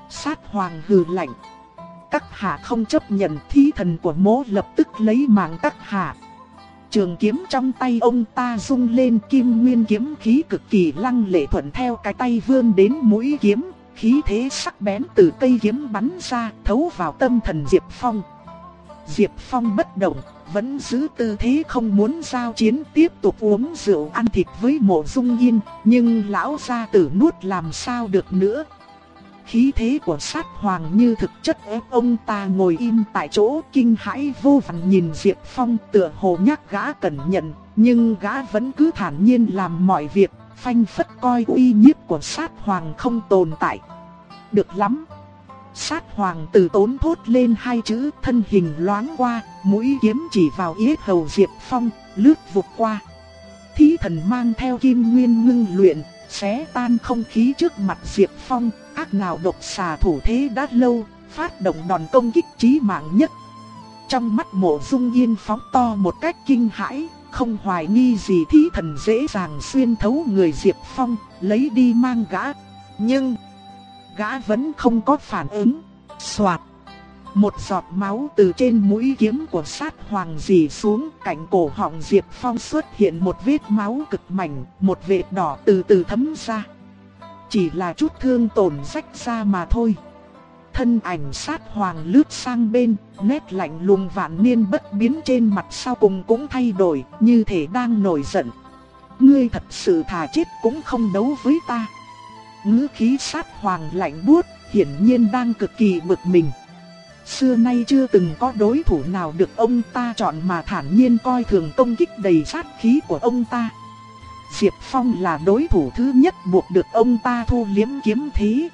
Sát hoàng hừ lạnh. Các hạ không chấp nhận thi thần của mố lập tức lấy mạng các hạ. Trường kiếm trong tay ông ta rung lên kim nguyên kiếm khí cực kỳ lăng lệ thuận theo cái tay vươn đến mũi kiếm, khí thế sắc bén từ cây kiếm bắn ra thấu vào tâm thần Diệp Phong. Diệp Phong bất động, vẫn giữ tư thế không muốn giao chiến tiếp tục uống rượu ăn thịt với mộ dung yên, nhưng lão gia tử nuốt làm sao được nữa. Khí thế của sát hoàng như thực chất ép ông ta ngồi im tại chỗ kinh hãi vô vàn nhìn Diệp Phong tựa hồ nhắc gã cẩn nhận, nhưng gã vẫn cứ thản nhiên làm mọi việc, phanh phất coi uy nhiếp của sát hoàng không tồn tại. Được lắm. Sát hoàng từ tốn thốt lên hai chữ thân hình loáng qua, mũi kiếm chỉ vào yết hầu Diệp Phong, lướt vụt qua. Thí thần mang theo kim nguyên ngưng luyện, xé tan không khí trước mặt Diệp Phong, ác nào độc xà thủ thế đã lâu, phát động đòn công kích chí mạng nhất. Trong mắt mộ dung yên phóng to một cách kinh hãi, không hoài nghi gì thí thần dễ dàng xuyên thấu người Diệp Phong, lấy đi mang gã. Nhưng, gã vẫn không có phản ứng. Xoạt! Một giọt máu từ trên mũi kiếm của sát hoàng dì xuống cạnh cổ họng Diệp Phong xuất hiện một vết máu cực mảnh, một vệt đỏ từ từ thấm ra. Chỉ là chút thương tổn rách ra mà thôi. Thân ảnh sát hoàng lướt sang bên, nét lạnh lùng vạn niên bất biến trên mặt sau cùng cũng thay đổi, như thể đang nổi giận. Ngươi thật sự thà chết cũng không đấu với ta. Ngữ khí sát hoàng lạnh buốt, hiển nhiên đang cực kỳ bực mình. Xưa nay chưa từng có đối thủ nào được ông ta chọn mà thản nhiên coi thường công kích đầy sát khí của ông ta. Diệp Phong là đối thủ thứ nhất buộc được ông ta thu liếm kiếm thí.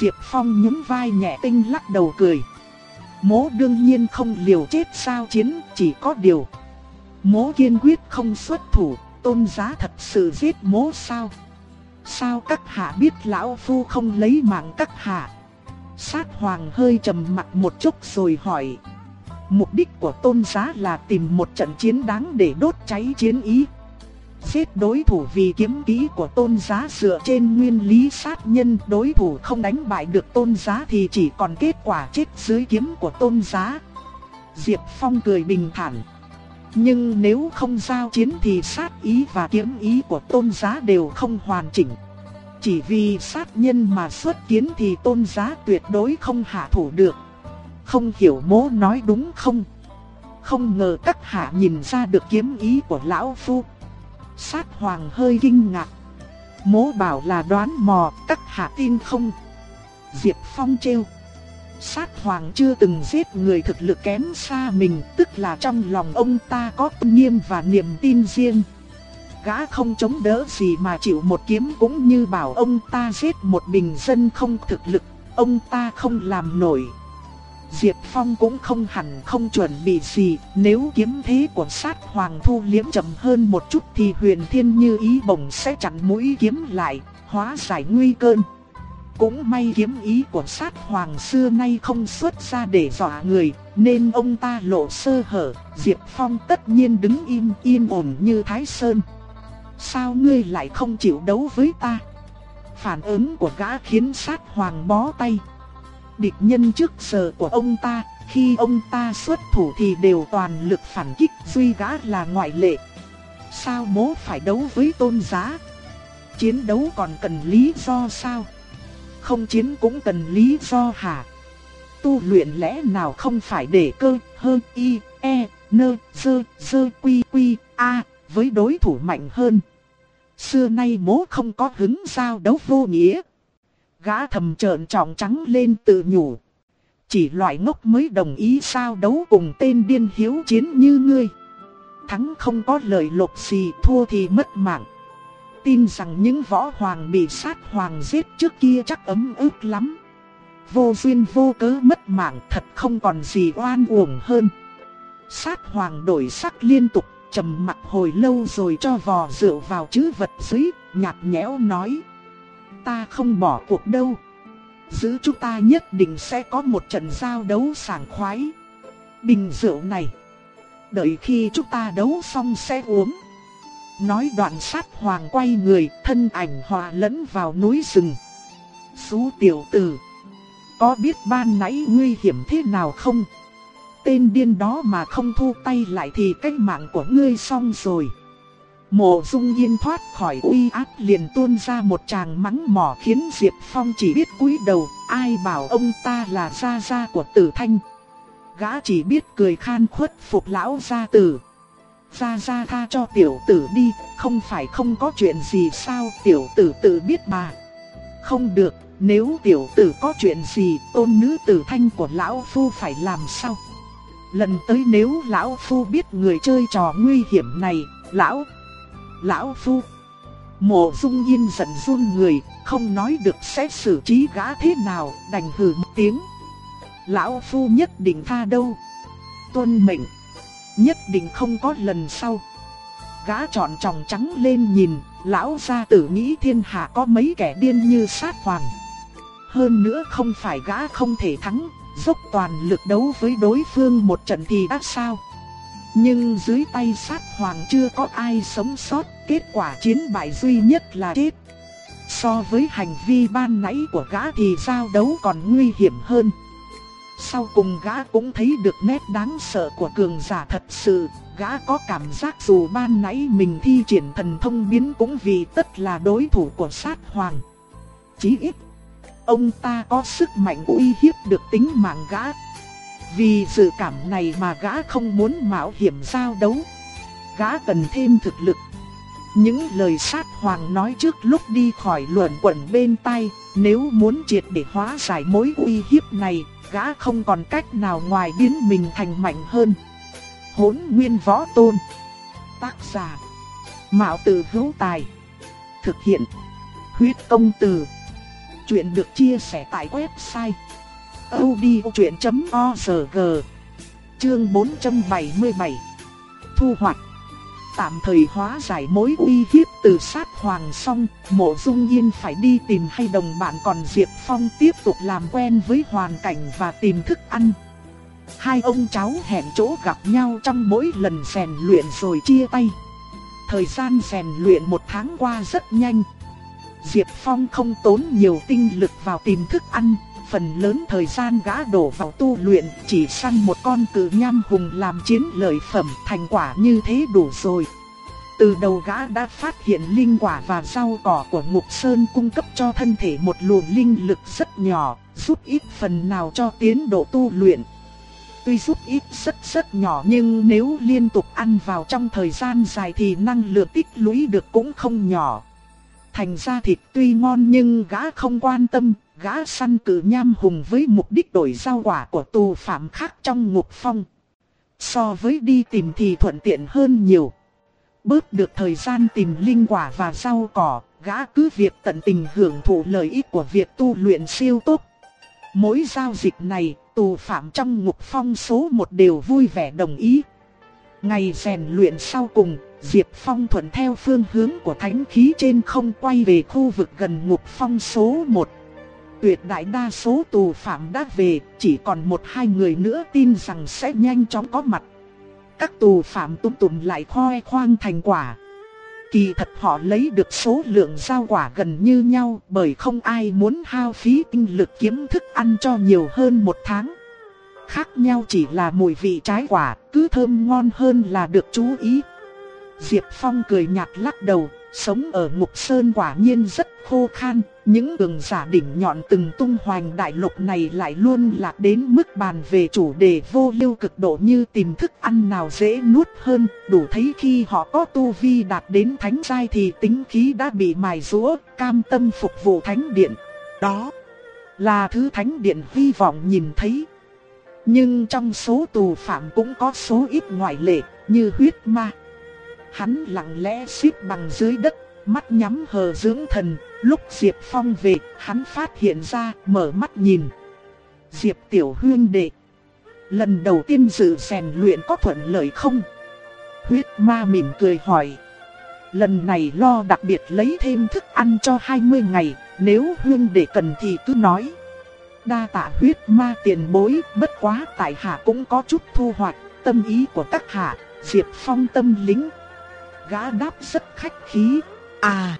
Diệp Phong nhún vai nhẹ tinh lắc đầu cười. Mố đương nhiên không liều chết sao chiến, chỉ có điều. Mố kiên quyết không xuất thủ, tôn giá thật sự giết mố sao? Sao các hạ biết lão phu không lấy mạng các hạ? Sát hoàng hơi trầm mặt một chút rồi hỏi. Mục đích của tôn giá là tìm một trận chiến đáng để đốt cháy chiến ý. Giết đối thủ vì kiếm kỹ của tôn giá dựa trên nguyên lý sát nhân, đối thủ không đánh bại được tôn giá thì chỉ còn kết quả chết dưới kiếm của tôn giá. Diệp Phong cười bình thản. Nhưng nếu không giao chiến thì sát ý và kiếm ý của tôn giá đều không hoàn chỉnh. Chỉ vì sát nhân mà xuất kiến thì tôn giá tuyệt đối không hạ thủ được. Không hiểu mố nói đúng không? Không ngờ các hạ nhìn ra được kiếm ý của lão phu. Sát hoàng hơi kinh ngạc. Mố bảo là đoán mò, các hạ tin không? Diệp Phong trêu. Sát hoàng chưa từng giết người thực lực kém xa mình, tức là trong lòng ông ta có nghiêm và niềm tin riêng gã không chống đỡ gì mà chịu một kiếm cũng như bảo ông ta giết một bình dân không thực lực, ông ta không làm nổi. Diệp Phong cũng không hẳn không chuẩn bị gì, nếu kiếm thế của sát hoàng thu liếm chậm hơn một chút thì huyền thiên như ý bổng sẽ chặn mũi kiếm lại, hóa giải nguy cơn. Cũng may kiếm ý của sát hoàng xưa nay không xuất ra để dọa người, nên ông ta lộ sơ hở, Diệp Phong tất nhiên đứng im yên ổn như Thái Sơn. Sao ngươi lại không chịu đấu với ta? Phản ứng của gã khiến sát hoàng bó tay. Địch nhân trước giờ của ông ta, khi ông ta xuất thủ thì đều toàn lực phản kích, duy gã là ngoại lệ. Sao bố phải đấu với tôn giá? Chiến đấu còn cần lý do sao? Không chiến cũng cần lý do hả? Tu luyện lẽ nào không phải để cơ, hơn, y, e, nơ, dơ, dơ, quy, quy, a, với đối thủ mạnh hơn. Xưa nay mố không có hứng giao đấu vô nghĩa. Gã thầm trợn trọng trắng lên tự nhủ. Chỉ loại ngốc mới đồng ý sao đấu cùng tên điên hiếu chiến như ngươi. Thắng không có lời lộc gì thua thì mất mạng. Tin rằng những võ hoàng bị sát hoàng giết trước kia chắc ấm ức lắm. Vô duyên vô cớ mất mạng thật không còn gì oan uổng hơn. Sát hoàng đổi sắc liên tục trầm mặt hồi lâu rồi cho vò rượu vào chữ vật dưới, nhạt nhẽo nói. Ta không bỏ cuộc đâu. giữ chúng ta nhất định sẽ có một trận giao đấu sảng khoái. Bình rượu này, đợi khi chúng ta đấu xong sẽ uống. Nói đoạn sát hoàng quay người, thân ảnh hòa lẫn vào núi rừng. Xú tiểu tử, có biết ban nãy nguy hiểm thế nào không? Tên điên đó mà không thu tay lại thì cái mạng của ngươi xong rồi. Mộ dung yên thoát khỏi uy áp liền tuôn ra một tràng mắng mỏ khiến Diệp Phong chỉ biết cúi đầu, ai bảo ông ta là gia gia của tử thanh. Gã chỉ biết cười khan khuất phục lão gia tử ra ra tha cho tiểu tử đi, không phải không có chuyện gì sao tiểu tử tự biết mà. Không được, nếu tiểu tử có chuyện gì tôn nữ tử thanh của lão phu phải làm sao? Lần tới nếu lão phu biết người chơi trò nguy hiểm này, lão lão phu. Mộ dung yên giận run người, không nói được sẽ xử trí gã thế nào, đành hừ một tiếng. Lão phu nhất định tha đâu. Tuân mệnh, nhất định không có lần sau. Gã trọn tròng trắng lên nhìn, lão gia tử nghĩ thiên hạ có mấy kẻ điên như sát hoàng. Hơn nữa không phải gã không thể thắng, dốc toàn lực đấu với đối phương một trận thì đã sao. Nhưng dưới tay sát hoàng chưa có ai sống sót, kết quả chiến bại duy nhất là chết. So với hành vi ban nãy của gã thì giao đấu còn nguy hiểm hơn. Sau cùng gã cũng thấy được nét đáng sợ của cường giả thật sự, gã có cảm giác dù ban nãy mình thi triển thần thông biến cũng vì tất là đối thủ của sát hoàng. Chí ít, ông ta có sức mạnh uy hiếp được tính mạng gã, vì sự cảm này mà gã không muốn mạo hiểm giao đấu. Gã cần thêm thực lực. Những lời sát hoàng nói trước lúc đi khỏi luận quẩn bên tay, nếu muốn triệt để hóa giải mối uy hiếp này, gã không còn cách nào ngoài biến mình thành mạnh hơn. Hốn nguyên võ tôn. Tác giả. Mạo tử hữu tài. Thực hiện. Huyết công từ. Chuyện được chia sẻ tại website audiochuyện.org Chương 477 Thu hoạch. Tạm thời hóa giải mối uy hiếp từ sát hoàng xong, mộ dung yên phải đi tìm hay đồng bạn còn Diệp Phong tiếp tục làm quen với hoàn cảnh và tìm thức ăn. Hai ông cháu hẹn chỗ gặp nhau trong mỗi lần rèn luyện rồi chia tay. Thời gian rèn luyện một tháng qua rất nhanh. Diệp Phong không tốn nhiều tinh lực vào tìm thức ăn, phần lớn thời gian gã đổ vào tu luyện, chỉ săn một con cử nham hùng làm chiến lợi phẩm, thành quả như thế đủ rồi. Từ đầu gã đã phát hiện linh quả và rau cỏ của Ngục Sơn cung cấp cho thân thể một luồng linh lực rất nhỏ, giúp ít phần nào cho tiến độ tu luyện. Tuy giúp ít rất rất nhỏ nhưng nếu liên tục ăn vào trong thời gian dài thì năng lượng tích lũy được cũng không nhỏ. Thành ra thịt tuy ngon nhưng gã không quan tâm, gã săn cử nham hùng với mục đích đổi rau quả của tù phạm khác trong ngục phong. So với đi tìm thì thuận tiện hơn nhiều. Bớt được thời gian tìm linh quả và rau cỏ, gã cứ việc tận tình hưởng thụ lợi ích của việc tu luyện siêu tốt. Mỗi giao dịch này, tù phạm trong ngục phong số một đều vui vẻ đồng ý. Ngày rèn luyện sau cùng, Diệp Phong thuận theo phương hướng của thánh khí trên không quay về khu vực gần ngục phong số 1 tuyệt đại đa số tù phạm đã về, chỉ còn một hai người nữa tin rằng sẽ nhanh chóng có mặt. Các tù phạm tụm tụm lại khoe khoang thành quả. Kỳ thật họ lấy được số lượng giao quả gần như nhau bởi không ai muốn hao phí tinh lực kiếm thức ăn cho nhiều hơn một tháng. Khác nhau chỉ là mùi vị trái quả, cứ thơm ngon hơn là được chú ý. Diệp Phong cười nhạt lắc đầu, sống ở Ngục Sơn quả nhiên rất khô khan, những cường giả đỉnh nhọn từng tung hoành đại lục này lại luôn lạc đến mức bàn về chủ đề vô lưu cực độ như tìm thức ăn nào dễ nuốt hơn, đủ thấy khi họ có tu vi đạt đến thánh giai thì tính khí đã bị mài rũa, cam tâm phục vụ thánh điện. Đó là thứ thánh điện hy vọng nhìn thấy. Nhưng trong số tù phạm cũng có số ít ngoại lệ, như huyết ma. Hắn lặng lẽ xếp bằng dưới đất, mắt nhắm hờ dưỡng thần, lúc Diệp Phong về, hắn phát hiện ra, mở mắt nhìn. Diệp Tiểu Huyên đệ, lần đầu tiên dự rèn luyện có thuận lợi không? Huyết ma mỉm cười hỏi. Lần này lo đặc biệt lấy thêm thức ăn cho 20 ngày, nếu Huyên đệ cần thì cứ nói. Đa tạ huyết ma tiền bối, bất quá tại hạ cũng có chút thu hoạch, tâm ý của các hạ, Diệp Phong tâm lính. Gã đáp rất khách khí. À,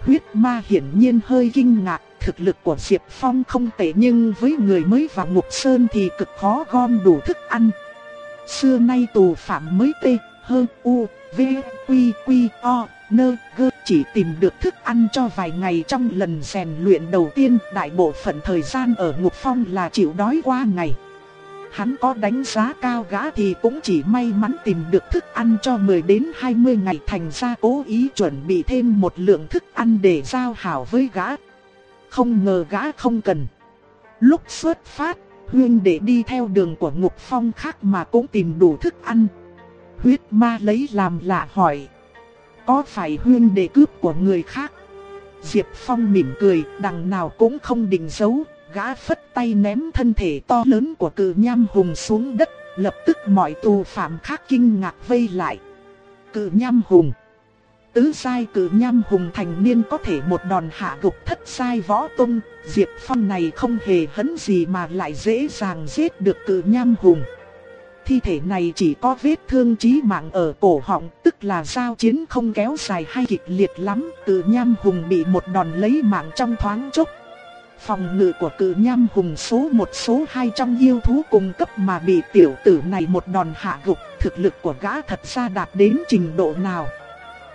huyết ma hiển nhiên hơi kinh ngạc, thực lực của Diệp Phong không tệ nhưng với người mới vào ngục sơn thì cực khó gom đủ thức ăn. Xưa nay tù phạm mới tê, hơn u, v, quy, quy, o, nơ, gơ chỉ tìm được thức ăn cho vài ngày trong lần rèn luyện đầu tiên. Đại bộ phận thời gian ở ngục phong là chịu đói qua ngày. Hắn có đánh giá cao gã thì cũng chỉ may mắn tìm được thức ăn cho 10 đến 20 ngày thành ra cố ý chuẩn bị thêm một lượng thức ăn để giao hảo với gã. Không ngờ gã không cần. Lúc xuất phát, Huyên để đi theo đường của ngục phong khác mà cũng tìm đủ thức ăn. Huyết ma lấy làm lạ hỏi. Có phải Huyên để cướp của người khác? Diệp Phong mỉm cười, đằng nào cũng không định giấu, gã phất tay ném thân thể to lớn của cự nham hùng xuống đất, lập tức mọi tù phạm khác kinh ngạc vây lại. Cự nham hùng Tứ sai Cự nham hùng thành niên có thể một đòn hạ gục thất sai võ tung, Diệp Phong này không hề hấn gì mà lại dễ dàng giết được Cự nham hùng. Thi thể này chỉ có vết thương chí mạng ở cổ họng, tức là giao chiến không kéo dài hay kịch liệt lắm, Cự nham hùng bị một đòn lấy mạng trong thoáng chốc. Phòng ngự của cử nham hùng số một số hai trong yêu thú cung cấp mà bị tiểu tử này một đòn hạ gục, thực lực của gã thật ra đạt đến trình độ nào.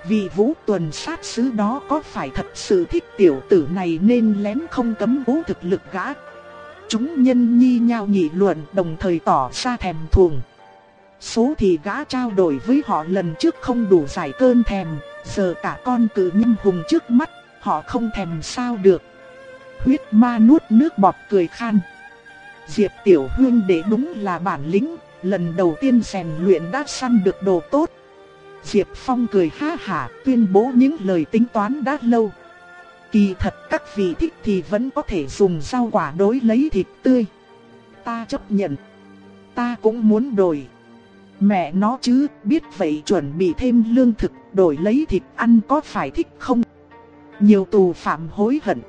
vì vũ tuần sát sứ đó có phải thật sự thích tiểu tử này nên lén không cấm bố thực lực gã. Chúng nhân nhi nhau nghị luận đồng thời tỏ ra thèm thuồng. Số thì gã trao đổi với họ lần trước không đủ giải cơn thèm, giờ cả con cự nhâm hùng trước mắt, họ không thèm sao được. Huyết ma nuốt nước bọt cười khan. Diệp Tiểu Hương để đúng là bản lĩnh, lần đầu tiên rèn luyện đã săn được đồ tốt, Diệp Phong cười ha hả tuyên bố những lời tính toán đã lâu. Kỳ thật các vị thích thì vẫn có thể dùng rau quả đối lấy thịt tươi. Ta chấp nhận. Ta cũng muốn đổi. Mẹ nó chứ, biết vậy chuẩn bị thêm lương thực, đổi lấy thịt ăn có phải thích không? Nhiều tù phạm hối hận.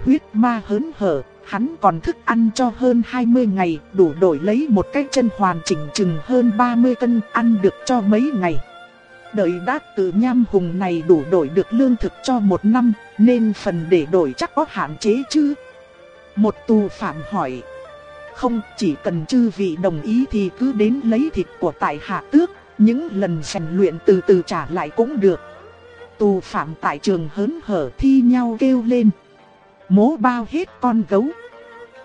Huyết ma hớn hở, hắn còn thức ăn cho hơn 20 ngày, đủ đổi lấy một cái chân hoàn chỉnh chừng hơn 30 cân, ăn được cho mấy ngày đợi đát cử nham hùng này đủ đổi được lương thực cho một năm, nên phần để đổi chắc có hạn chế chứ. Một tù phạm hỏi. Không, chỉ cần chư vị đồng ý thì cứ đến lấy thịt của tại hạ tước, những lần rèn luyện từ từ trả lại cũng được. Tù phạm tại trường hớn hở thi nhau kêu lên. Mố bao hết con gấu.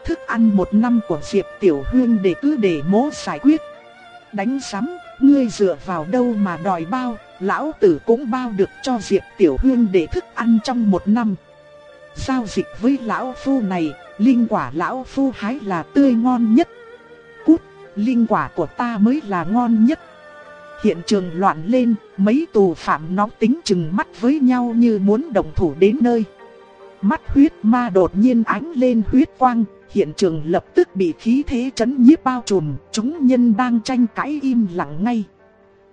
Thức ăn một năm của Diệp Tiểu Hương để cứ để mố giải quyết. Đánh sắm ngươi dựa vào đâu mà đòi bao, lão tử cũng bao được cho Diệp Tiểu Hương để thức ăn trong một năm. Giao dịch với lão phu này, linh quả lão phu hái là tươi ngon nhất. Cút, linh quả của ta mới là ngon nhất. Hiện trường loạn lên, mấy tù phạm nóng tính chừng mắt với nhau như muốn đồng thủ đến nơi. Mắt huyết ma đột nhiên ánh lên huyết quang, hiện trường lập tức bị khí thế chấn nhiếp bao trùm, chúng nhân đang tranh cãi im lặng ngay.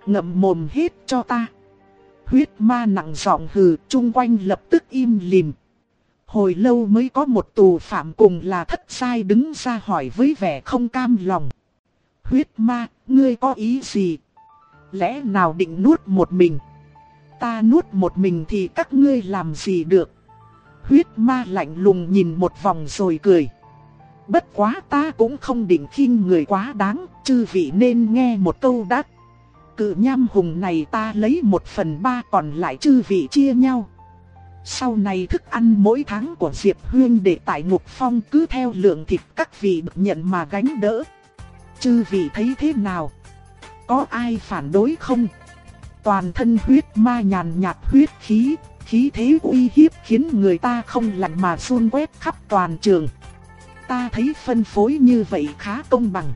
Ngậm mồm hết cho ta. Huyết ma nặng giọng hừ, chung quanh lập tức im lìm. Hồi lâu mới có một tù phạm cùng là thất sai đứng ra hỏi với vẻ không cam lòng. Huyết ma, ngươi có ý gì? Lẽ nào định nuốt một mình? Ta nuốt một mình thì các ngươi làm gì được? Huyết ma lạnh lùng nhìn một vòng rồi cười. Bất quá ta cũng không định khinh người quá đáng, chư vị nên nghe một câu đắt. Cự nham hùng này ta lấy một phần ba còn lại chư vị chia nhau. Sau này thức ăn mỗi tháng của Diệp Huyên để tại ngục phong cứ theo lượng thịt các vị được nhận mà gánh đỡ. Chư vị thấy thế nào? Có ai phản đối không? Toàn thân huyết ma nhàn nhạt huyết khí, khí thế uy hiếp khiến người ta không lạnh mà run quét khắp toàn trường ta thấy phân phối như vậy khá công bằng.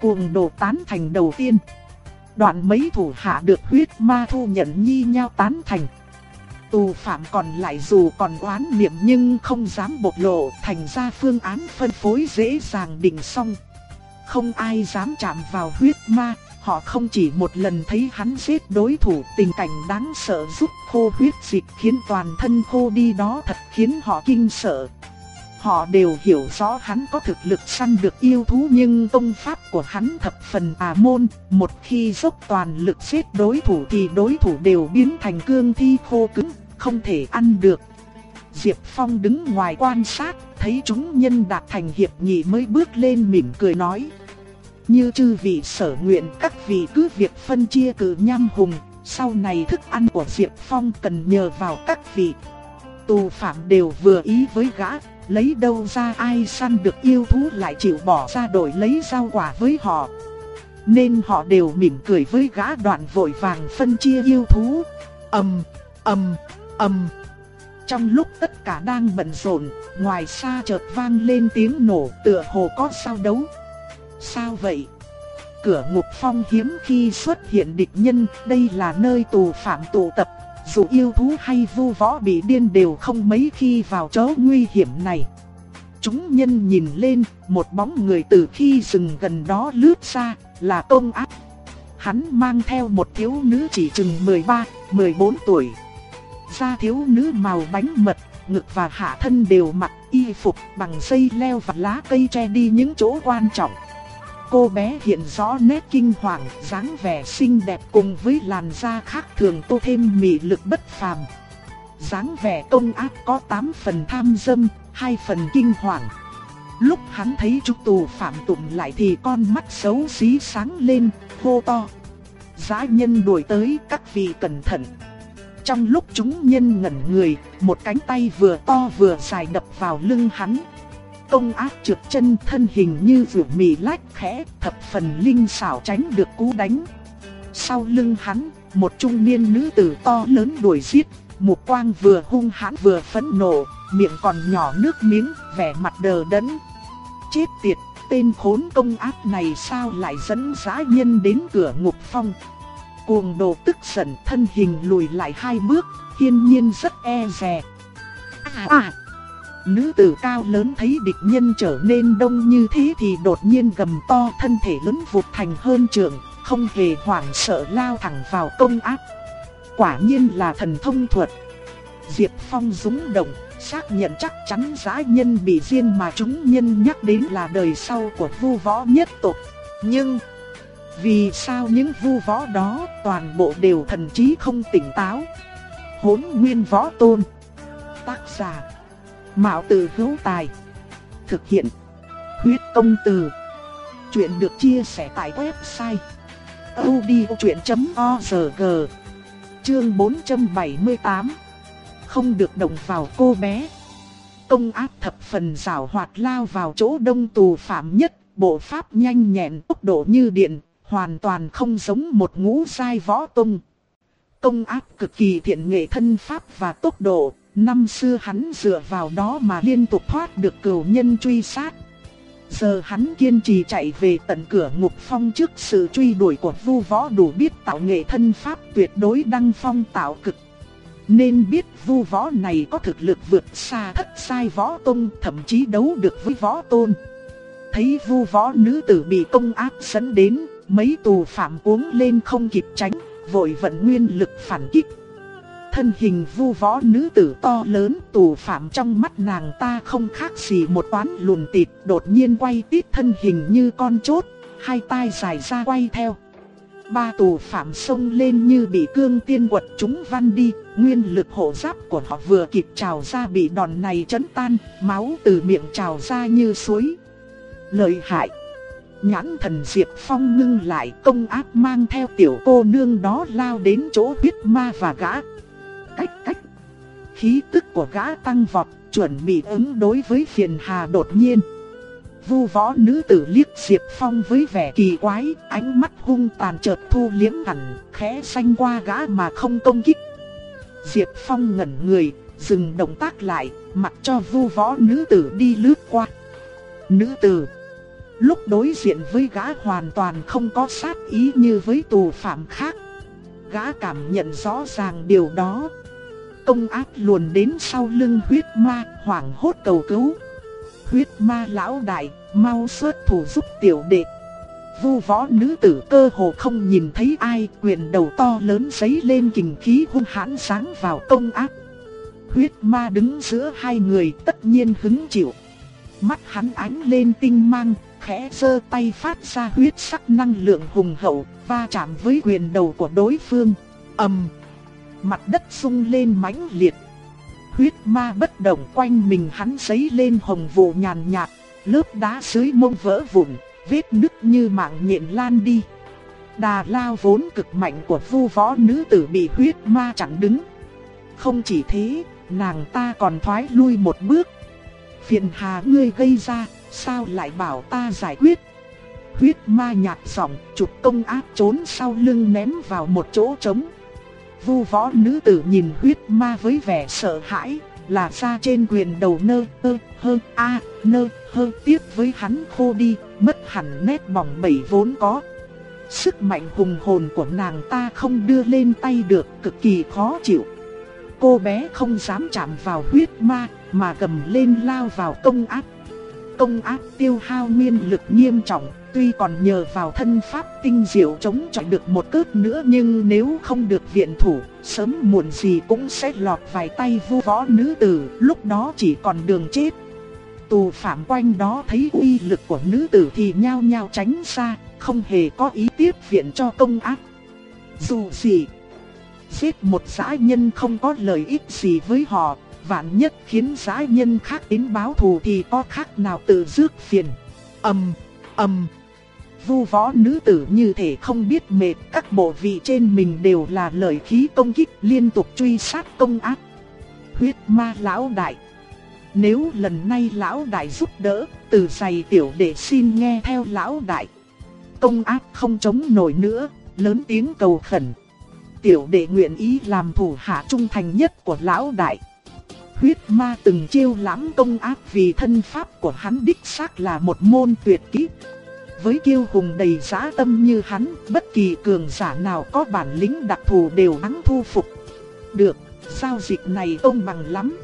Cuồng đồ tán thành đầu tiên. Đoạn mấy thủ hạ được huyết ma thu nhận nhi nhau tán thành. Tù phạm còn lại dù còn oán niệm nhưng không dám bộc lộ thành ra phương án phân phối dễ dàng định xong. Không ai dám chạm vào huyết ma, họ không chỉ một lần thấy hắn giết đối thủ tình cảnh đáng sợ giúp khô huyết dịch khiến toàn thân khô đi đó thật khiến họ kinh sợ Họ đều hiểu rõ hắn có thực lực săn được yêu thú nhưng công pháp của hắn thập phần à môn, một khi dốc toàn lực giết đối thủ thì đối thủ đều biến thành cương thi khô cứng, không thể ăn được. Diệp Phong đứng ngoài quan sát, thấy chúng nhân đạt thành hiệp nghị mới bước lên mỉm cười nói. Như chư vị sở nguyện các vị cứ việc phân chia cử nham hùng, sau này thức ăn của Diệp Phong cần nhờ vào các vị. Tù phạm đều vừa ý với gã, lấy đâu ra ai săn được yêu thú lại chịu bỏ ra đổi lấy giao quả với họ. Nên họ đều mỉm cười với gã đoạn vội vàng phân chia yêu thú. ầm ầm ầm. Trong lúc tất cả đang bận rộn, ngoài xa chợt vang lên tiếng nổ tựa hồ có sao đấu. Sao vậy? Cửa ngục phong hiếm khi xuất hiện địch nhân, đây là nơi tù phạm tụ tập. Dù yêu thú hay vu võ bị điên đều không mấy khi vào chỗ nguy hiểm này. Chúng nhân nhìn lên, một bóng người từ khi rừng gần đó lướt ra, là công ác. Hắn mang theo một thiếu nữ chỉ chừng 13, 14 tuổi. Da thiếu nữ màu bánh mật, ngực và hạ thân đều mặc y phục bằng dây leo và lá cây che đi những chỗ quan trọng. Cô bé hiện rõ nét kinh hoàng, dáng vẻ xinh đẹp cùng với làn da khác thường tô thêm mị lực bất phàm. dáng vẻ công ác có 8 phần tham dâm, 2 phần kinh hoàng. Lúc hắn thấy trúc tù phạm tụng lại thì con mắt xấu xí sáng lên, hô to. Giá nhân đuổi tới các vị cẩn thận. Trong lúc chúng nhân ngẩn người, một cánh tay vừa to vừa dài đập vào lưng hắn. Công ác trượt chân thân hình như rượu mì lách khẽ, thập phần linh xảo tránh được cú đánh. Sau lưng hắn, một trung niên nữ tử to lớn đuổi giết, mục quang vừa hung hãn vừa phẫn nộ, miệng còn nhỏ nước miếng, vẻ mặt đờ đẫn. Chết tiệt, tên khốn công ác này sao lại dẫn giá nhân đến cửa ngục phong. Cuồng đồ tức giận thân hình lùi lại hai bước, hiên nhiên rất e dè. À à! Nữ tử cao lớn thấy địch nhân trở nên đông như thế thì đột nhiên gầm to thân thể lớn vụt thành hơn trường, không hề hoảng sợ lao thẳng vào công áp. Quả nhiên là thần thông thuật. Diệp Phong rúng động, xác nhận chắc chắn giá nhân bị riêng mà chúng nhân nhắc đến là đời sau của vu võ nhất tộc. Nhưng, vì sao những vu võ đó toàn bộ đều thần trí không tỉnh táo? Hốn nguyên võ tôn. Tác giả Mạo từ hữu tài. Thực hiện. Huyết công từ. Chuyện được chia sẻ tại website. odchuyện.org Chương 478 Không được động vào cô bé. Công áp thập phần rào hoạt lao vào chỗ đông tù phạm nhất. Bộ pháp nhanh nhẹn tốc độ như điện. Hoàn toàn không giống một ngũ sai võ tung. Công áp cực kỳ thiện nghệ thân pháp và tốc độ, Năm xưa hắn dựa vào đó mà liên tục thoát được cửu nhân truy sát. Giờ hắn kiên trì chạy về tận cửa ngục phong trước sự truy đuổi của vu võ đủ biết tạo nghệ thân pháp tuyệt đối đăng phong tạo cực. Nên biết vu võ này có thực lực vượt xa thất sai võ tôn thậm chí đấu được với võ tôn. Thấy vu võ nữ tử bị công áp dẫn đến, mấy tù phạm uống lên không kịp tránh, vội vận nguyên lực phản kích thân hình vu võ nữ tử to lớn tù phạm trong mắt nàng ta không khác gì một toán lùn tịt đột nhiên quay tít thân hình như con chốt, hai tay dài ra quay theo. Ba tù phạm xông lên như bị cương tiên quật chúng văn đi, nguyên lực hộ giáp của họ vừa kịp trào ra bị đòn này chấn tan, máu từ miệng trào ra như suối. Lợi hại! Nhãn thần Diệp Phong ngưng lại công ác mang theo tiểu cô nương đó lao đến chỗ huyết ma và gã cách cách. Khí tức của gã tăng vọt, chuẩn bị ứng đối với phiền hà đột nhiên. Vu võ nữ tử liếc Diệp Phong với vẻ kỳ quái, ánh mắt hung tàn chợt thu liếm hẳn, khẽ xanh qua gã mà không công kích. Diệp Phong ngẩn người, dừng động tác lại, mặc cho vu võ nữ tử đi lướt qua. Nữ tử Lúc đối diện với gã hoàn toàn không có sát ý như với tù phạm khác. Gã cảm nhận rõ ràng điều đó, công ác luồn đến sau lưng huyết ma, hoảng hốt cầu cứu. Huyết ma lão đại, mau xuất thủ giúp tiểu đệ. Vu võ nữ tử cơ hồ không nhìn thấy ai, quyền đầu to lớn giấy lên kình khí hung hãn sáng vào công ác. Huyết ma đứng giữa hai người tất nhiên hứng chịu. mắt hắn ánh lên tinh mang, khẽ giơ tay phát ra huyết sắc năng lượng hùng hậu, va chạm với quyền đầu của đối phương. ầm, mặt đất rung lên mãnh liệt. Huyết ma bất động quanh mình hắn giấy lên hồng vụ nhàn nhạt, lớp đá dưới mông vỡ vụn, vết nứt như mạng nhện lan đi. Đà lao vốn cực mạnh của vu võ nữ tử bị huyết ma chặn đứng. Không chỉ thế, nàng ta còn thoái lui một bước. Phiền hà ngươi gây ra, sao lại bảo ta giải quyết? Huyết ma nhạt giọng, chụp công áp trốn sau lưng ném vào một chỗ trống. Vu võ nữ tử nhìn huyết ma với vẻ sợ hãi, là ra trên quyền đầu nơ ơ hơ a nơ hơ tiếp với hắn khô đi, mất hẳn nét mỏng mẩy vốn có. Sức mạnh hùng hồn của nàng ta không đưa lên tay được, cực kỳ khó chịu. Cô bé không dám chạm vào huyết ma, mà cầm lên lao vào công áp. Công áp tiêu hao nguyên lực nghiêm trọng, tuy còn nhờ vào thân pháp tinh diệu chống chọi được một cước nữa nhưng nếu không được viện thủ, sớm muộn gì cũng sẽ lọt vài tay vu võ nữ tử, lúc đó chỉ còn đường chết. Tù phạm quanh đó thấy uy lực của nữ tử thì nhao nhao tránh xa, không hề có ý tiếp viện cho công ác. Dù gì, giết một xã nhân không có lợi ích gì với họ, vạn nhất khiến xã nhân khác đến báo thù thì có khác nào tự rước phiền. âm âm Vu võ nữ tử như thể không biết mệt, các bộ vị trên mình đều là lợi khí công kích liên tục truy sát công ác. Huyết ma lão đại. Nếu lần nay lão đại giúp đỡ, từ giày tiểu đệ xin nghe theo lão đại. Công ác không chống nổi nữa, lớn tiếng cầu khẩn. Tiểu đệ nguyện ý làm thủ hạ trung thành nhất của lão đại. Huyết ma từng chiêu lãm công ác vì thân pháp của hắn đích xác là một môn tuyệt kỹ. Với kiêu hùng đầy giá tâm như hắn, bất kỳ cường giả nào có bản lĩnh đặc thù đều hắn thu phục. Được, giao dịch này ông bằng lắm.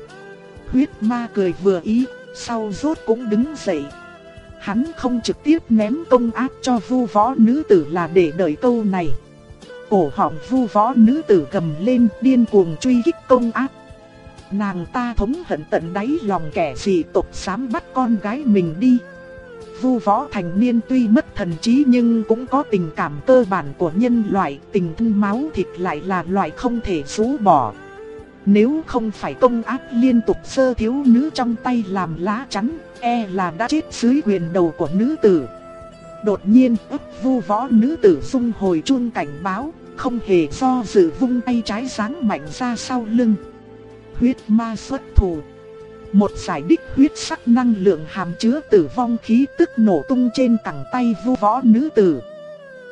Huyết ma cười vừa ý, sau rốt cũng đứng dậy. Hắn không trực tiếp ném công ác cho vu võ nữ tử là để đợi câu này. Cổ họng vu võ nữ tử gầm lên điên cuồng truy kích công ác. Nàng ta thống hận tận đáy lòng kẻ gì tộc dám bắt con gái mình đi. Vu võ thành niên tuy mất thần trí nhưng cũng có tình cảm cơ bản của nhân loại, tình thân máu thịt lại là loại không thể rũ bỏ. Nếu không phải công ác liên tục sơ thiếu nữ trong tay làm lá chắn, e là đã chết dưới quyền đầu của nữ tử. Đột nhiên ức vu võ nữ tử sung hồi chuông cảnh báo, không hề do dự vung tay trái sáng mạnh ra sau lưng. Huyết ma xuất thủ. Một giải đích huyết sắc năng lượng hàm chứa tử vong khí tức nổ tung trên cẳng tay vu võ nữ tử.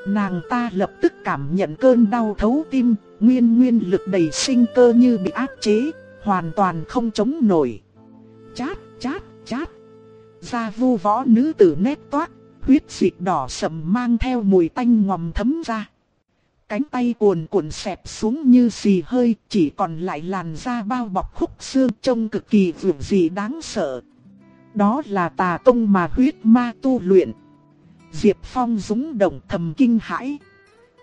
Nàng ta lập tức cảm nhận cơn đau thấu tim, nguyên nguyên lực đầy sinh cơ như bị áp chế, hoàn toàn không chống nổi. Chát, chát, chát. Da vu võ nữ tử nét toát, huyết dịch đỏ sậm mang theo mùi tanh ngòm thấm ra. Cánh tay cuồn cuộn xẹp xuống như xì hơi, chỉ còn lại làn da bao bọc khúc xương trông cực kỳ vượt dị đáng sợ. Đó là tà công mà huyết ma tu luyện. Diệp Phong dũng động thầm kinh hãi.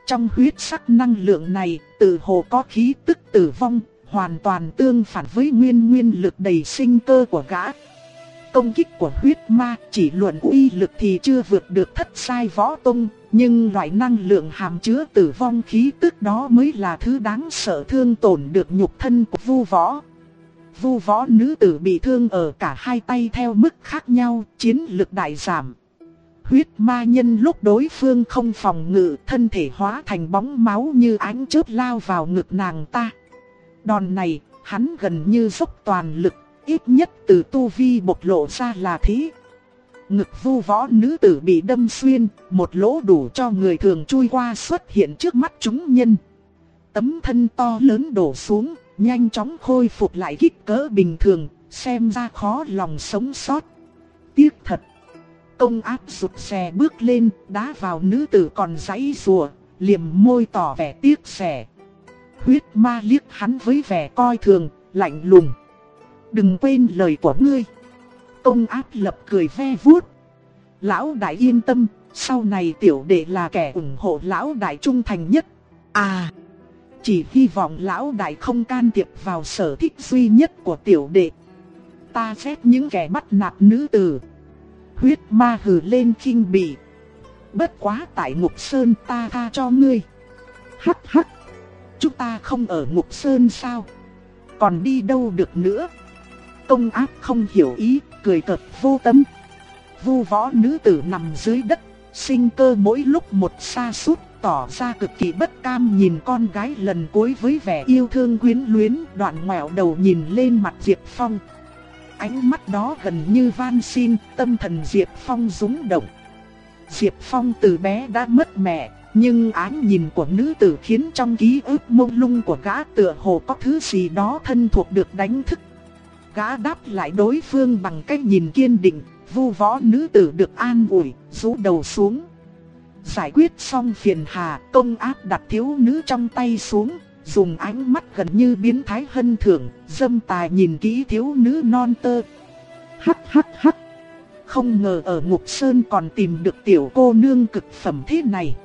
Trong huyết sắc năng lượng này, tự hồ có khí tức tử vong, hoàn toàn tương phản với nguyên nguyên lực đầy sinh cơ của gã. Công kích của huyết ma chỉ luận uy lực thì chưa vượt được thất sai võ tung, nhưng loại năng lượng hàm chứa tử vong khí tức đó mới là thứ đáng sợ thương tổn được nhục thân của vu võ. Vu võ nữ tử bị thương ở cả hai tay theo mức khác nhau, chiến lực đại giảm. Huyết ma nhân lúc đối phương không phòng ngự thân thể hóa thành bóng máu như ánh chớp lao vào ngực nàng ta. Đòn này, hắn gần như dốc toàn lực, ít nhất từ tu vi bộc lộ ra là thế. Ngực vu võ nữ tử bị đâm xuyên, một lỗ đủ cho người thường chui qua xuất hiện trước mắt chúng nhân. Tấm thân to lớn đổ xuống, nhanh chóng khôi phục lại kích cỡ bình thường, xem ra khó lòng sống sót. Tiếc thật. Công áp rụt xè bước lên, đá vào nữ tử còn giấy rùa, liềm môi tỏ vẻ tiếc xẻ. Huyết ma liếc hắn với vẻ coi thường, lạnh lùng. Đừng quên lời của ngươi. Công áp lập cười ve vuốt. Lão đại yên tâm, sau này tiểu đệ là kẻ ủng hộ lão đại trung thành nhất. À, chỉ hy vọng lão đại không can thiệp vào sở thích duy nhất của tiểu đệ. Ta xét những kẻ bắt nạt nữ tử. Huyết ma hừ lên kinh bỉ. Bất quá tại Ngục Sơn ta tha cho ngươi. Hắc hắc. Chúng ta không ở Ngục Sơn sao? Còn đi đâu được nữa? Công áp không hiểu ý, cười cợt vô tâm. Vu võ nữ tử nằm dưới đất, sinh cơ mỗi lúc một xa sút tỏ ra cực kỳ bất cam nhìn con gái lần cuối với vẻ yêu thương quyến luyến, đoạn ngoẹo đầu nhìn lên mặt Diệp Phong. Ánh mắt đó gần như van xin, tâm thần Diệp Phong rúng động. Diệp Phong từ bé đã mất mẹ, nhưng ánh nhìn của nữ tử khiến trong ký ức mông lung của gã tựa hồ có thứ gì đó thân thuộc được đánh thức. Gã đáp lại đối phương bằng cách nhìn kiên định, vu võ nữ tử được an ủi, rũ đầu xuống. Giải quyết xong phiền hà, công áp đặt thiếu nữ trong tay xuống, dùng ánh mắt gần như biến thái hân thưởng, dâm tài nhìn kỹ thiếu nữ non tơ. Hắc hắc hắc. Không ngờ ở Ngục Sơn còn tìm được tiểu cô nương cực phẩm thế này.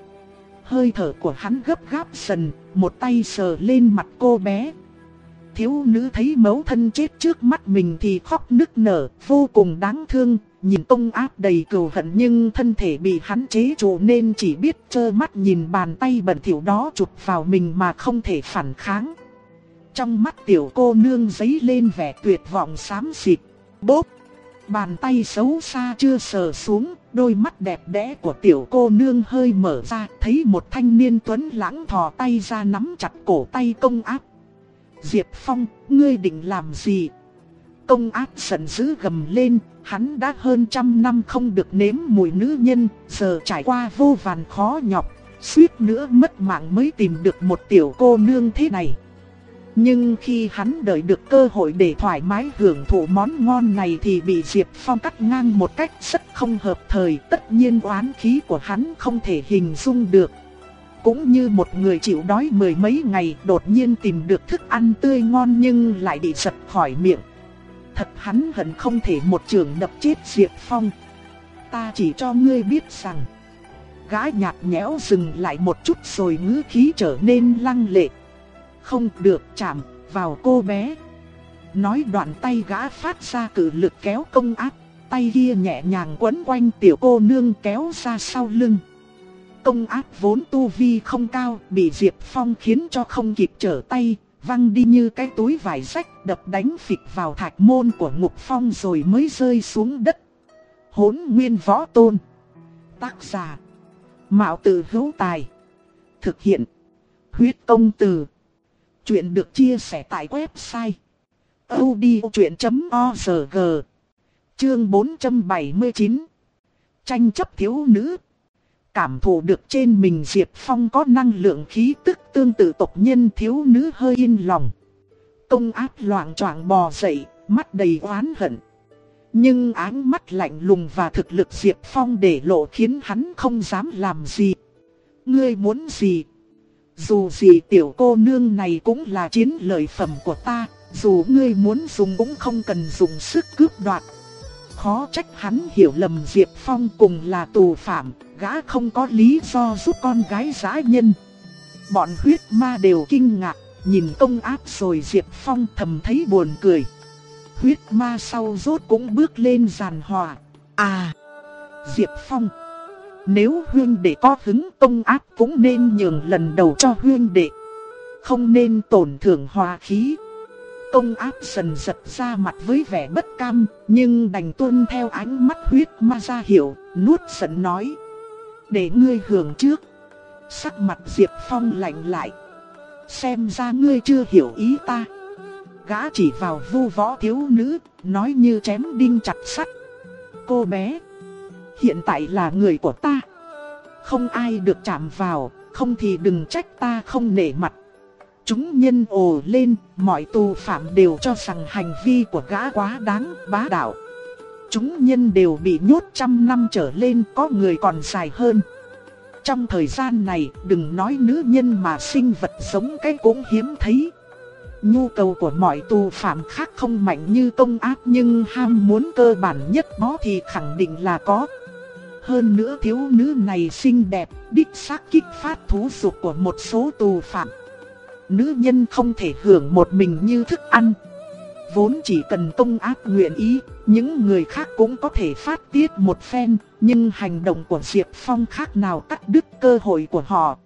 Hơi thở của hắn gấp gáp dần, một tay sờ lên mặt cô bé. Thiếu nữ thấy mẫu thân chết trước mắt mình thì khóc nức nở, vô cùng đáng thương, nhìn công áp đầy cừu hận nhưng thân thể bị hắn chế trụ nên chỉ biết trơ mắt nhìn bàn tay bẩn thỉu đó chụp vào mình mà không thể phản kháng. Trong mắt tiểu cô nương giấy lên vẻ tuyệt vọng xám xịt, bốp. Bàn tay xấu xa chưa sờ xuống, đôi mắt đẹp đẽ của tiểu cô nương hơi mở ra, thấy một thanh niên tuấn lãng thò tay ra nắm chặt cổ tay công áp. Diệp Phong, ngươi định làm gì? Công Ác giận dữ gầm lên, hắn đã hơn trăm năm không được nếm mùi nữ nhân, giờ trải qua vô vàn khó nhọc, suýt nữa mất mạng mới tìm được một tiểu cô nương thế này. Nhưng khi hắn đợi được cơ hội để thoải mái hưởng thụ món ngon này thì bị Diệp Phong cắt ngang một cách rất không hợp thời. Tất nhiên oán khí của hắn không thể hình dung được. Cũng như một người chịu đói mười mấy ngày đột nhiên tìm được thức ăn tươi ngon nhưng lại bị giật khỏi miệng. Thật hắn hận không thể một trường đập chết Diệp Phong. Ta chỉ cho ngươi biết rằng. Gã nhạt nhẽo dừng lại một chút rồi ngữ khí trở nên lăng lệ. Không được chạm vào cô bé. Nói đoạn tay gã phát ra cử lực kéo công áp. Tay kia nhẹ nhàng quấn quanh tiểu cô nương kéo ra sau lưng. Công áp vốn tu vi không cao, bị Diệp Phong khiến cho không kịp trở tay, văng đi như cái túi vải rách đập đánh phịch vào thạch môn của ngục phong rồi mới rơi xuống đất. Hốn nguyên võ tôn. Tác giả. Mạo tử hữu tài. Thực hiện. Huyết công từ. Chuyện được chia sẻ tại website. odchuyện.org Chương 479 Tranh chấp thiếu nữ Cảm thụ được trên mình Diệp Phong có năng lượng khí tức tương tự tộc nhân thiếu nữ hơi yên lòng. Công áp loạn choạng bò dậy, mắt đầy oán hận. Nhưng áng mắt lạnh lùng và thực lực Diệp Phong để lộ khiến hắn không dám làm gì. Ngươi muốn gì? Dù gì tiểu cô nương này cũng là chiến lợi phẩm của ta, dù ngươi muốn dùng cũng không cần dùng sức cướp đoạt. Khó trách hắn hiểu lầm Diệp Phong cùng là tù phạm, gã không có lý do giúp con gái giã nhân. Bọn huyết ma đều kinh ngạc, nhìn công áp rồi Diệp Phong thầm thấy buồn cười. Huyết ma sau rốt cũng bước lên giàn hòa. À, Diệp Phong, nếu huyên đệ có hứng công áp cũng nên nhường lần đầu cho huyên đệ. Không nên tổn thương hòa khí. Công áp dần giật ra mặt với vẻ bất cam, nhưng đành tuân theo ánh mắt huyết ma ra hiểu, nuốt giận nói. Để ngươi hưởng trước. Sắc mặt Diệp Phong lạnh lại. Xem ra ngươi chưa hiểu ý ta. Gã chỉ vào vu võ thiếu nữ, nói như chém đinh chặt sắt. Cô bé, hiện tại là người của ta. Không ai được chạm vào, không thì đừng trách ta không nể mặt. Chúng nhân ồ lên, mọi tù phạm đều cho rằng hành vi của gã quá đáng, bá đạo. Chúng nhân đều bị nhốt trăm năm trở lên, có người còn dài hơn. Trong thời gian này, đừng nói nữ nhân mà sinh vật sống cái cũng hiếm thấy. Nhu cầu của mọi tù phạm khác không mạnh như công ác, nhưng ham muốn cơ bản nhất nó thì khẳng định là có. Hơn nữa thiếu nữ này xinh đẹp, đích xác kích phát thú dục của một số tù phạm nữ nhân không thể hưởng một mình như thức ăn. Vốn chỉ cần công ác nguyện ý, những người khác cũng có thể phát tiết một phen, nhưng hành động của Diệp Phong khác nào cắt đứt cơ hội của họ.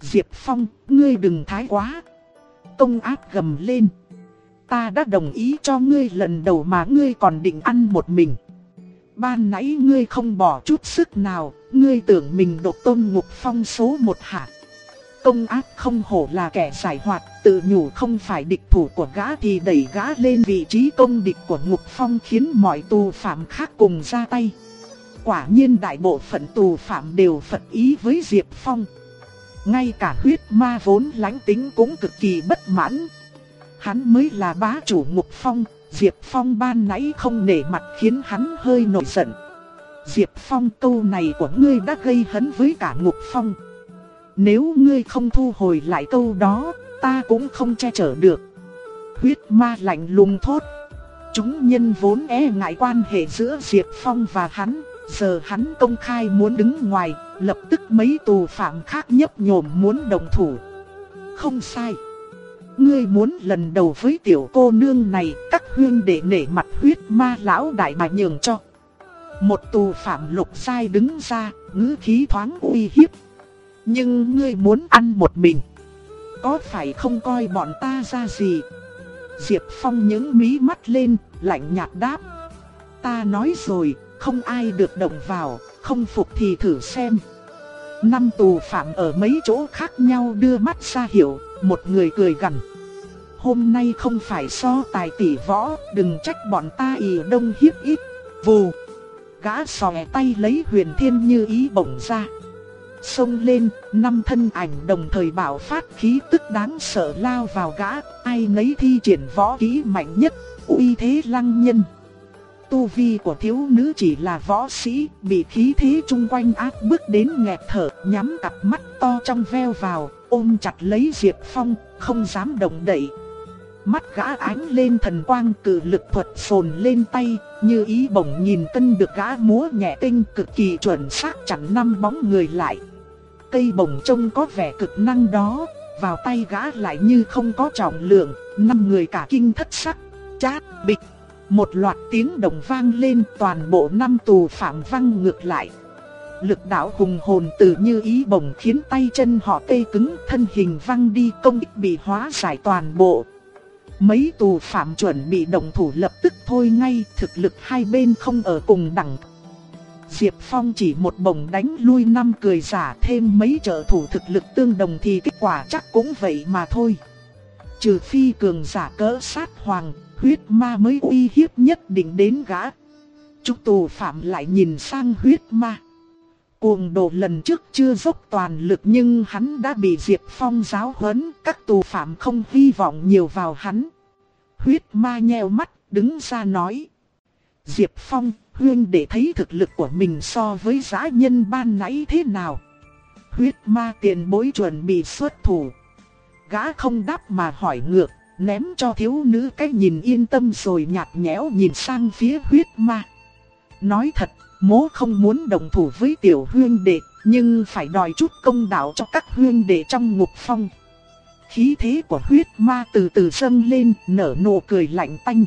Diệp Phong, ngươi đừng thái quá. Công ác gầm lên. Ta đã đồng ý cho ngươi lần đầu mà ngươi còn định ăn một mình. Ban nãy ngươi không bỏ chút sức nào, ngươi tưởng mình độc tôn ngục phong số một hạt công ác không hổ là kẻ giải hoạt, tự nhủ không phải địch thủ của gã thì đẩy gã lên vị trí công địch của ngục phong khiến mọi tù phạm khác cùng ra tay. Quả nhiên đại bộ phận tù phạm đều phật ý với Diệp Phong. Ngay cả huyết ma vốn lánh tính cũng cực kỳ bất mãn. Hắn mới là bá chủ ngục phong, Diệp Phong ban nãy không nể mặt khiến hắn hơi nổi giận. Diệp Phong câu này của ngươi đã gây hấn với cả ngục phong. Nếu ngươi không thu hồi lại câu đó, ta cũng không che chở được. Huyết ma lạnh lùng thốt. Chúng nhân vốn e ngại quan hệ giữa Diệp Phong và hắn, giờ hắn công khai muốn đứng ngoài, lập tức mấy tù phạm khác nhấp nhổm muốn đồng thủ. Không sai. Ngươi muốn lần đầu với tiểu cô nương này, các huyên để nể mặt huyết ma lão đại mà nhường cho. Một tù phạm lục sai đứng ra, ngữ khí thoáng uy hiếp, nhưng ngươi muốn ăn một mình. Có phải không coi bọn ta ra gì? Diệp Phong những mí mắt lên, lạnh nhạt đáp. Ta nói rồi, không ai được động vào, không phục thì thử xem. Năm tù phạm ở mấy chỗ khác nhau đưa mắt ra hiểu, một người cười gằn. Hôm nay không phải so tài tỷ võ, đừng trách bọn ta ỉ đông hiếp ít. Vù! Gã sòe tay lấy huyền thiên như ý bổng ra. Xông lên, năm thân ảnh đồng thời bạo phát khí tức đáng sợ lao vào gã, ai nấy thi triển võ kỹ mạnh nhất, uy thế lăng nhân. Tu vi của thiếu nữ chỉ là võ sĩ, bị khí thế chung quanh áp bước đến nghẹt thở, nhắm cặp mắt to trong veo vào, ôm chặt lấy Diệp Phong, không dám động đậy. Mắt gã ánh lên thần quang cử lực thuật phồn lên tay, như ý bổng nhìn tân được gã múa nhẹ tinh cực kỳ chuẩn xác chặn năm bóng người lại cây bổng trông có vẻ cực năng đó, vào tay gã lại như không có trọng lượng, năm người cả kinh thất sắc, chát, bịch. Một loạt tiếng đồng vang lên toàn bộ năm tù phạm văng ngược lại. Lực đạo hùng hồn từ như ý bồng khiến tay chân họ tê cứng thân hình văng đi công ích bị hóa giải toàn bộ. Mấy tù phạm chuẩn bị đồng thủ lập tức thôi ngay thực lực hai bên không ở cùng đẳng Diệp Phong chỉ một bổng đánh lui năm cười giả thêm mấy trợ thủ thực lực tương đồng thì kết quả chắc cũng vậy mà thôi. Trừ phi cường giả cỡ sát hoàng, huyết ma mới uy hiếp nhất định đến gã. Trúc tù phạm lại nhìn sang huyết ma. Cuồng đồ lần trước chưa dốc toàn lực nhưng hắn đã bị Diệp Phong giáo huấn, các tù phạm không hy vọng nhiều vào hắn. Huyết ma nheo mắt, đứng ra nói. Diệp Phong, huyên để thấy thực lực của mình so với giá nhân ban nãy thế nào. Huyết ma tiền bối chuẩn bị xuất thủ. Gã không đáp mà hỏi ngược, ném cho thiếu nữ cái nhìn yên tâm rồi nhạt nhẽo nhìn sang phía huyết ma. Nói thật, mố không muốn đồng thủ với tiểu huyên đệ, nhưng phải đòi chút công đạo cho các huyên đệ trong ngục phong. Khí thế của huyết ma từ từ dâng lên, nở nụ cười lạnh tanh.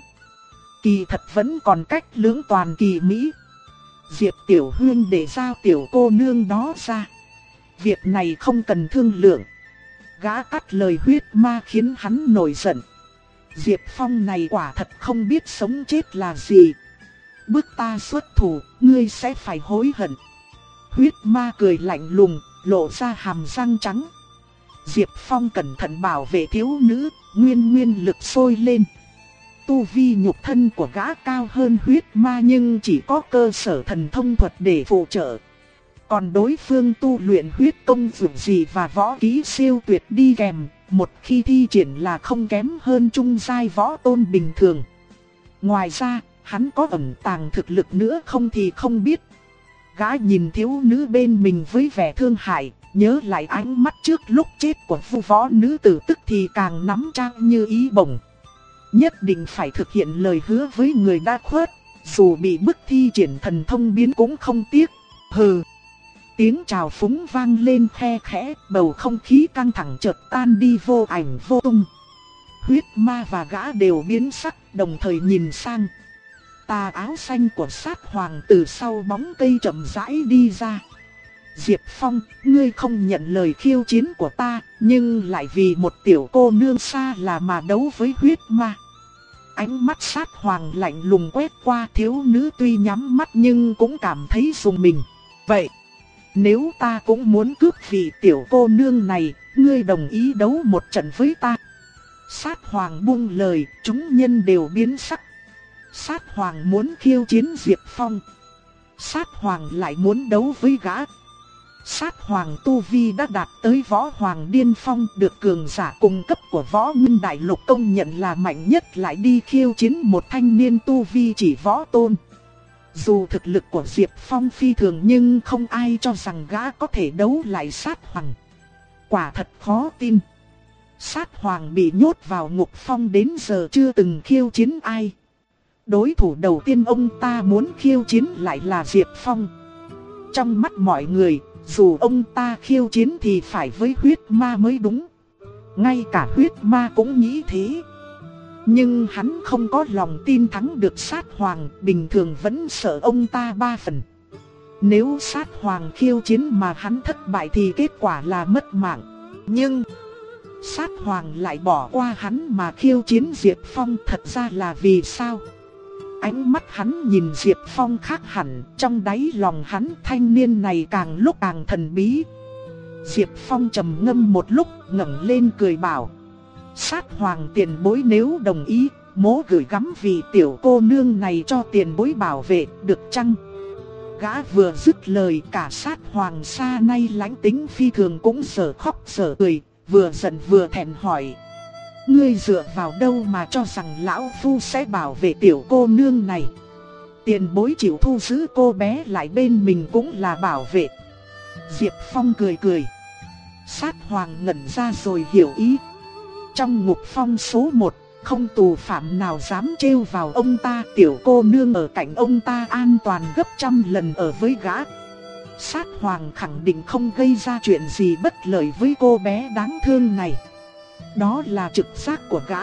Kỳ thật vẫn còn cách lưỡng toàn kỳ Mỹ. Diệp Tiểu Hương để giao tiểu cô nương đó ra. Việc này không cần thương lượng. Gã cắt lời huyết ma khiến hắn nổi giận. Diệp Phong này quả thật không biết sống chết là gì. Bước ta xuất thủ, ngươi sẽ phải hối hận. Huyết ma cười lạnh lùng, lộ ra hàm răng trắng. Diệp Phong cẩn thận bảo vệ thiếu nữ, nguyên nguyên lực sôi lên tu vi nhục thân của gã cao hơn huyết ma nhưng chỉ có cơ sở thần thông thuật để phụ trợ. Còn đối phương tu luyện huyết công dường gì và võ kỹ siêu tuyệt đi kèm, một khi thi triển là không kém hơn trung giai võ tôn bình thường. Ngoài ra, hắn có ẩn tàng thực lực nữa không thì không biết. Gã nhìn thiếu nữ bên mình với vẻ thương hại, nhớ lại ánh mắt trước lúc chết của phu võ nữ tử tức thì càng nắm trang như ý bổng. Nhất định phải thực hiện lời hứa với người đã khuất, dù bị bức thi triển thần thông biến cũng không tiếc. Hừ. Tiếng chào phúng vang lên khe khẽ, bầu không khí căng thẳng chợt tan đi vô ảnh vô tung. huyết ma và gã đều biến sắc, đồng thời nhìn sang. Tà áo xanh của sát hoàng từ sau bóng cây chậm rãi đi ra. Diệp Phong, ngươi không nhận lời khiêu chiến của ta, nhưng lại vì một tiểu cô nương xa là mà đấu với huyết ma. Ánh mắt sát hoàng lạnh lùng quét qua thiếu nữ tuy nhắm mắt nhưng cũng cảm thấy dùng mình. Vậy, nếu ta cũng muốn cướp vị tiểu cô nương này, ngươi đồng ý đấu một trận với ta. Sát hoàng buông lời, chúng nhân đều biến sắc. Sát hoàng muốn khiêu chiến Diệp Phong. Sát hoàng lại muốn đấu với gã. Sát hoàng Tu Vi đã đạt tới võ hoàng điên phong được cường giả cung cấp của võ nguyên đại lục công nhận là mạnh nhất lại đi khiêu chiến một thanh niên Tu Vi chỉ võ tôn. Dù thực lực của Diệp Phong phi thường nhưng không ai cho rằng gã có thể đấu lại sát hoàng. Quả thật khó tin. Sát hoàng bị nhốt vào ngục phong đến giờ chưa từng khiêu chiến ai. Đối thủ đầu tiên ông ta muốn khiêu chiến lại là Diệp Phong. Trong mắt mọi người, dù ông ta khiêu chiến thì phải với huyết ma mới đúng. Ngay cả huyết ma cũng nghĩ thế. Nhưng hắn không có lòng tin thắng được sát hoàng, bình thường vẫn sợ ông ta ba phần. Nếu sát hoàng khiêu chiến mà hắn thất bại thì kết quả là mất mạng. Nhưng, sát hoàng lại bỏ qua hắn mà khiêu chiến Diệp Phong thật ra là vì sao? Ánh mắt hắn nhìn Diệp Phong khác hẳn, trong đáy lòng hắn thanh niên này càng lúc càng thần bí. Diệp Phong trầm ngâm một lúc, ngẩng lên cười bảo. Sát hoàng tiền bối nếu đồng ý, mố gửi gắm vì tiểu cô nương này cho tiền bối bảo vệ, được chăng? Gã vừa dứt lời cả sát hoàng xa nay lãnh tính phi thường cũng sở khóc sở cười, vừa giận vừa thẹn hỏi. Ngươi dựa vào đâu mà cho rằng lão phu sẽ bảo vệ tiểu cô nương này? Tiền bối chịu thu giữ cô bé lại bên mình cũng là bảo vệ. Diệp Phong cười cười. Sát hoàng ngẩn ra rồi hiểu ý. Trong ngục phong số 1, không tù phạm nào dám trêu vào ông ta tiểu cô nương ở cạnh ông ta an toàn gấp trăm lần ở với gã. Sát hoàng khẳng định không gây ra chuyện gì bất lợi với cô bé đáng thương này. Đó là trực giác của gã.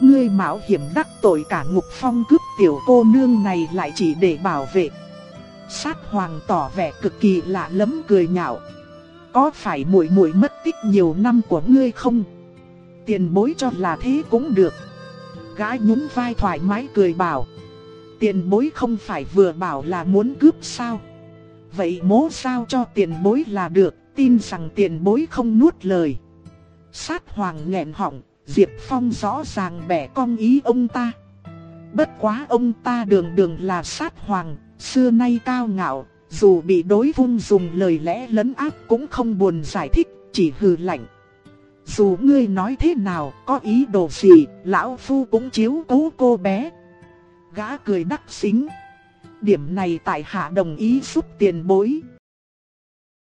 Ngươi mạo hiểm đắc tội cả ngục phong cướp tiểu cô nương này lại chỉ để bảo vệ. Sát hoàng tỏ vẻ cực kỳ lạ lẫm cười nhạo. Có phải muội muội mất tích nhiều năm của ngươi không? Tiền bối cho là thế cũng được. Gã nhún vai thoải mái cười bảo. Tiền bối không phải vừa bảo là muốn cướp sao? Vậy mố sao cho tiền bối là được, tin rằng tiền bối không nuốt lời. Sát hoàng nghẹn họng, Diệp Phong rõ ràng bẻ cong ý ông ta. Bất quá ông ta đường đường là sát hoàng, xưa nay cao ngạo, dù bị đối phương dùng lời lẽ lấn áp cũng không buồn giải thích, chỉ hừ lạnh. Dù ngươi nói thế nào, có ý đồ gì, lão phu cũng chiếu cố cô bé. Gã cười đắc xính. Điểm này tại hạ đồng ý giúp tiền bối.